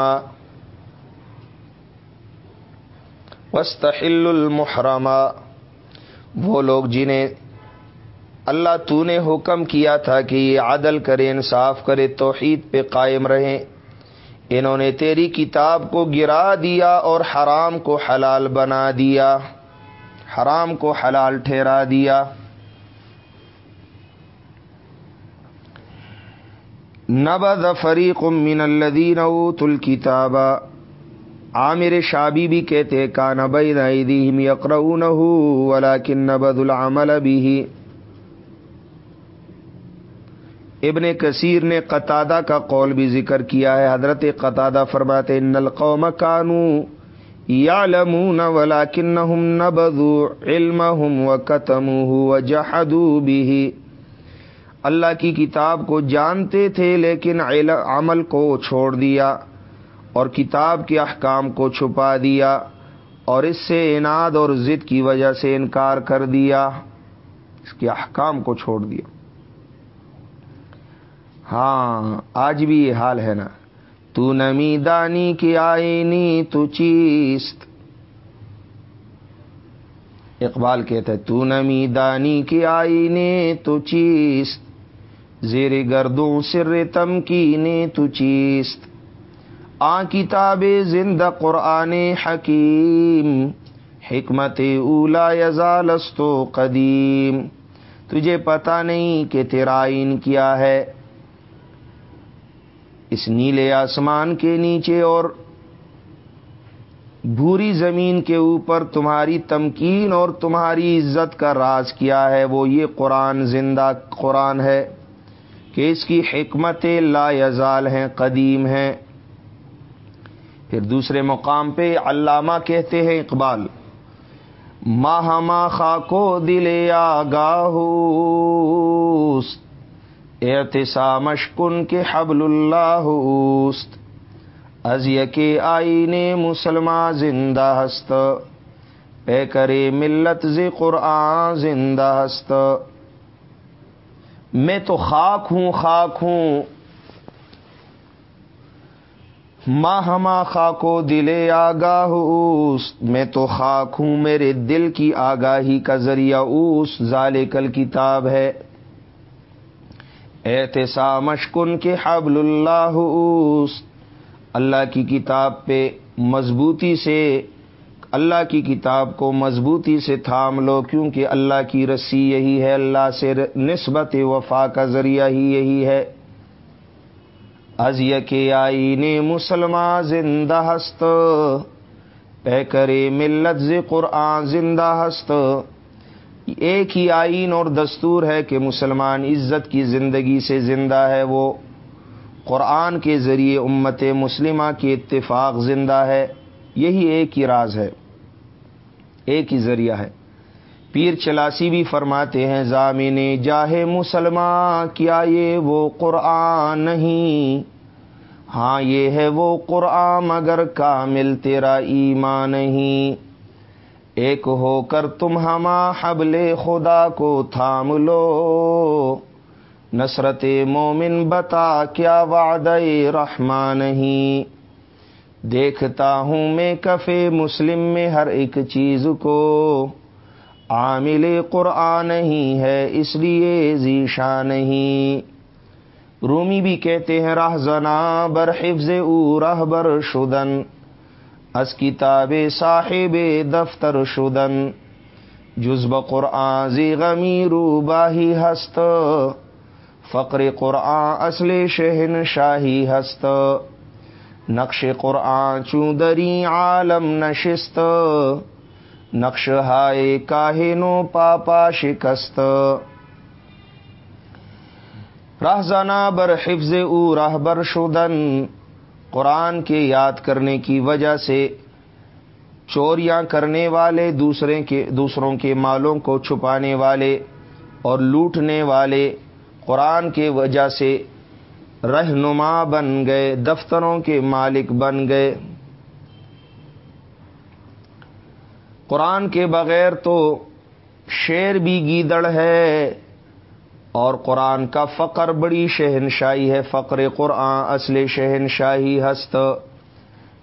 واستحل المحرما وہ لوگ جنہیں اللہ تو نے حکم کیا تھا کہ یہ عدل کرے انصاف کرے توحید پہ قائم رہیں۔ انہوں نے تیری کتاب کو گرا دیا اور حرام کو حلال بنا دیا۔ حرام کو حلال ٹھہرا دیا۔ نبد فریق من الدین اوت الکتاب عامر شابی بھی کہتے کا نبئی نئی اکر ولاکن نبد العمل بھی ابن کثیر نے قطادہ کا قول بھی ذکر کیا ہے۔ حضرت قطادہ فرماتے نل قوم کانو یا لمون ولا کن ہم نبدو علم جہدو بھی اللہ کی کتاب کو جانتے تھے لیکن عمل کو چھوڑ دیا۔ اور کتاب کے احکام کو چھپا دیا اور اس سے اناد اور ضد کی وجہ سے انکار کر دیا، اس کے احکام کو چھوڑ دیا۔ ہاں آج بھی یہ حال ہے نا۔ تو نمی دانی کی آئینی تو چیست۔ اقبال کہتا ہے، تو نمی دانی کی آئینے تو چیست۔ زیر گردوں سر تم کی نے تو چیست۔ آ کتاب زندہ قرآن حکیم، حکمت اولا یزالستو قدیم۔ تجھے پتا نہیں کہ تیرا آئین کیا ہے۔ اس نیلے آسمان کے نیچے اور بھوری زمین کے اوپر تمہاری تمکین اور تمہاری عزت کا راز کیا ہے۔ وہ یہ قرآن، زندہ قرآن ہے کہ اس کی حکمت لا یزال ہیں، قدیم ہیں۔ پھر دوسرے مقام پہ علامہ کہتے ہیں اقبال ماہما خاکو دلے آگاہ اعتصا مشکن کے حبل اللہ اوست ازی کے آئین مسلمان زندہ ہست، پے کرے ملت ز قرآن زندہ ہست۔ میں تو خاک ہوں خاک ہوں ماں ہما خاکو دلے آگاہ اوس، میں تو خاک ہوں میرے دل کی آگاہی کا ذریعہ اوس ذالکل کتاب ہے۔ احتسا مشکن کے حبل اللہ اللہ کی کتاب پہ مضبوطی سے، اللہ کی کتاب کو مضبوطی سے تھام لو، کیونکہ اللہ کی رسی یہی ہے، اللہ سے نسبت وفا کا ذریعہ ہی یہی ہے۔ ازی کے آئین مسلمان زندہ ہست پہ کرے ملت ز قرآن زندہ ہست۔ ایک ہی آئین اور دستور ہے کہ مسلمان عزت کی زندگی سے زندہ ہے وہ۔ قرآن کے ذریعے امت مسلمہ کی اتفاق زندہ ہے، یہی ایک ہی راز ہے، ایک ہی ذریعہ ہے۔ پیر چلاسی بھی فرماتے ہیں زامن جاہے مسلمان، کیا یہ وہ قرآن نہیں؟ ہاں یہ ہے وہ قرآن، مگر کامل تیرا ایمان نہیں۔ ایک ہو کر تم ہما حبل خدا کو تھام لو۔ نصرت مومن بتا کیا وعدہ رحمان نہیں۔ دیکھتا ہوں میں کفے مسلم میں ہر ایک چیز کو۔ عامل قرآن نہیں ہے، اس لیے ذیشا نہیں رومی بھی کہتے ہیں، راہ زنا بر حفظ او راہ بر شدن۔ از کتاب صاحب دفتر شدن۔ جزب قرآن زی غمی رو باہی ہست۔ فقر قرآن اصل شہن شاہی ہست۔ نقش قرآن چودری عالم نشست۔ نقش ہائے کاہنو پاپا شکست راہ زنا بر حفظ او راہ بر شدن قرآن کے یاد کرنے کی وجہ سے چوریاں کرنے والے دوسرے کے دوسروں کے مالوں کو چھپانے والے اور لوٹنے والے قرآن کے وجہ سے رہنما بن گئے دفتروں کے مالک بن گئے قرآن کے بغیر تو شیر بھی گیدڑ ہے اور قرآن کا فقر بڑی شہنشاہی ہے، فقر قرآن، اصل شہنشاہی ہست۔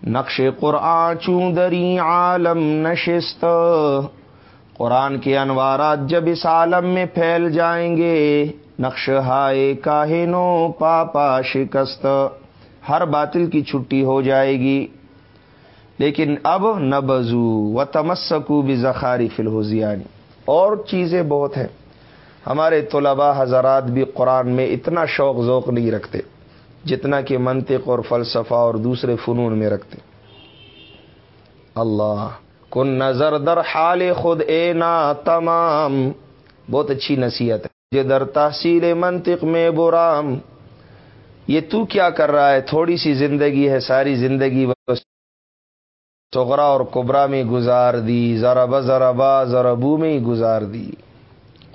نقش قرآن چوندری عالم نشست۔ قرآن کے انوارات جب اس عالم میں پھیل جائیں گے، نقش ہائے کاہنو پاپا شکست۔ ہر باطل کی چھٹی ہو جائے گی۔ لیکن اب نبزو و تمسکو بھی زخاری فلحوزیانی اور چیزیں بہت ہیں. ہمارے طلباء حضرات بھی قرآن میں اتنا شوق ذوق نہیں رکھتے جتنا کہ منطق اور فلسفہ اور دوسرے فنون میں رکھتے. اللہ، کن نظر در حال خود اے نا تمام. بہت اچھی نصیحت ہے. در تحصیل منطق میں برام. یہ تو کیا کر رہا ہے؟ تھوڑی سی زندگی ہے، ساری زندگی سغرا اور کبرا میں گزار دی، ذرا ب ذرا با، ذرا بو میں ہی گزار دی۔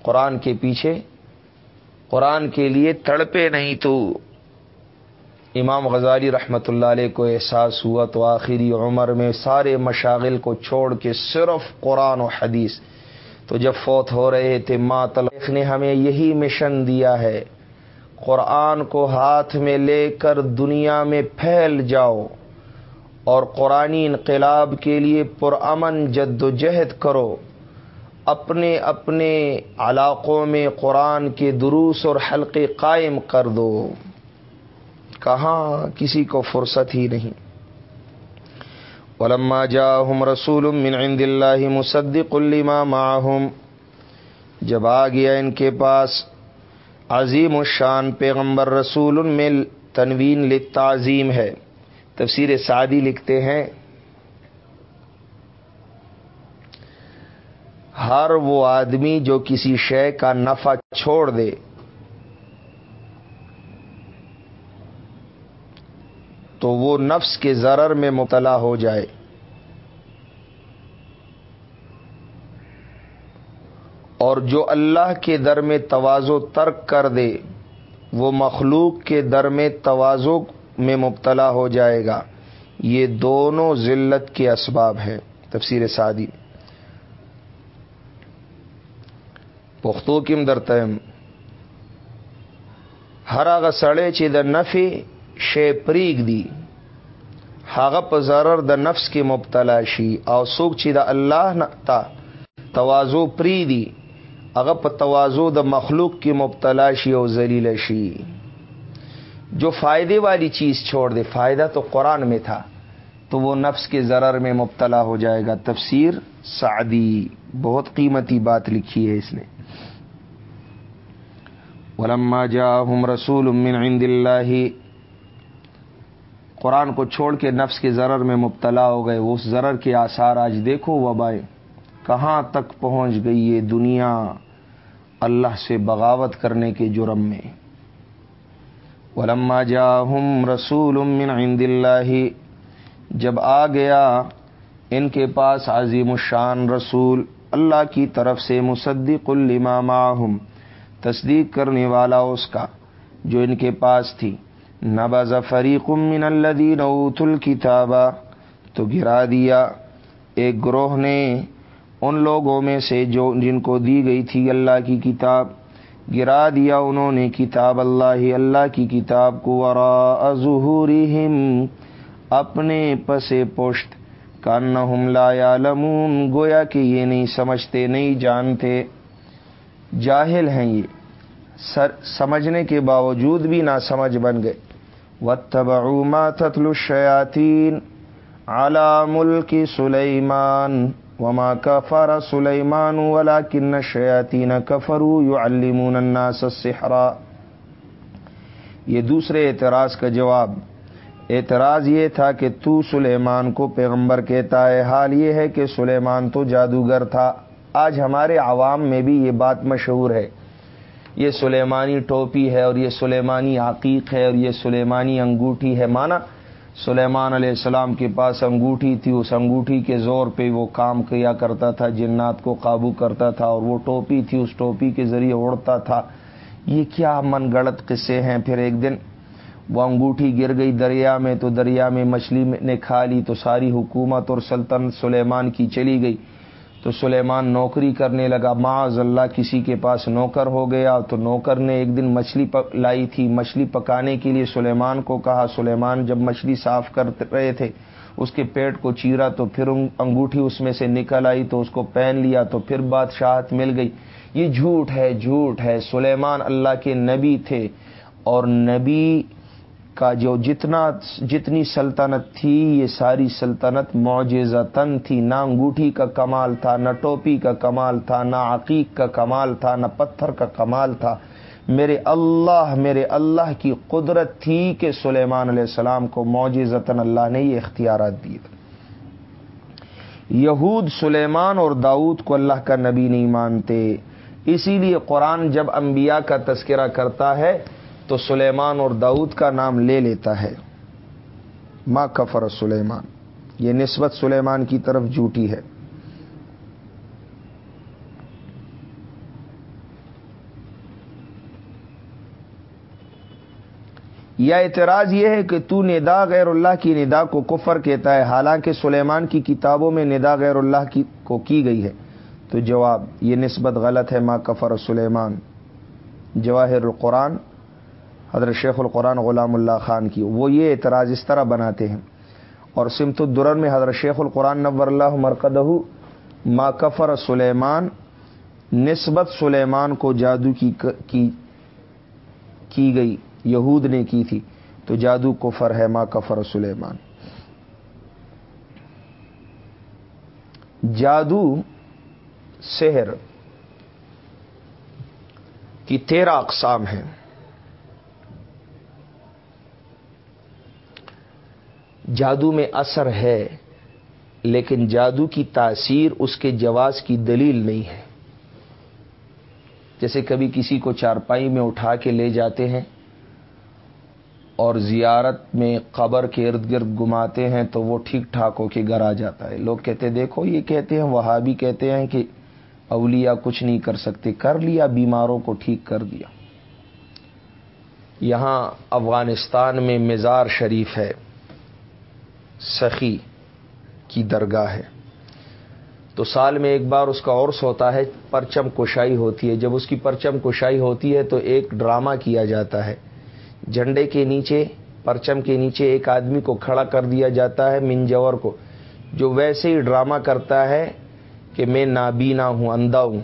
قرآن کے پیچھے، قرآن کے لیے تڑپے نہیں تو۔ امام غزالی رحمۃ اللہ علیہ کو احساس ہوا تو آخری عمر میں سارے مشاغل کو چھوڑ کے صرف قرآن و حدیث۔ تو جب فوت ہو رہے تھے، ماں نے ہمیں یہی مشن دیا ہے۔ قرآن کو ہاتھ میں لے کر دنیا میں پھیل جاؤ۔ اور قرآنی انقلاب کے لیے پرامن جد و جہد کرو۔ اپنے اپنے علاقوں میں قرآن کے دروس اور حلقے قائم کر دو۔ کہاں کسی کو فرصت ہی نہیں۔ ولما جاءهم رسول من عند الله مصدق لما معهم جب آ گیا ان کے پاس، عظیم الشان پیغمبر رسول میں تنوین لتعظیم ہے۔ تفسیر سعدی لکھتے ہیں، ہر وہ آدمی جو کسی شے کا نفع چھوڑ دے۔ تو وہ نفس کے ضرر میں مبتلا ہو جائے۔ اور جو اللہ کے در میں توازو ترک کر دے، وہ مخلوق کے در میں توازو میں مبتلا ہو جائے گا۔ یہ دونوں ذلت کے اسباب ہیں۔ تفسیر سادی پختو کم درتم ہر آگا سڑے چی در نفی شے پریگ دی۔ هغه په ضرر د نفس کې مبتلا شي او څوک چې د الله تا توازو پری دی۔ هغه په توازو د مخلوق کې مبتلا شي او ذلیل شي جو فائدے والی چیز چھوڑ دے، فائدہ تو قرآن میں تھا، تو وہ نفس کے ضرر میں مبتلا ہو جائے گا۔ تفسیر سعدی، بہت قیمتی بات لکھی ہے اس نے۔ ولما جاءهم رسول من عند الله، قرآن کو چھوڑ کے نفس کے ضرر میں مبتلا ہو گئے۔ وہ اس ضرر کے آثار آج دیکھو وبائے کہاں تک پہنچ گئی یہ دنیا اللہ سے بغاوت کرنے کے جرم میں؟ ولما جا ہم رسول عند اللہ، جب آ گیا، ان کے پاس عظیم الشان رسول اللہ کی طرف سے مصدق معاہم تصدیق کرنے والا اس کا، جو ان کے پاس تھی۔ نبز فریق من الذین اوت الکتابہ تو گرا دیا۔ ایک گروہ نے ان لوگوں میں سے جو، جن کو دی گئی تھی اللہ کی کتاب گرا دیا انہوں نے کتاب اللہ اللہ کی کتاب کو ورا ظہورہم اپنے پسے پشت، کانہم لا یعلمون، گویا کہ یہ نہیں سمجھتے، نہیں جانتے۔ جاہل ہیں یہ۔ سر، سمجھنے کے باوجود بھی نہ سمجھ بن گئے۔ وتبعوا ما تتلو الشياطين على ملك سليمان۔ وما كفر سليمان ولكن الشياطين كفروا يعلمون الناس السحر۔ یہ دوسرے اعتراض کا جواب۔ اعتراض یہ تھا کہ تو سلیمان کو پیغمبر کہتا ہے۔ حال یہ ہے کہ سلیمان تو جادوگر تھا۔ آج ہمارے عوام میں بھی یہ بات مشہور ہے۔ یہ سلیمانی ٹوپی ہے اور یہ سلیمانی عقیق ہے اور یہ سلیمانی انگوٹھی ہے۔ مانا سلیمان علیہ السلام کے پاس انگوٹھی تھی، اس انگوٹھی کے زور پہ وہ کام کیا کرتا تھا، جنات کو قابو کرتا تھا اور وہ ٹوپی تھی، اس ٹوپی کے ذریعے اڑتا تھا۔ یہ کیا من گڑت قصے ہیں؟ پھر ایک دن وہ انگوٹھی گر گئی دریا میں، تو دریا میں مچھلی نے کھا لی، تو ساری حکومت اور سلطنت سلیمان کی چلی گئی۔ تو سلیمان نوکری کرنے لگا، معاذ اللہ، کسی کے پاس نوکر ہو گیا تو نوکر نے ایک دن مچھلی لائی تھی، مچھلی پکانے کے لیے سلیمان کو کہا، سلیمان جب مچھلی صاف کر رہے تھے، اس کے پیٹ کو چیرا تو پھر انگوٹھی اس میں سے نکل آئی تو اس کو پہن لیا تو پھر بادشاہت مل گئی۔ یہ جھوٹ ہے جھوٹ ہے۔ سلیمان اللہ کے نبی تھے اور نبی کا جو جتنا جتنی سلطنت تھی، یہ ساری سلطنت معجزتن تھی۔ نہ انگوٹھی کا کمال تھا، نہ ٹوپی کا کمال تھا، نہ عقیق کا کمال تھا، نہ پتھر کا کمال تھا۔ میرے اللہ میرے اللہ کی قدرت تھی کہ سلیمان علیہ السلام کو معجزتن اللہ نے یہ اختیارات دیے یہود سلیمان اور داؤد کو اللہ کا نبی نہیں مانتے، اسی لیے قرآن جب انبیاء کا تذکرہ کرتا ہے تو سلیمان اور داؤد کا نام لے لیتا ہے۔ ماں کفر سلیمان۔ یہ نسبت سلیمان کی طرف جھوٹی ہے۔ یا اعتراض یہ ہے کہ تو ندا غیر اللہ کی ندا کو کفر کہتا ہے، حالانکہ سلیمان کی کتابوں میں ندا غیر اللہ کی کو کی گئی ہے۔ تو جواب، یہ نسبت غلط ہے ماں کفر سلیمان۔ جواہر القرآن۔ حضرت شیخ القرآن غلام اللہ خان کی۔ وہ یہ اعتراض اس طرح بناتے ہیں۔ اور سمت الدرن میں حضرت شیخ القرآن نور اللہ مرکدہ ما کفر سلیمان نسبت سلیمان کو جادو کی کی, کی گئی یہود نے کی تھی۔ تو جادو کفر ہے ما کفر سلیمان۔ جادو سحر کی تیرہ اقسام ہیں۔ جادو میں اثر ہے، لیکن جادو کی تاثیر اس کے جواز کی دلیل نہیں ہے۔ جیسے کبھی کسی کو چارپائی میں اٹھا کے لے جاتے ہیں اور زیارت میں قبر کے ارد گرد گماتے ہیں تو وہ ٹھیک ٹھاک ہو کے گھر آ جاتا ہے۔ لوگ کہتے ہیں، دیکھو یہ کہتے ہیں وہاں بھی کہتے ہیں کہ اولیاء کچھ نہیں کر سکتے، کر لیا، بیماروں کو ٹھیک کر دیا۔ یہاں افغانستان میں مزار شریف ہے۔ سخی کی درگاہ ہے۔ تو سال میں ایک بار اس کا عرص ہوتا ہے، پرچم کشائی ہوتی ہے۔ جب اس کی پرچم کشائی ہوتی ہے تو ایک ڈرامہ کیا جاتا ہے۔ جھنڈے کے نیچے، پرچم کے نیچے ایک آدمی کو کھڑا کر دیا جاتا ہے منجور کو، جو ویسے ہی ڈرامہ کرتا ہے کہ میں نابینا ہوں، اندھا ہوں۔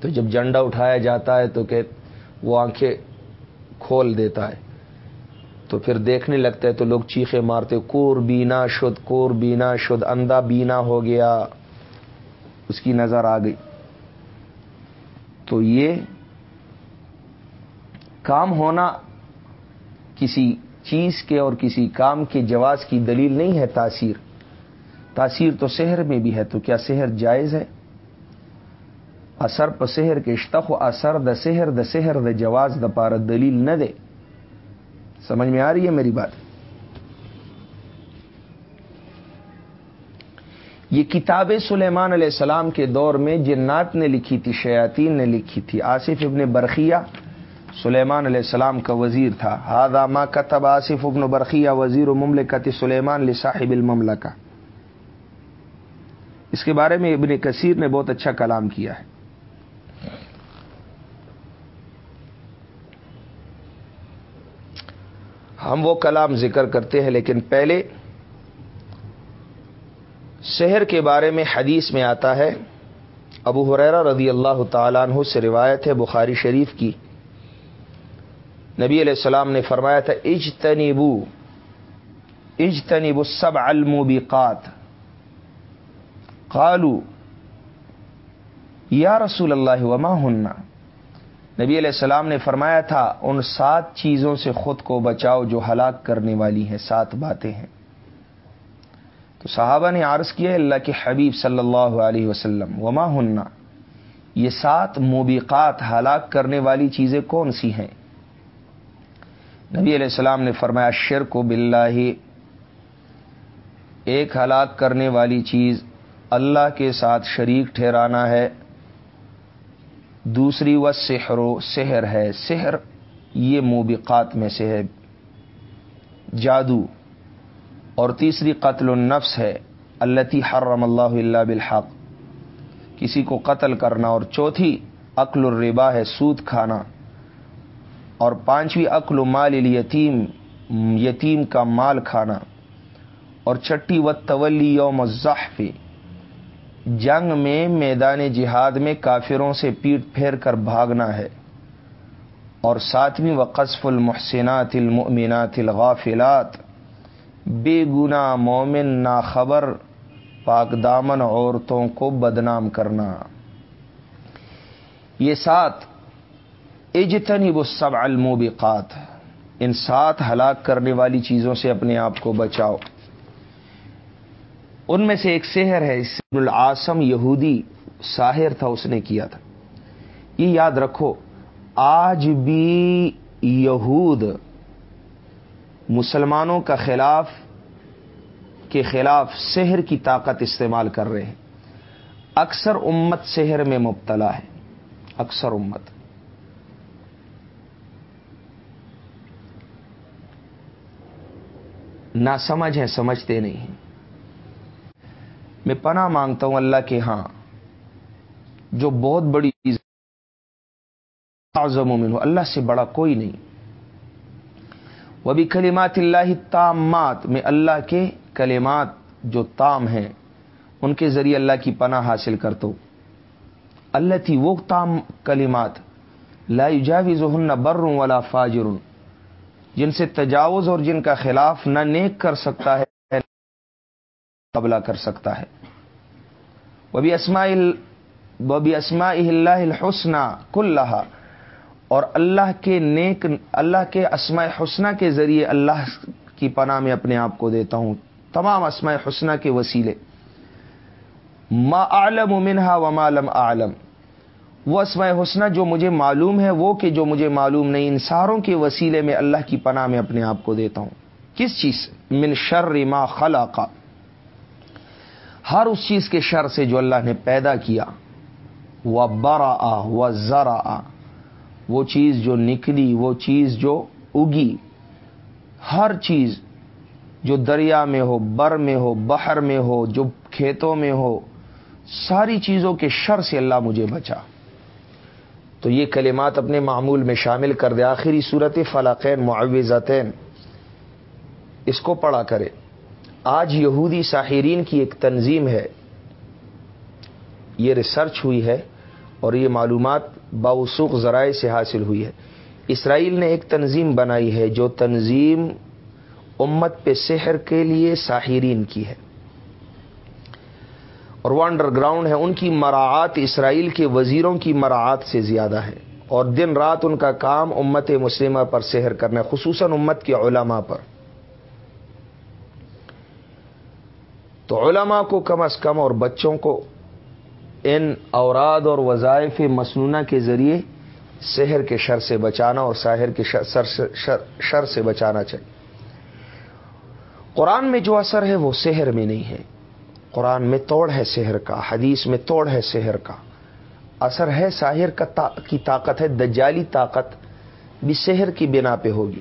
تو جب جھنڈا اٹھایا جاتا ہے تو کہ وہ آنکھیں کھول دیتا ہے۔ تو پھر دیکھنے لگتا ہے تو لوگ چیخے مارتے، کور بینا شد، کور بینا شد، اندھا بینا ہو گیا، اس کی نظر آ گئی۔ تو یہ کام ہونا کسی چیز کے اور کسی کام کے جواز کی دلیل نہیں ہے تاثیر۔ تاثیر تو شہر میں بھی ہے، تو کیا شہر جائز ہے؟ اثر پسہر کے اشتخ و اثر د سحر د سحر د جواز د پار دلیل نہ دے۔ سمجھ میں آ رہی ہے میری بات؟ یہ کتاب سلیمان علیہ السلام کے دور میں جنات نے لکھی تھی، شیاطین نے لکھی تھی۔ آصف ابن برقیہ، سلیمان علیہ السلام کا وزیر تھا۔ ہادہ ما کتب آصف ابن برقیہ، وزیر و مملکت سلیمان لصاحب المملکہ۔ اس کے بارے میں ابن کثیر نے بہت اچھا کلام کیا ہے۔ ہم وہ کلام ذکر کرتے ہیں، لیکن پہلے شہر کے بارے میں حدیث میں آتا ہے۔ ابو حریرہ رضی اللہ تعالیٰ عنہ سے روایت ہے بخاری شریف کی۔ نبی علیہ السلام نے فرمایا تھا، اجتنبو اجتنبو سب الموبقات۔ قالو، یا رسول اللہ، وما ہننا نبی علیہ السلام نے فرمایا تھا، ان سات چیزوں سے خود کو بچاؤ جو ہلاک کرنے والی ہیں، سات باتیں ہیں۔ تو صحابہ نے عرض کیا، اللہ کے حبیب صلی اللہ علیہ وسلم، وما ہننا یہ سات موبقات ہلاک کرنے والی چیزیں کون سی ہیں؟ نبی علیہ السلام نے فرمایا شر کو بلّہ ایک ہلاک کرنے والی چیز اللہ کے ساتھ شریک ٹھہرانا ہے۔ دوسری و سحر و سحر ہے۔ سحر یہ موبقات میں سے ہے۔ جادو۔ اور تیسری قتل النفس ہے۔ اللہ حرم اللہ اللہ بالحق۔ کسی کو قتل کرنا۔ اور چوتھی عقل الربا ہے، سود کھانا۔ اور پانچویں عقل و مال یتیم یتیم کا مال کھانا۔ اور چھٹی و تولی یوم ظاہف جنگ میں میدان جہاد میں کافروں سے پیٹ پھیر کر بھاگنا ہے۔ اور ساتویں و قصف المحسنات المؤمنات الغافلات۔ بے گنا مومن، ناخبر، پاک دامن عورتوں کو بدنام کرنا۔ یہ سات اجتنی وہ سب الموبقات۔ ان سات ہلاک کرنے والی چیزوں سے اپنے آپ کو بچاؤ۔ ان میں سے ایک سحر ہے العاصم یہودی ساحر تھا، اس نے کیا تھا۔ یہ یاد رکھو، آج بھی یہود مسلمانوں کا خلاف، کے خلاف سحر کی طاقت استعمال کر رہے ہیں۔ اکثر امت سحر میں مبتلا ہے، اکثر امت۔ نہ سمجھ ہے سمجھتے نہیں ہیں۔ میں پناہ مانگتا ہوں اللہ کے ہاں جو بہت بڑی چیز ہو، اللہ سے بڑا کوئی نہیں۔ وہ بھی کلیمات اللہ تامات میں اللہ کے کلمات جو تام ہیں، ان کے ذریعے اللہ کی پناہ حاصل کرتا ہوں۔ اللہ تھی وہ تام کلمات، لا جاویز نہ بروں والا فاجر، جن سے تجاوز اور جن کا خلاف نہ نیک کر سکتا ہے۔ قبلہ کر سکتا ہے۔ وہ بھی اسماعیل وہ بھی اسما اللہ الحسنہ کل اور اللہ کے نیک اللہ کے اسماء حسنہ کے ذریعے اللہ کی پناہ میں اپنے آپ کو دیتا ہوں۔ تمام اسماء حسنہ کے وسیلے۔ ما عالم منہا و معلم عالم وہ اسماء حسنہ جو مجھے معلوم ہے، وہ کہ جو مجھے معلوم نہیں، ان ساروں کے وسیلے میں اللہ کی پناہ میں اپنے آپ کو دیتا ہوں۔ کس چیز سے؟ من شر ما خلق۔ ہر اس چیز کے شر سے جو اللہ نے پیدا کیا، وہ برا آ وہ ذرا آ وہ چیز جو نکلی، وہ چیز جو اگی، ہر چیز جو دریا میں ہو، بر میں ہو، بحر میں ہو، جو کھیتوں میں ہو، ساری چیزوں کے شر سے اللہ مجھے بچا۔ تو یہ کلمات اپنے معمول میں شامل کر دے۔ آخری صورت فلاقین معوضتین اس کو پڑھا کرے۔ آج یہودی ساحرین کی ایک تنظیم ہے۔ یہ ریسرچ ہوئی ہے اور یہ معلومات باوسوخ ذرائع سے حاصل ہوئی ہے۔ اسرائیل نے ایک تنظیم بنائی ہے جو تنظیم امت پہ سحر کے لیے ساحرین کی ہے۔ اور وہ انڈر گراؤنڈ ہے، ان کی مراعات اسرائیل کے وزیروں کی مراعات سے زیادہ ہے۔ اور دن رات ان کا کام امت مسلمہ پر سحر کرنا خصوصاً امت کے علماء پر۔ تو علماء کو کم از کم اور بچوں کو ان اوراد اور وظائف مصنوعہ کے ذریعے شہر کے شر سے بچانا اور ساحر کے شر سے بچانا چاہیے۔ قرآن میں جو اثر ہے وہ شہر میں نہیں ہے۔ قرآن میں توڑ ہے سحر کا، حدیث میں توڑ ہے سحر کا۔ اثر ہے ساحر کا تا... کی طاقت ہے، دجالی طاقت بھی سحر کی بنا پہ ہوگی۔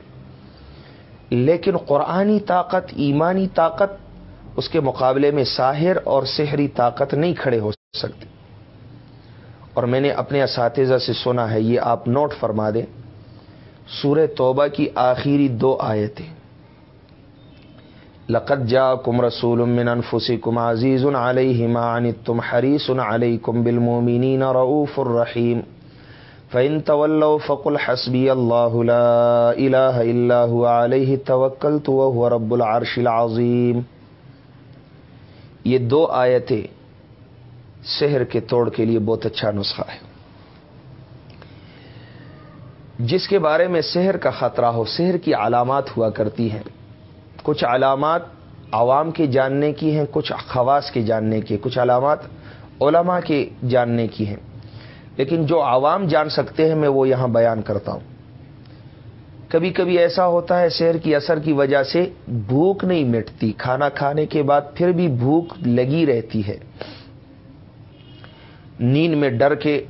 لیکن قرآنی طاقت، ایمانی طاقت اس کے مقابلے میں ساحر اور سحری طاقت نہیں کھڑے ہو سکتے۔ اور میں نے اپنے اساتذہ سے سنا ہے، یہ آپ نوٹ فرما دیں۔ سورہ توبہ کی آخری دو آیتیں۔ لقت جا کم رسول من انفسی کم عزیز علیہ مان تم حریص علیہ کم بالمومنین رعوف الرحیم۔ فعن طول فقل حسبی اللہ الہ اللہ علیہ توکل تو رب العرش العظیم یہ دو آیتیں شہر کے توڑ کے لیے بہت اچھا نسخہ ہے۔ جس کے بارے میں شہر کا خطرہ ہو شہر کی علامات ہوا کرتی ہیں۔ کچھ علامات عوام کے جاننے کی ہیں، کچھ خواص کے جاننے کی کچھ علامات علماء کے جاننے کی ہیں۔ لیکن جو عوام جان سکتے ہیں، میں وہ یہاں بیان کرتا ہوں۔ کبھی کبھی ایسا ہوتا ہے شہر کی اثر کی وجہ سے بھوک نہیں مٹتی۔ کھانا کھانے کے بعد پھر بھی بھوک لگی رہتی ہے۔ نیند میں ڈر کے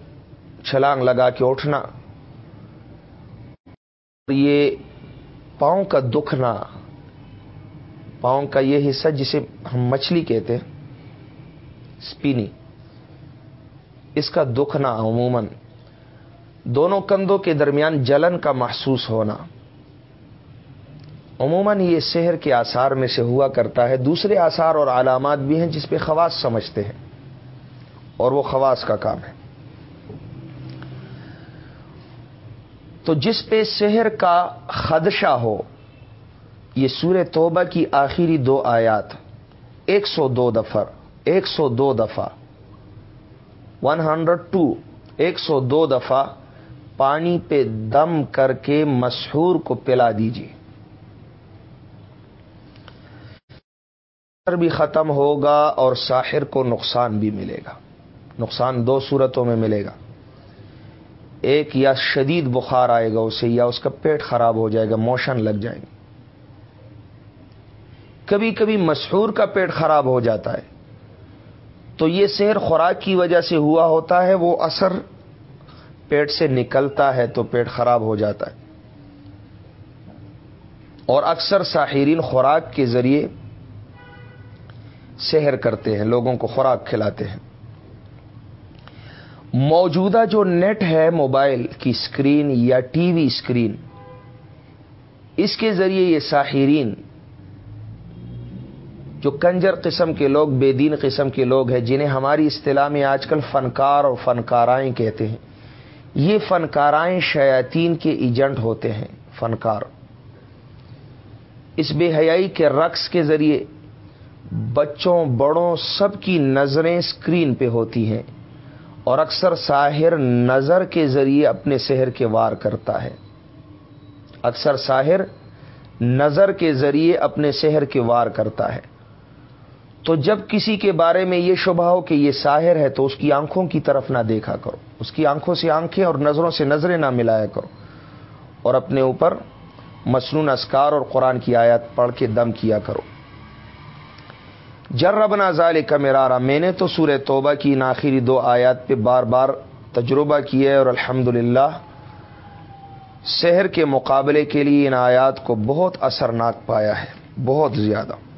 چھلانگ لگا کے اٹھنا۔ یہ پاؤں کا دکھنا۔ پاؤں کا یہ حصہ جسے ہم مچھلی کہتے ہیں اسپینی اس کا دکھنا عموماً۔ دونوں کندھوں کے درمیان جلن کا محسوس ہونا۔ عموماً یہ شہر کے آثار میں سے ہوا کرتا ہے۔ دوسرے آثار اور علامات بھی ہیں جس پہ خواص سمجھتے ہیں، اور وہ خواص کا کام ہے۔ تو جس پہ شہر کا خدشہ ہو، یہ سور توبہ کی آخری دو آیات، ایک سو دو دفعہ، ایک سو دو دفعہ۔ ون ہنڈریڈ ٹو ایک سو دو دفعہ۔ پانی پہ دم کر کے مسحور کو پلا دیجیے بھی ختم ہوگا اور ساحر کو نقصان بھی ملے گا۔ نقصان دو صورتوں میں ملے گا۔ ایک یا شدید بخار آئے گا اسے یا اس کا پیٹ خراب ہو جائے گا، موشن لگ جائیں گے۔ کبھی کبھی مشہور کا پیٹ خراب ہو جاتا ہے۔ تو یہ سیر خوراک کی وجہ سے ہوا ہوتا ہے، وہ اثر پیٹ سے نکلتا ہے تو پیٹ خراب ہو جاتا ہے۔ اور اکثر ساحرین خوراک کے ذریعے سحر کرتے ہیں، لوگوں کو خوراک کھلاتے ہیں۔ موجودہ جو نیٹ ہے موبائل کی اسکرین یا ٹی وی اسکرین اس کے ذریعے یہ ساحرین، جو کنجر قسم کے لوگ، بے دین قسم کے لوگ ہیں، جنہیں ہماری اصطلاح میں آج کل فنکار اور فنکارائیں کہتے ہیں۔ یہ فنکارائیں شیاطین کے ایجنٹ ہوتے ہیں، فنکار۔ اس بے حیائی کے رقص کے ذریعے بچوں، بڑوں سب کی نظریں اسکرین پہ ہوتی ہیں اور اکثر ساحر نظر کے ذریعے اپنے شہر کے وار کرتا ہے۔ اکثر ساحر نظر کے ذریعے اپنے شہر کے وار کرتا ہے۔ تو جب کسی کے بارے میں یہ شبہ ہو کہ یہ ساحر ہے تو اس کی آنکھوں کی طرف نہ دیکھا کرو۔ اس کی آنکھوں سے آنکھیں اور نظروں سے نظریں نہ ملایا کرو۔ اور اپنے اوپر مصنون اسکار اور قرآن کی آیات پڑھ کے دم کیا کرو۔ جربنا ظال کا میرا میں نے تو سورہ توبہ کی ناخری دو آیات پہ بار بار تجربہ کیا ہے اور الحمد للہ شہر کے مقابلے کے لیے ان آیات کو بہت اثرناک پایا ہے، بہت زیادہ۔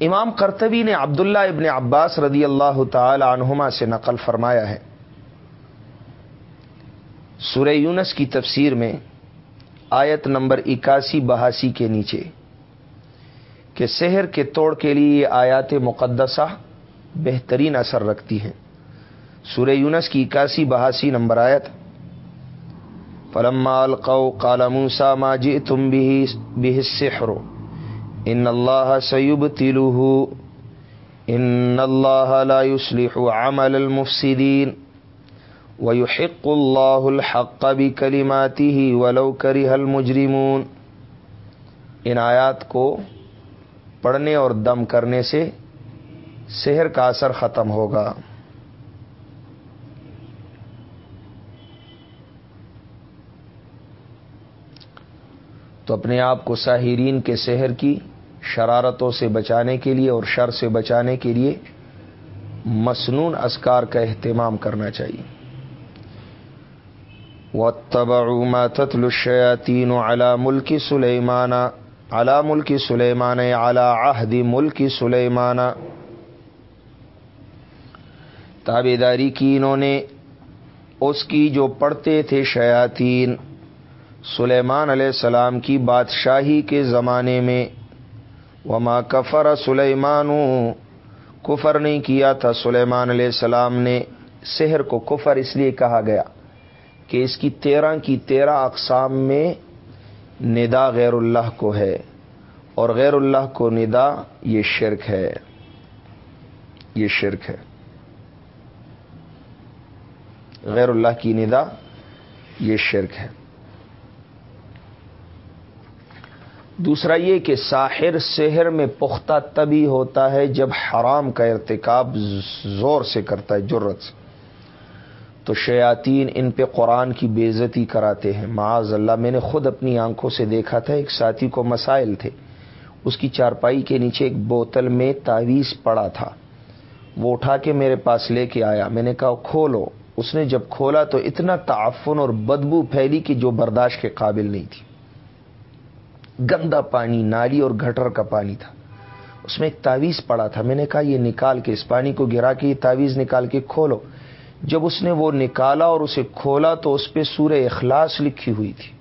امام کرتبی نے عبداللہ ابن عباس رضی اللہ تعالی عنہما سے نقل فرمایا ہے۔ سورہ یونس کی تفسیر میں آیت نمبر اکاسی بہاسی کے نیچے کہ شہر کے توڑ کے لیے یہ آیات مقدسہ بہترین اثر رکھتی ہیں۔ سورہ یونس کی اکاسی بہاسی نمبر آیت، فلما القو کالا موسا ماجی تم بھی سحرو ان اللہ سیب تلو ان اللہ لا يصلح عمل المفسدین ويحق اللہ الحق بكلماته ولو كره المجرمون. ان آیات کو پڑھنے اور دم کرنے سے شہر کا اثر ختم ہوگا۔ تو اپنے آپ کو ساحرین کے شہر کی شرارتوں سے بچانے کے لیے اور شر سے بچانے کے لیے مصنون اسکار کا اہتمام کرنا چاہیے۔ و تبا تتل الشیاطین علی ملک سلیمان علی ملک سلیمان علی عہد ملک سلیمان تابے داری کی انہوں نے اس کی جو پڑھتے تھے شیاطین، سلیمان علیہ السلام کی بادشاہی کے زمانے میں وما کفر سلیمان کفر نہیں کیا تھا، سلیمان علیہ السلام نے سحر کو کفر اس لیے کہا گیا کہ اس کی تیرہ کی تیرہ اقسام میں ندا غیر اللہ کو ہے اور غیر اللہ کو ندا یہ شرک ہے۔ یہ شرک ہے۔ غیر اللہ کی ندا یہ شرک ہے۔ دوسرا یہ کہ ساحر سحر میں پختہ تبھی ہوتا ہے جب حرام کا ارتکاب زور سے کرتا ہے، جرت سے۔ تو شیاطین ان پہ قرآن کی بےزتی کراتے ہیں۔ معاذ اللہ، میں نے خود اپنی آنکھوں سے دیکھا تھا، ایک ساتھی کو مسائل تھے۔ اس کی چارپائی کے نیچے ایک بوتل میں تعویذ پڑا تھا۔ وہ اٹھا کے میرے پاس لے کے آیا۔ میں نے کہا، کھولو۔ اس نے جب کھولا تو اتنا تعفن اور بدبو پھیلی کہ جو برداشت کے قابل نہیں تھی۔ گندا پانی، نالی اور گٹر کا پانی تھا۔ اس میں ایک تعویذ پڑا تھا۔ میں نے کہا، یہ نکال کے، اس پانی کو گرا کے، یہ تعویذ نکال کے کھولو۔ جب اس نے وہ نکالا اور اسے کھولا تو اس پہ سورہ اخلاص لکھی ہوئی تھی۔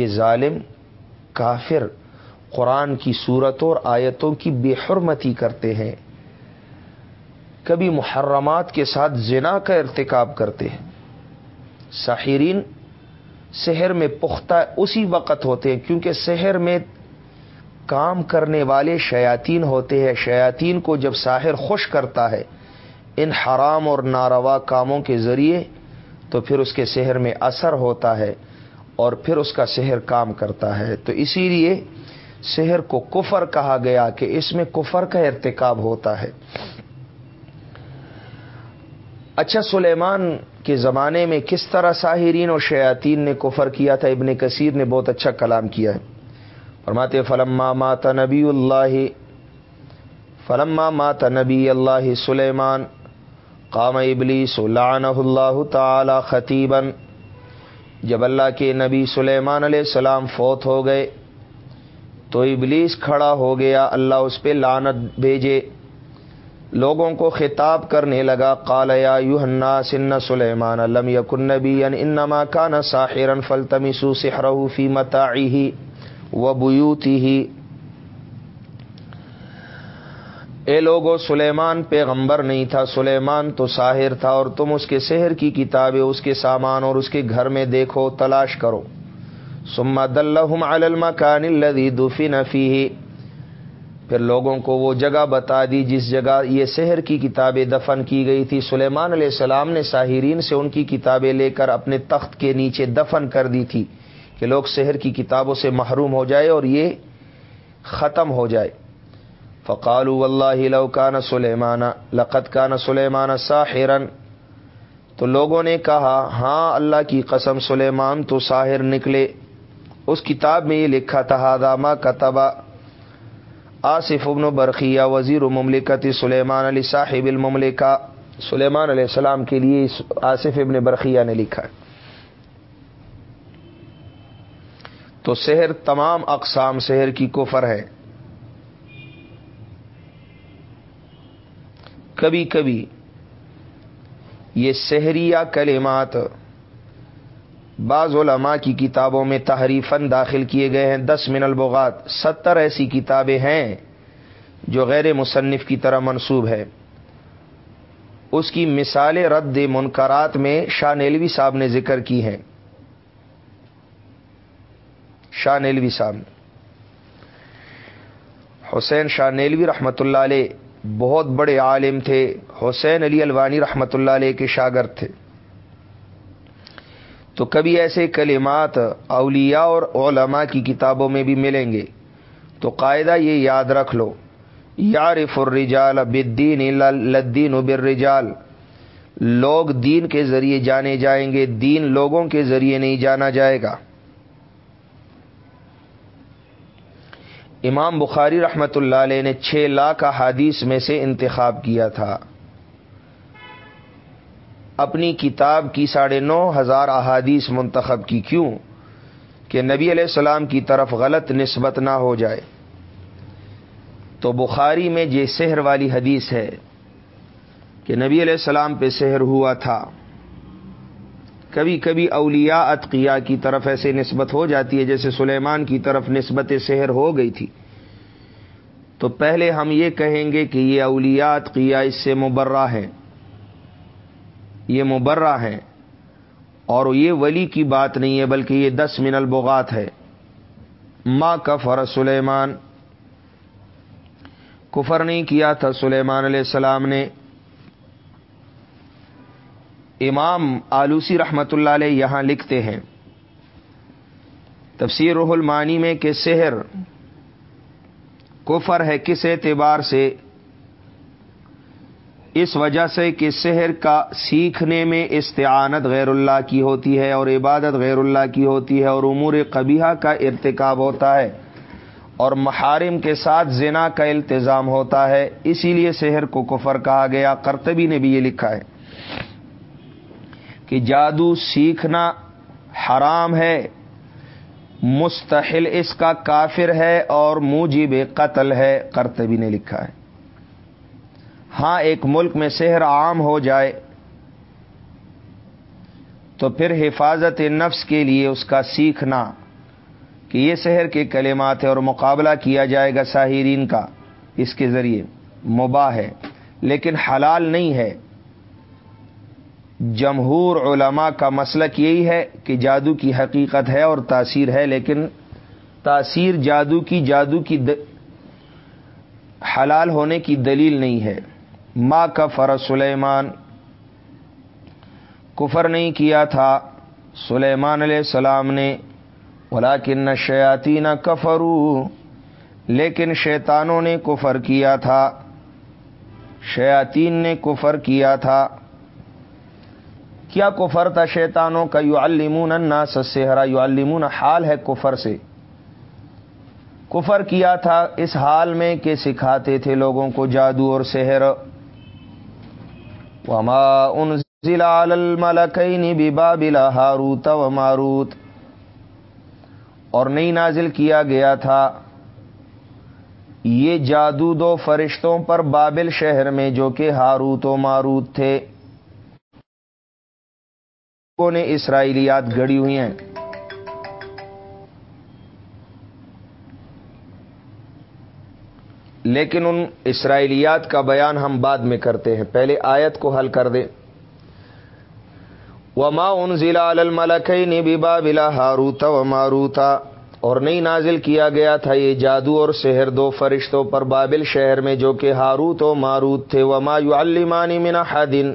یہ ظالم کافر قرآن کی صورتوں اور آیتوں کی بے حرمتی کرتے ہیں۔ کبھی محرمات کے ساتھ زنا کا ارتکاب کرتے ہیں۔ ساحرین شہر میں پختہ اسی وقت ہوتے ہیں، کیونکہ شہر میں کام کرنے والے شیاطین ہوتے ہیں۔ شیاطین کو جب ساحر خوش کرتا ہے ان حرام اور ناروا کاموں کے ذریعے، تو پھر اس کے شہر میں اثر ہوتا ہے اور پھر اس کا شہر کام کرتا ہے۔ تو اسی لیے شہر کو کفر کہا گیا کہ اس میں کفر کا ارتکاب ہوتا ہے۔ اچھا سلیمان کے زمانے میں کس طرح ساحرین اور شیاطین نے کفر کیا تھا، ابن کثیر نے بہت اچھا کلام کیا ہے۔ فرماتے فلما مات نبی اللہ، فلما مات نبی اللہ سلیمان، قام ابلیس لعنہ اللہ تعالی خطیبا۔ جب اللہ کے نبی سلیمان علیہ السلام فوت ہو گئے، تو ابلیس کھڑا ہو گیا، اللہ اس پہ لعنت بھیجے۔ لوگوں کو خطاب کرنے لگا کالیا یوہنا سن سلیمان لم یکن نبی انما کان ساحرا فلتمسوا سحره فی متاعه وبیوته اے لوگو، سلیمان پیغمبر نہیں تھا، سلیمان تو ساحر تھا اور تم اس کے سحر کی کتابیں، اس کے سامان اور اس کے گھر میں دیکھو، تلاش کرو۔ ثم دلہم علی المکان الذي دفن فيه پھر لوگوں کو وہ جگہ بتا دی جس جگہ یہ شہر کی کتابیں دفن کی گئی تھی۔ سلیمان علیہ السلام نے ساحرین سے ان کی کتابیں لے کر اپنے تخت کے نیچے دفن کر دی تھی کہ لوگ شہر کی کتابوں سے محروم ہو جائے اور یہ ختم ہو جائے۔ فقال اللہ لو کان سلیمان لقت کان سلیمان ساحرن تو لوگوں نے کہا ہاں اللہ کی قسم، سلیمان تو ساحر نکلے۔ اس کتاب میں یہ لکھا تھا ہادامہ کتبہ آصف ابن برقیہ، وزیر مملکت سلیمان علی، صاحب المملکہ۔ سلیمان علیہ السلام کے لیے آصف ابن برقیہ نے لکھا تو شہر تمام اقسام شہر کی کفر ہے۔ کبھی کبھی یہ شہریہ کلمات بعض علماء کی کتابوں میں تحریفن داخل کیے گئے ہیں۔ دس من البغات، ستر ایسی کتابیں ہیں جو غیر مصنف کی طرح منصوب ہے۔ اس کی مثال رد منکرات میں شاہ نیلوی صاحب نے ذکر کی ہیں شاہ نیلوی صاحب۔ نے حسین شاہ نیلوی رحمۃ اللہ علیہ بہت بڑے عالم تھے۔ حسین علی الوانی رحمۃ اللہ علیہ کے شاگرد تھے۔ تو کبھی ایسے کلمات اولیاء اور علماء کی کتابوں میں بھی ملیں گے۔ تو قاعدہ یہ یاد رکھ لو۔ یارف الرجال بدین لدین بالرجال۔ لوگ دین کے ذریعے جانے جائیں گے، دین لوگوں کے ذریعے نہیں جانا جائے گا۔ امام بخاری رحمۃ اللہ علیہ نے چھ لاکھ احادیث میں سے انتخاب کیا تھا۔ اپنی کتاب کی ساڑھے نو ہزار احادیث منتخب کی کیوں کہ نبی علیہ السلام کی طرف غلط نسبت نہ ہو جائے؟ تو بخاری میں یہ سحر والی حدیث ہے کہ نبی علیہ السلام پہ سحر ہوا تھا۔ کبھی کبھی اولیاء اتقیا کی طرف ایسے نسبت ہو جاتی ہے جیسے سلیمان کی طرف نسبت سحر ہو گئی تھی۔ تو پہلے ہم یہ کہیں گے کہ یہ اولیاء اتقیا اس سے مبرہ ہے یہ مبرہ ہیں اور یہ ولی کی بات نہیں ہے بلکہ یہ دس من البغات ہے۔ ماں کفر سلیمان۔ کفر نہیں کیا تھا سلیمان علیہ السلام نے۔ امام آلوسی رحمت اللہ علیہ یہاں لکھتے ہیں۔ تفسیر روح المانی میں کہ سحر کفر ہے کس اعتبار سے؟ اس وجہ سے کہ سحر کا سیکھنے میں استعانت غیر اللہ کی ہوتی ہے اور عبادت غیر اللہ کی ہوتی ہے اور امور قبیحہ کا ارتکاب ہوتا ہے اور محارم کے ساتھ زنا کا التظام ہوتا ہے، اسی لیے سحر کو کفر کہا گیا۔ کرتبی نے بھی یہ لکھا ہے کہ جادو سیکھنا حرام ہے، مستحل اس کا کافر ہے اور موجب قتل ہے کرتبی نے لکھا ہے۔ ہاں ایک ملک میں سحر عام ہو جائے تو پھر حفاظت نفس کے لیے اس کا سیکھنا کہ یہ شہر کے کلمات ہے اور مقابلہ کیا جائے گا ساحرین کا، اس کے ذریعے مباح ہے۔ لیکن حلال نہیں ہے۔ جمہور علماء کا مسلک یہی ہے کہ جادو کی حقیقت ہے اور تاثیر ہے، لیکن تاثیر جادو کی جادو کی د... حلال ہونے کی دلیل نہیں ہے۔ ماں کا فر سلیمان۔ کفر نہیں کیا تھا۔ سلیمان علیہ السلام نے۔ ولاکن شیاتی نہ کفرو لیکن شیطانوں نے کفر کیا تھا۔ شیاطین نے کفر کیا تھا۔ کیا کفر تھا شیطانوں کا؟ یو المون الناس سہرا یو المون حال ہے کفر سے۔ کفر کیا تھا؟ اس حال میں کہ سکھاتے تھے لوگوں کو جادو اور سحر۔ وما انزل على الملكين ببابل هاروت وماروت۔ اور نہیں نازل کیا گیا تھا۔ یہ جادو دو فرشتوں پر بابل شہر میں جو کہ ہاروت و ماروت تھے۔ نے اسرائیلیات گڑی ہوئی ہیں۔ لیکن ان اسرائیلیات کا بیان ہم بعد میں کرتے ہیں۔ پہلے آیت کو حل کر دیں۔ وما ان ضلع الملک نے بلا ہاروتا و ماروتا اور نہیں نازل کیا گیا تھا یہ جادو اور شہر دو فرشتوں پر بابل شہر میں جو کہ ہاروت و ماروت تھے۔ وما یو المانی منا حدن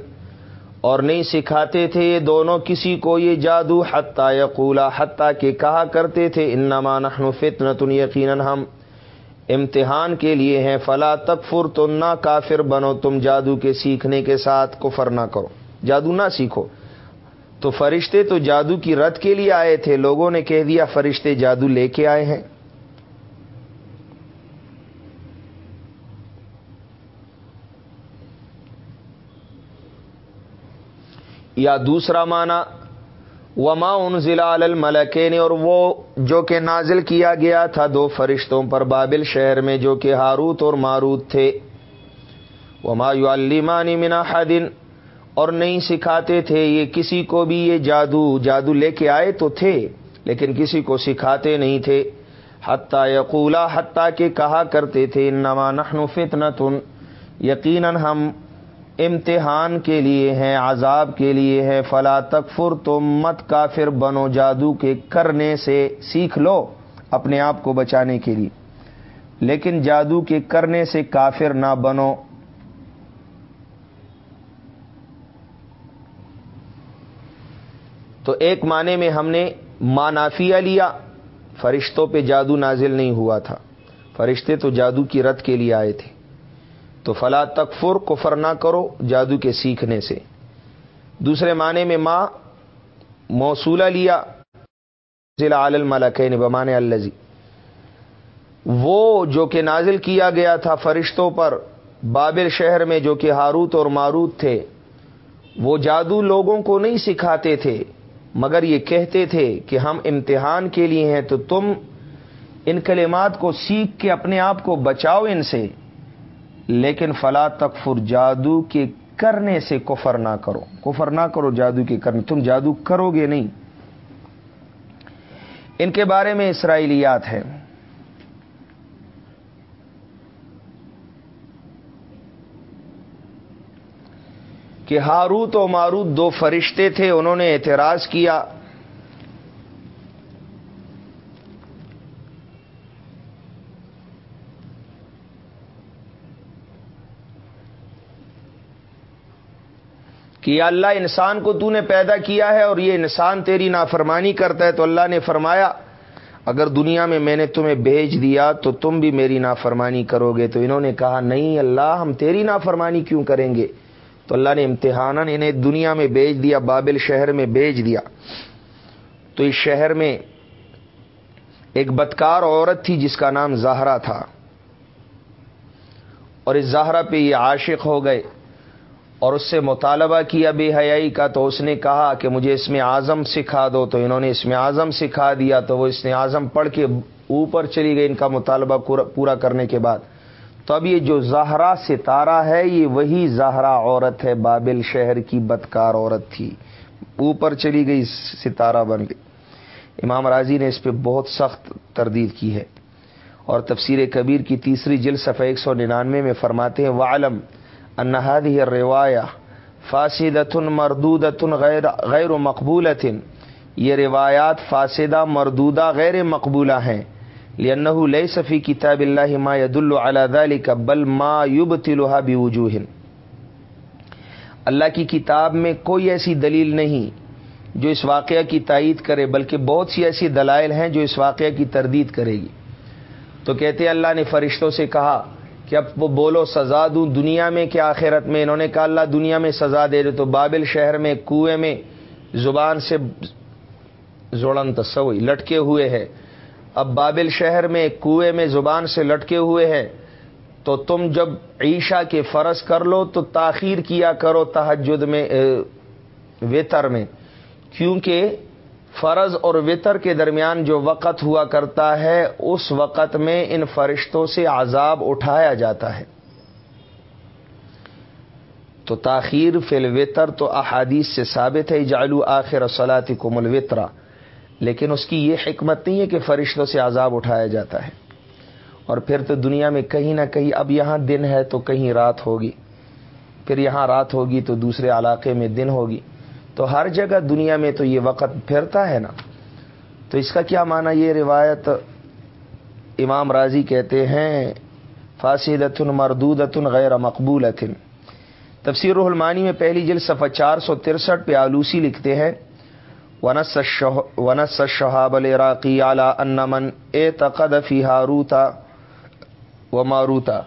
اور نہیں سکھاتے تھے یہ دونوں کسی کو یہ جادو۔ حتیٰ یقولا حتیٰ کہ کہا کرتے تھے انما نحن فتنة، یقیناً ہم امتحان کے لیے ہیں۔ فلا تکفر تم نہ کافر بنو۔ تم جادو کے سیکھنے کے ساتھ کفر نہ کرو۔ جادو نہ سیکھو۔ تو فرشتے تو جادو کی رت کے لیے آئے تھے۔ لوگوں نے کہہ دیا، فرشتے جادو لے کے آئے ہیں۔ یا دوسرا معنی وما ان ضلع الملکے نے اور وہ جو کہ نازل کیا گیا تھا دو فرشتوں پر، بابل شہر میں جو کہ ہاروت اور ماروت تھے۔ وما یو المانی منا حدن اور نہیں سکھاتے تھے یہ کسی کو بھی، یہ جادو جادو لے کے آئے تو تھے، لیکن کسی کو سکھاتے نہیں تھے۔ حتیٰ یقولا حتیٰ کہ کہا کرتے تھے نما نخن فتنتن یقیناً ہم امتحان کے لیے ہیں، عذاب کے لیے ہے فلا تکفر تو مت کافر بنو جادو کے کرنے سے سیکھ لو اپنے آپ کو بچانے کے لیے۔ لیکن جادو کے کرنے سے کافر نہ بنو۔ تو ایک معنی میں ہم نے مانافیہ لیا، فرشتوں پہ جادو نازل نہیں ہوا تھا۔ فرشتے تو جادو کی رت کے لیے آئے تھے۔ تو فلا تکفر، کفر نہ کرو جادو کے سیکھنے سے۔ دوسرے معنی میں ماں موصولہ لیا ضلع عال الملک بمان الزی وہ جو کہ نازل کیا گیا تھا فرشتوں پر، بابل شہر میں جو کہ ہاروت اور ماروت تھے، وہ جادو لوگوں کو نہیں سکھاتے تھے، مگر یہ کہتے تھے کہ ہم امتحان کے لیے ہیں تو تم ان کلمات کو سیکھ کے اپنے آپ کو بچاؤ ان سے۔ لیکن فلا تکفر جادو کے کرنے سے کفر نہ کرو۔ کفر نہ کرو جادو کے کرنے، تم جادو کرو گے نہیں۔ ان کے بارے میں اسرائیلیات ہیں۔ کہ ہاروت و ماروت دو فرشتے تھے، انہوں نے اعتراض کیا۔ کہ اللہ انسان کو تو نے پیدا کیا ہے اور یہ انسان تیری نافرمانی کرتا ہے تو اللہ نے فرمایا، اگر دنیا میں میں نے تمہیں بھیج دیا تو تم بھی میری نافرمانی کرو گے۔ تو انہوں نے کہا، نہیں اللہ، ہم تیری نافرمانی کیوں کریں گے؟ تو اللہ نے امتحان انہیں دنیا میں بھیج دیا، بابل شہر میں بھیج دیا۔ تو اس شہر میں ایک بدکار عورت تھی جس کا نام زہرا تھا۔ اور اس زہرا پہ یہ عاشق ہو گئے۔ اور اس سے مطالبہ کیا بے حیائی کا تو اس نے کہا کہ مجھے اس میں اعظم سکھا دو، تو انہوں نے اس میں اعظم سکھا دیا، تو وہ اس نے اعظم پڑھ کے اوپر چلی گئی ان کا مطالبہ پورا کرنے کے بعد۔ تو اب یہ جو زہرا ستارہ ہے، یہ وہی زہرا عورت ہے، بابل شہر کی بدکار عورت تھی۔ اوپر چلی گئی ستارہ بن گئی۔ امام راضی نے اس پہ بہت سخت تردید کی ہے۔ اور تفسیر کبیر کی تیسری جل صفحہ ایک سو ننانوے میں فرماتے ہیں، وعلم انہادی روایہ فاسدتن مردودتن غیر غیر و یہ روایات فاسدہ، مردودہ، غیر مقبولہ ہیں. لنح لئی صفی کتاب اللہ ما ید اللہ کا بل ما یوب تلوحا بھی اللہ کی کتاب میں کوئی ایسی دلیل نہیں جو اس واقعہ کی تائید کرے، بلکہ بہت سی ایسی دلائل ہیں جو اس واقعہ کی تردید کرے گی۔ تو کہتے اللہ نے فرشتوں سے کہا کہ اب وہ بولو سزا دوں دنیا میں کیا آخرت میں؟ انہوں نے کہا اللہ دنیا میں سزا دے دے تو بابل شہر میں کنویں میں زبان سے زوڑن تصوئی لٹکے ہوئے ہے۔ اب بابل شہر میں کنویں میں زبان سے لٹکے ہوئے ہے۔ تو تم جب عیشا کے فرض کر لو تو تاخیر کیا کرو تحجد میں ویتر میں۔ کیونکہ فرض اور وطر کے درمیان جو وقت ہوا کرتا ہے، اس وقت میں ان فرشتوں سے عذاب اٹھایا جاتا ہے۔ تو تاخیر فی الوطر تو احادیث سے ثابت ہے جالو آخر سلاط کو ملوطرا لیکن اس کی یہ حکمت نہیں ہے کہ فرشتوں سے عذاب اٹھایا جاتا ہے۔ اور پھر تو دنیا میں کہیں نہ کہیں اب یہاں دن ہے تو کہیں رات ہوگی۔ پھر یہاں رات ہوگی تو دوسرے علاقے میں دن ہوگی۔ تو ہر جگہ دنیا میں تو یہ وقت پھرتا ہے نا۔ تو اس کا کیا معنی یہ روایت امام راضی کہتے ہیں فاصدتن مردودتن غیر مقبول تفسیر الرحمانی میں پہلی جلد صفحہ چار سو ترسٹھ پہ آلوسی لکھتے ہیں، ونس شہاب العراقی اعلی انمن اے تقد فی ہاروتا و ماروتا۔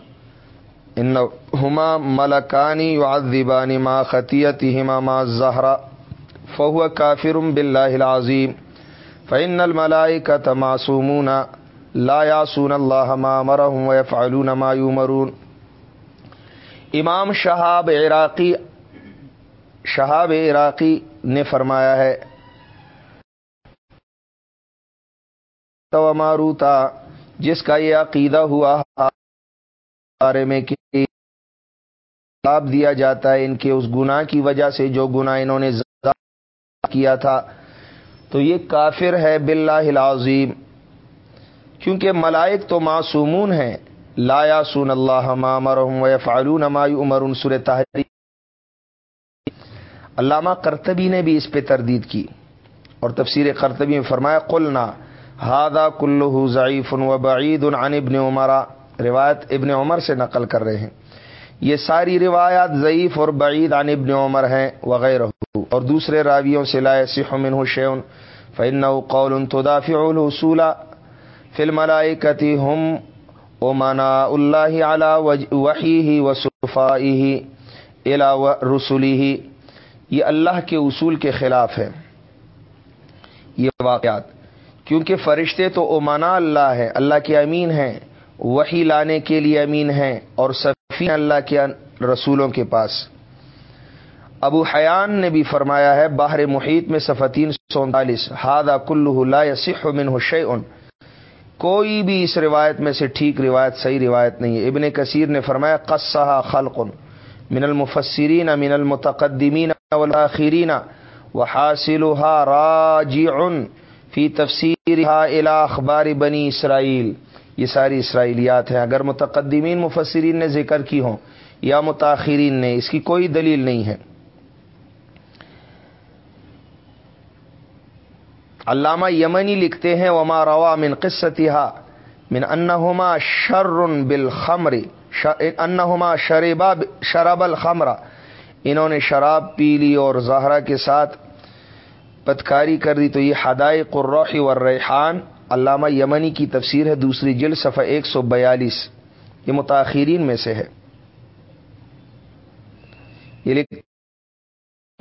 ان ہما ملکانی وادبانی ما خطیت ہما ما زہرا فہو کافرم بلّہ العظیم فعن الملائی کا تماسومون لا یاسون اللہ ما مرہم و فعلون ما یومرون امام شہاب عراقی شہاب عراقی نے فرمایا ہے، تو ماروتا جس کا یہ عقیدہ ہوا بارے میں کہ دیا جاتا ہے ان کے اس گناہ کی وجہ سے، جو گناہ انہوں نے کیا تھا۔ تو یہ کافر ہے باللہ العظیم، کیونکہ ملائک تو معصومون ہیں۔ لایا سن اللہ مامرحم و فعلون عمر سر تحری علامہ کرتبی نے بھی اس پہ تردید کی اور تفسیر کرتبی میں فرمایا، قلنا ہادہ کلو ضعیف و بعید عن ابن عمرہ روایت ابن عمر سے نقل کر رہے ہیں۔ یہ ساری روایات ضعیف اور بعید عن ابن عمر ہیں وغیرہ۔ اور دوسرے راویوں سے لائے سکھ منہ شیون فن قول تدافع الحصول فلم کتی ہم او مانا اللہ علی وحی و صفائی الا رسولی ہی یہ اللہ کے اصول کے خلاف ہے یہ واقعات۔ کیونکہ فرشتے تو امانا اللہ ہے اللہ کے امین ہیں۔ وہی لانے کے لیے امین ہیں اور سفین اللہ کے رسولوں کے پاس۔ ابو حیان نے بھی فرمایا ہے باہر محیط میں سفتین سو انتالیس ہاد من حشن کوئی بھی اس روایت میں سے ٹھیک روایت، صحیح روایت نہیں ہے۔ ابن کثیر نے فرمایا قصہ خلق من المفسرین من المتقدمین والآخرین وحاصلها راجع فی تفسیرها الى اخبار بنی اسرائیل۔ یہ ساری اسرائیلیات ہیں۔ اگر متقدمین مفسرین نے ذکر کی ہوں یا متاخرین نے، اس کی کوئی دلیل نہیں ہے۔ علامہ یمنی لکھتے ہیں، وما روا من قصتها من انہما شر بالخمر انہما شربا شراب الخمر۔ انہوں نے شراب پی لی اور زہرا کے ساتھ پتکاری کر دی۔ تو یہ ہدائے قرحی والریحان علامہ یمنی کی تفسیر ہے، دوسری جلد صفحہ ایک سو بیالیس۔ یہ متاخرین میں سے ہے۔ یہ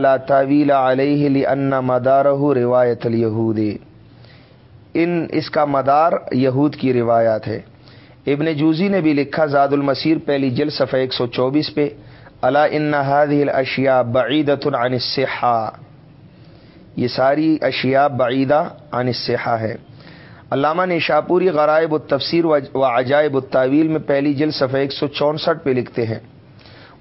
لا تعویل علیہ لأن مدارہ روایت الیہود ان، اس کا مدار یہود کی روایات ہے۔ ابن جوزی نے بھی لکھا، زاد المسیر پہلی جل صفحہ ایک سو چوبیس پہ اللہ ان اشیا بعیدت عن الصحہ۔ یہ ساری اشیاء بعیدہ عن الصحہ ہے۔ علامہ نے شاپوری غرائب التفسیر و عجائب الطویل میں پہلی جل صفحہ ایک سو چونسٹھ پہ لکھتے ہیں۔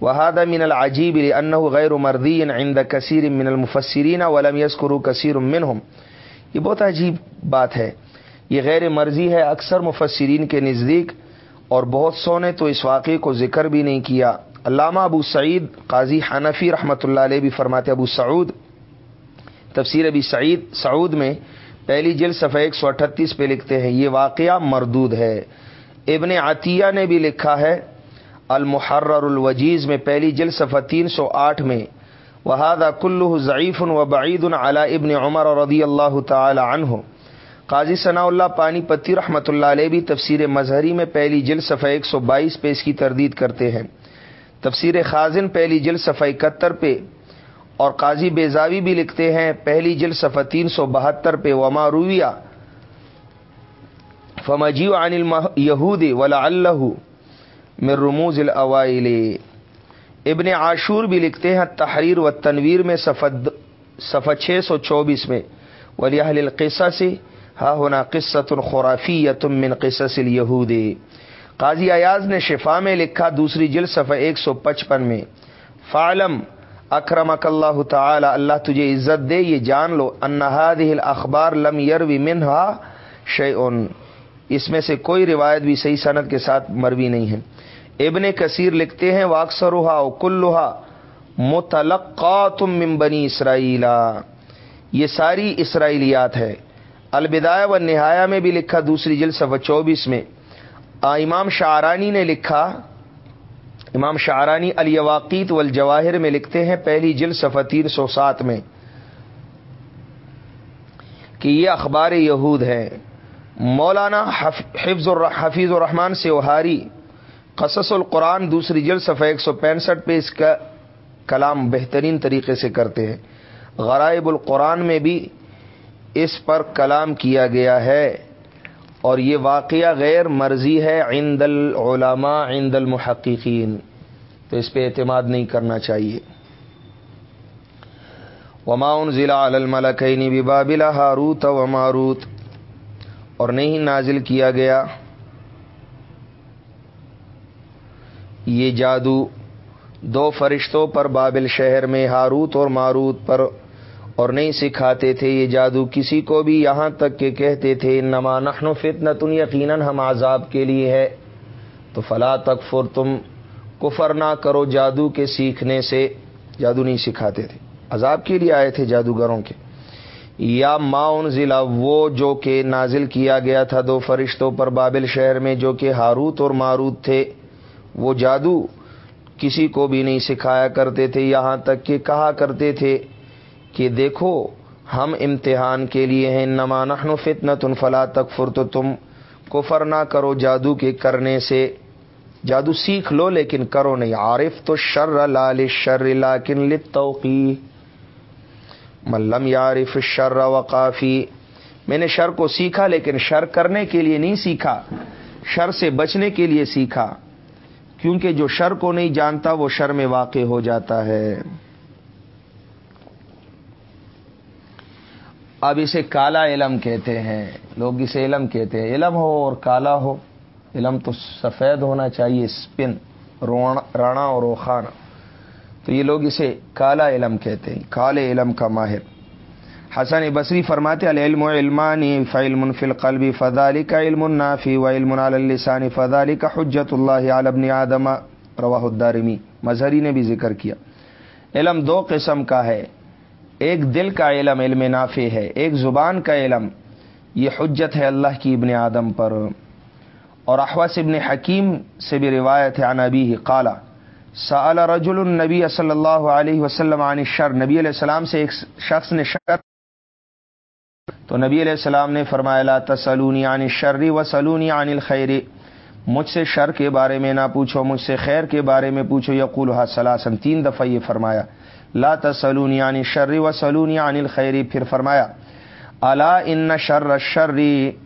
وحاد من العجیب ان غیر مردی عند کثیر من المفسرین ولم یسکرو کثیر منہم یہ بہت عجیب بات ہے۔ یہ غیر مرضی ہے اکثر مفسرین کے نزدیک اور بہت سو نے تو اس واقعے کو ذکر بھی نہیں کیا۔ علامہ ابو سعید قاضی حنفی رحمۃ اللہ علیہ بھی فرماتے ابو سعود، تفسیر ابی سعید سعود میں پہلی جلد صفحہ ایک سو اٹھتیس پہ لکھتے ہیں، یہ واقعہ مردود ہے۔ ابن عطیہ نے بھی لکھا ہے، المحرر الوجیز میں پہلی جلد صفحہ تین سو آٹھ میں وہادہ کلو ضعیف و بعید علی ابن عمر رضی اللہ تعالی عنہ۔ قاضی ثناء اللہ پانی پتی رحمۃ اللہ علیہ بھی تفسیر مظہری میں پہلی جلد صفحہ ایک سو بائیس پہ اس کی تردید کرتے ہیں۔ تفسیر خازن پہلی جلد صفحہ اکہتر پہ اور قاضی بیزاوی بھی لکھتے ہیں، پہلی جلد صفحہ تین سو بہتر پہ وما رویہ۔ فمجیو عن یہود ولا اللہ میں رموز الاوائل ابن عاشور بھی لکھتے ہیں، تحریر و تنویر میں صفحہ چھ سو چوبیس میں۔ ولی اہل القصہ سے ہا ہونا قصت الخرافی تم من قصص الیہود۔ قاضی ایاز نے شفا میں لکھا، دوسری جلد صفحہ ایک سو پچپن میں۔ فعلم اکرم اللہ تعالی، اللہ تجھے عزت دے، یہ جان لو انہاد اخبار لم یروی منہا شیئن۔ اس میں سے کوئی روایت بھی صحیح صنعت کے ساتھ مروی نہیں ہے۔ ابن کثیر لکھتے ہیں واکسروہا کلوہا متلقاتم من بنی اسرائیلا یہ ساری اسرائیلیات ہے۔ البدایہ و نہایا میں بھی لکھا، دوسری جلد صفحہ چوبیس میں۔ امام شاعرانی نے لکھا امام شاعرانی الواقیت والجواہر میں لکھتے ہیں پہلی جلد صفحہ تین سو سات میں کہ یہ اخبار یہود ہے مولانا حفظ حفیظ الرحمان سے اوہاری قصص القرآن دوسری جلد صفحہ ایک سو پینسٹھ پہ اس کا کلام بہترین طریقے سے کرتے ہیں۔ غرائب القرآن میں بھی اس پر کلام کیا گیا ہے۔ اور یہ واقعہ غیر مرضی ہے عند العلماء، عند المحققین۔ تو اس پہ اعتماد نہیں کرنا چاہیے۔ وماؤن ضلع الملکینی ببابلا ہاروت و ماروت اور نہیں نازل کیا گیا۔ یہ جادو دو فرشتوں پر بابل شہر میں ہاروت اور ماروت پر اور نہیں سکھاتے تھے یہ جادو کسی کو بھی یہاں تک کہ کہتے تھے نما نخن فتن تن یقیناً ہم عذاب کے لیے ہے۔ تو فلا تک فر تم کفر نہ کرو جادو کے سیکھنے سے۔ جادو نہیں سکھاتے تھے۔ عذاب کے لیے آئے تھے جادوگروں کے۔ یا معاون ضلع وہ جو کہ نازل کیا گیا تھا دو فرشتوں پر بابل شہر میں، جو کہ ہاروت اور ماروت تھے، وہ جادو کسی کو بھی نہیں سکھایا کرتے تھے، یہاں تک کہ کہا کرتے تھے۔ کہ دیکھو، ہم امتحان کے لیے ہیں نما نحن فتنت فلا تک فر تو تم کفر نہ کرو جادو کے کرنے سے۔ جادو سیکھ لو، لیکن کرو نہیں۔ عارف تو شر لال شر لاکن لتوقی ملم یارف شر وقافی میں نے شر کو سیکھا، لیکن شر کرنے کے لیے نہیں سیکھا۔ شر سے بچنے کے لیے سیکھا۔ کیونکہ جو شر کو نہیں جانتا، وہ شر میں واقع ہو جاتا ہے۔ اب اسے کالا علم کہتے ہیں، لوگ اسے علم کہتے ہیں۔ علم ہو اور کالا ہو، علم تو سفید ہونا چاہیے اسپن رانا اور روخانہ تو یہ لوگ اسے کالا علم کہتے ہیں، کالے علم کا ماہر۔ حسن بصری فرماتے العلم و علمانی فعلم فی القلب فضالی کا علم النافی و علم السانی فضالی کا حجت اللہ عالبن آدم۔ رواہ الدارمی، مظہری نے بھی ذکر کیا۔ علم دو قسم کا ہے ایک دل کا علم علم نافع ہے، ایک زبان کا علم۔ یہ حجت ہے اللہ کی ابن آدم پر۔ اور احواس ابن حکیم سے بھی روایت ہے، عن قالا سعال رجل النبی صلی اللہ علیہ وسلم عن الشر۔ نبی علیہ السلام سے ایک شخص نے شر تو نبی علیہ السلام نے فرمایا، لا تسلونی عن الشر وسلونی عن الخیر۔ مجھ سے شر کے بارے میں نہ پوچھو، مجھ سے خیر کے بارے میں پوچھو۔ یقول سلاسن، تین دفعہ یہ فرمایا۔ لا تسلونی عن الشر وسلونی عن الخیر. پھر فرمایا، الا ان شر الشر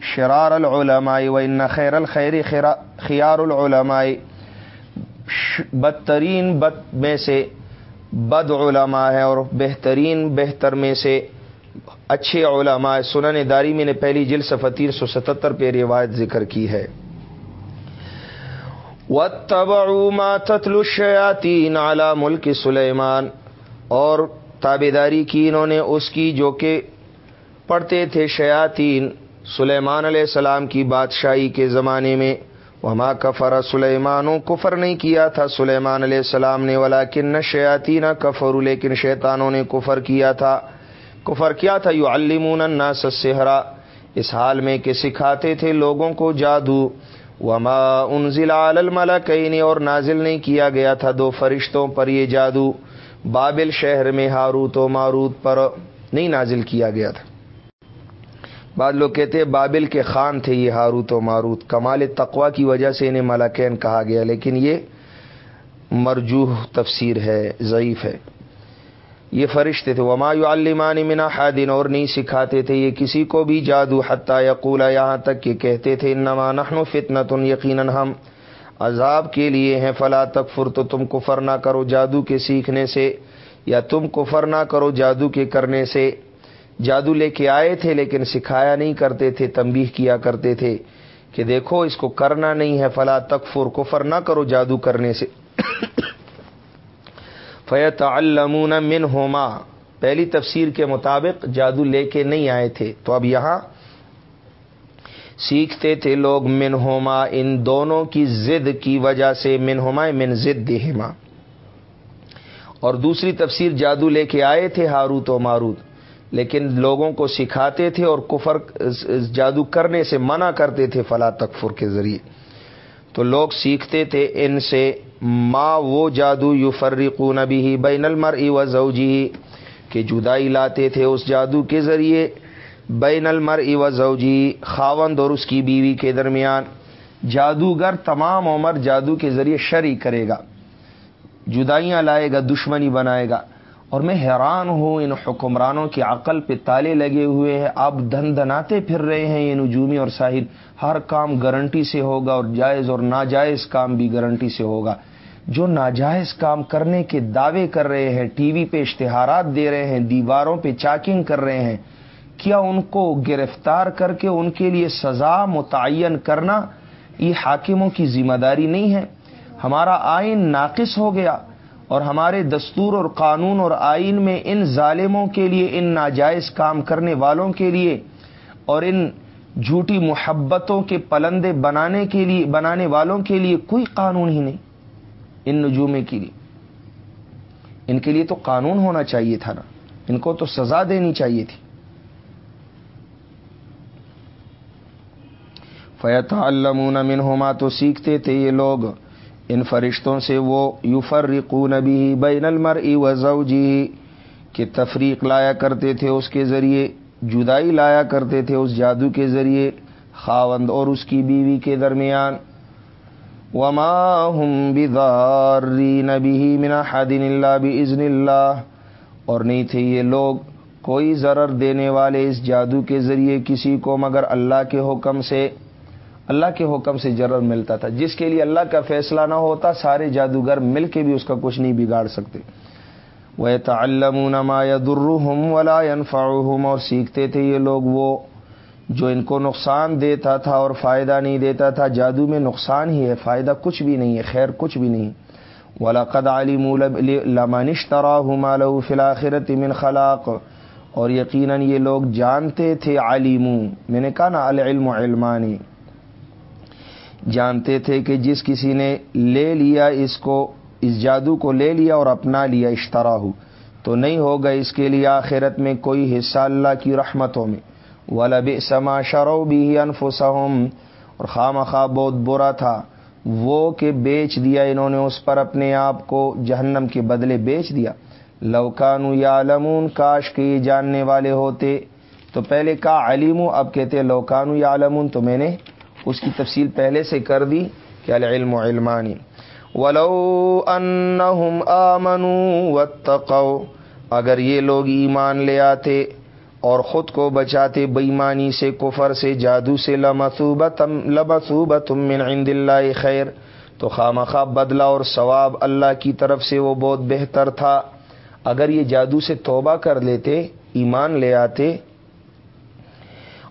شرار العلماء و ان خیر الخیر خیار العلماء. بدترین بد میں سے بد علماء ہے اور بہترین بہتر میں سے اچھے علماء. سنن داری میں نے پہلی جل سفتیر سو ستہتر پہ روایت ذکر کی ہے۔ الشَّيَاطِينَ عَلَى مُلْكِ سلیمان اور تابے داری کی انہوں نے اس کی جو کہ پڑھتے تھے شیاطین، سلیمان علیہ السلام کی بادشاہی کے زمانے میں۔ وہاں کفر سلیمان و کفر نہیں کیا تھا سلیمان علیہ السلام نے ولا کن شیاطین کفر لیکن شیطانوں نے کفر کیا تھا۔ کفر کیا تھا؟ یو المون الناس سہرا اس حال میں کہ سکھاتے تھے لوگوں کو جادو۔ وما انزل علی الملکین، اور نازل نہیں کیا گیا تھا۔ دو فرشتوں پر یہ جادو۔ بابل شہر میں ہاروت و ماروت پر نہیں نازل کیا گیا تھا۔ بعض لوگ کہتے ہیں بابل کے خان تھے یہ ہاروت و ماروت۔ کمال تقوا کی وجہ سے انہیں ملکین کہا گیا، لیکن یہ مرجوح تفسیر ہے، ضعیف ہے۔ یہ فرشتے تھے۔ وما علمان منا حادن اور نہیں سکھاتے تھے یہ کسی کو بھی جادو، حتیٰ یقولا یہاں تک کہ کہتے تھے انما نحن فتنۃ یقیناً ہم عذاب کے لیے ہیں، فلا تکفر، تو تم کفر نہ کرو جادو کے سیکھنے سے، یا تم کفر نہ کرو جادو کے کرنے سے۔ جادو لے کے آئے تھے لیکن سکھایا نہیں کرتے تھے، تنبیہ کیا کرتے تھے کہ دیکھو اس کو کرنا نہیں ہے، فلا تکفر، کفر نہ کرو جادو کرنے سے۔ فیت المون من ہوما پہلی تفسیر کے مطابق جادو لے کے نہیں آئے تھے۔ تو اب یہاں سیکھتے تھے لوگ من ہوما ان دونوں کی ضد کی وجہ سے من ہوما من ضد ہما اور دوسری تفسیر جادو لے کے آئے تھے ہاروت و ماروت، لیکن لوگوں کو سکھاتے تھے اور کفر، جادو کرنے سے منع کرتے تھے فلا تکفر کے ذریعے۔ تو لوگ سیکھتے تھے ان سے ماں وہ جادو یو فرقون بھی بین المر و زوجی کہ جدائی لاتے تھے اس جادو کے ذریعے۔ بین المر و زوجی، خاوند اور اس کی بیوی کے درمیان۔ جادوگر تمام عمر جادو کے ذریعے شری کرے گا، جدائیاں لائے گا، دشمنی بنائے گا۔ اور میں حیران ہوں ان حکمرانوں کی عقل پہ تالے لگے ہوئے ہیں۔ اب دھن دھناتے پھر رہے ہیں یہ نجومی اور ساحل ہر کام گارنٹی سے ہوگا اور جائز اور ناجائز کام بھی گارنٹی سے ہوگا۔ جو ناجائز کام کرنے کے دعوے کر رہے ہیں، ٹی وی پہ اشتہارات دے رہے ہیں، دیواروں پہ چاکنگ کر رہے ہیں کیا ان کو گرفتار کر کے ان کے لیے سزا متعین کرنا یہ حاکموں کی ذمہ داری نہیں ہے۔ ہمارا آئین ناقص ہو گیا اور ہمارے دستور اور قانون اور آئین میں ان ظالموں کے لیے، ان ناجائز کام کرنے والوں کے لیے اور ان جھوٹی محبتوں کے پلندے بنانے کے لیے، بنانے والوں کے لیے کوئی قانون ہی نہیں۔ ان نجومے کے لیے۔ ان کے لیے تو قانون ہونا چاہیے تھا نا۔ ان کو تو سزا دینی چاہیے تھی۔ فیت المون منہما تو سیکھتے تھے یہ لوگ۔ ان فرشتوں سے وہ یوفر بھی بین المر و زوجی، کہ تفریق لایا کرتے تھے اس کے ذریعے، جدائی لایا کرتے تھے اس جادو کے ذریعے، خاوند اور اس کی بیوی کے درمیان۔ وما ہم بداری نبی منا حدین اللہ بزن اللہ۔ اور نہیں تھے یہ لوگ کوئی ضرر دینے والے اس جادو کے ذریعے کسی کو، مگر اللہ کے حکم سے۔ اللہ کے حکم سے جرر ملتا تھا۔ جس کے لیے اللہ کا فیصلہ نہ ہوتا، سارے جادوگر مل کے بھی اس کا کچھ نہیں بگاڑ سکتے۔ وہ ما درحم ولا فاحم اور سیکھتے تھے یہ لوگ وہ جو ان کو نقصان دیتا تھا اور فائدہ نہیں دیتا تھا۔ جادو میں نقصان ہی ہے، فائدہ کچھ بھی نہیں ہے، خیر کچھ بھی نہیں۔ ولاقد عالم لمانش ترا مالو فلاخرت من خلاق۔ اور یقیناً یہ لوگ جانتے تھے عالم میں نے کہا نا، العلم علمانی جانتے تھے کہ جس کسی نے لے لیا اس کو، اس جادو کو لے لیا اور اپنا لیا اشترا ہو تو نہیں ہوگا اس کے لیے آخرت میں کوئی حصہ اللہ کی رحمتوں میں۔ ولب سما شرو بھی انفسہم اور خام خواہ بہت برا تھا۔ وہ کہ بیچ دیا انہوں نے، اس پر اپنے آپ کو جہنم کے بدلے بیچ دیا۔ لوکانو یا علمون کاش کے یہ جاننے والے ہوتے۔ تو پہلے کا علیم، اب کہتے لوکانو یا علمون تو میں نے اس کی تفصیل پہلے سے کر دی کہ العلم علمانی ولو انہم آمنوا واتقوا، اگر یہ لوگ ایمان لے آتے اور خود کو بچاتے بےمانی سے، کفر سے، جادو سے لمسوبت لمسوبت من عند اللہ خیر، تو خام خواب بدلا اور ثواب اللہ کی طرف سے وہ بہت بہتر تھا۔ اگر یہ جادو سے توبہ کر لیتے، ایمان لے آتے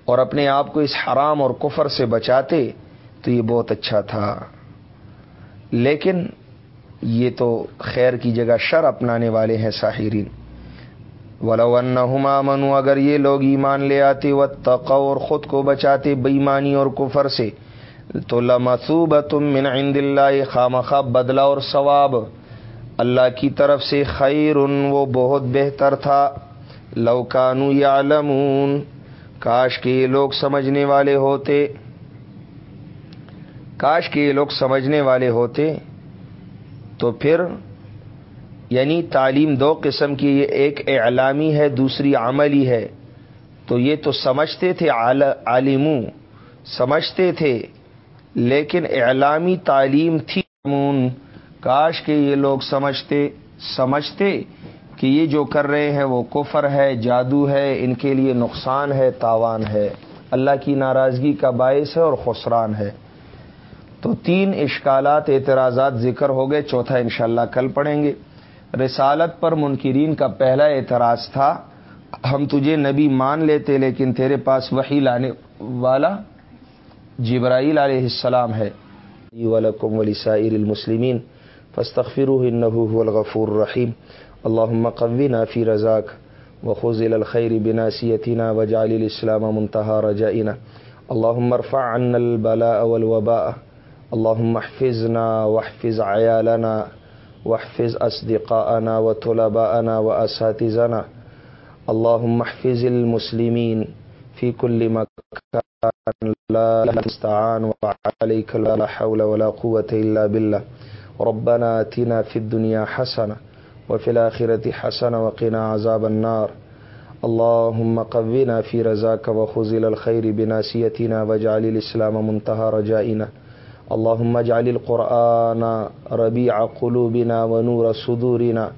اور اپنے آپ کو اس حرام اور کفر سے بچاتے تو یہ بہت اچھا تھا۔ لیکن یہ تو خیر کی جگہ شر اپنانے والے ہیں ساحرین۔ ولو انہما منو اگر یہ لوگ ایمان لے آتے و تقو اور خود کو بچاتے بےمانی اور کفر سے، تو لمسوب تم من عند اللہ خام خواب بدلا اور ثواب۔ اللہ کی طرف سے خیر ان وہ بہت بہتر تھا۔ لوکانو یا کاش کے یہ لوگ سمجھنے والے ہوتے کاش کے یہ لوگ سمجھنے والے ہوتے تو پھر یعنی تعلیم دو قسم کی یہ ایک اعلامی ہے، دوسری عملی ہے۔ تو یہ تو سمجھتے تھے عالم سمجھتے تھے، لیکن اعلامی تعلیم تھی۔ کاش کے یہ لوگ سمجھتے سمجھتے کہ یہ جو کر رہے ہیں وہ کفر ہے، جادو ہے، ان کے لیے نقصان ہے، تاوان ہے۔ اللہ کی ناراضگی کا باعث ہے اور خسران ہے۔ تو تین اشکالات، اعتراضات ذکر ہو گئے، چوتھا انشاءاللہ کل پڑھیں گے۔ رسالت پر منکرین کا پہلا اعتراض تھا، ہم تجھے نبی مان لیتے، لیکن تیرے پاس وہی لانے والا جبرائیل علیہ السلام ہے۔ ولکم ولسائر المسلمین فاستغفروه انه هو الغفور الرحیم۔ اللهم قونا في رزاك وخذل الخير بناسيتنا وجعل الاسلام منتهى رجائنا. اللهم ارفع عنا البلاء والوباء. اللهم احفظنا واحفظ عيالنا، واحفظ أصدقاءنا وطلباءنا وأساتذنا. اللهم احفظ المسلمين في كل مكان. لا استعان وعليك لا حول ولا قوة إلا بالله. ربنا آتنا في الدنيا حسنة وفي الآخرة حسنة وقنا عذاب النار. اللهم قونا في رزاك وخزل الخير بناسيتنا واجعل الإسلام منتهى رجائنا. اللهم اجعل القرآن ربيع قلوبنا ونور صدورنا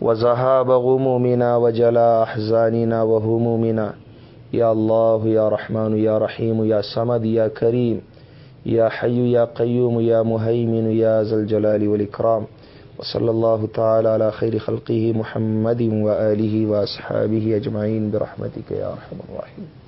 وذهاب غمومنا وجلاء أحزاننا وهمومنا. يا الله، يا رحمن، يا رحيم، يا صمد، يا كريم، يا حي، يا قيوم، يا مهيمن، يا ذا الجلال والإكرام. وصلی اللہ تعالی علی خیر خلقی محمد و علیہ و صحابی اجمعین برحمتك يا أرحم الراحمين.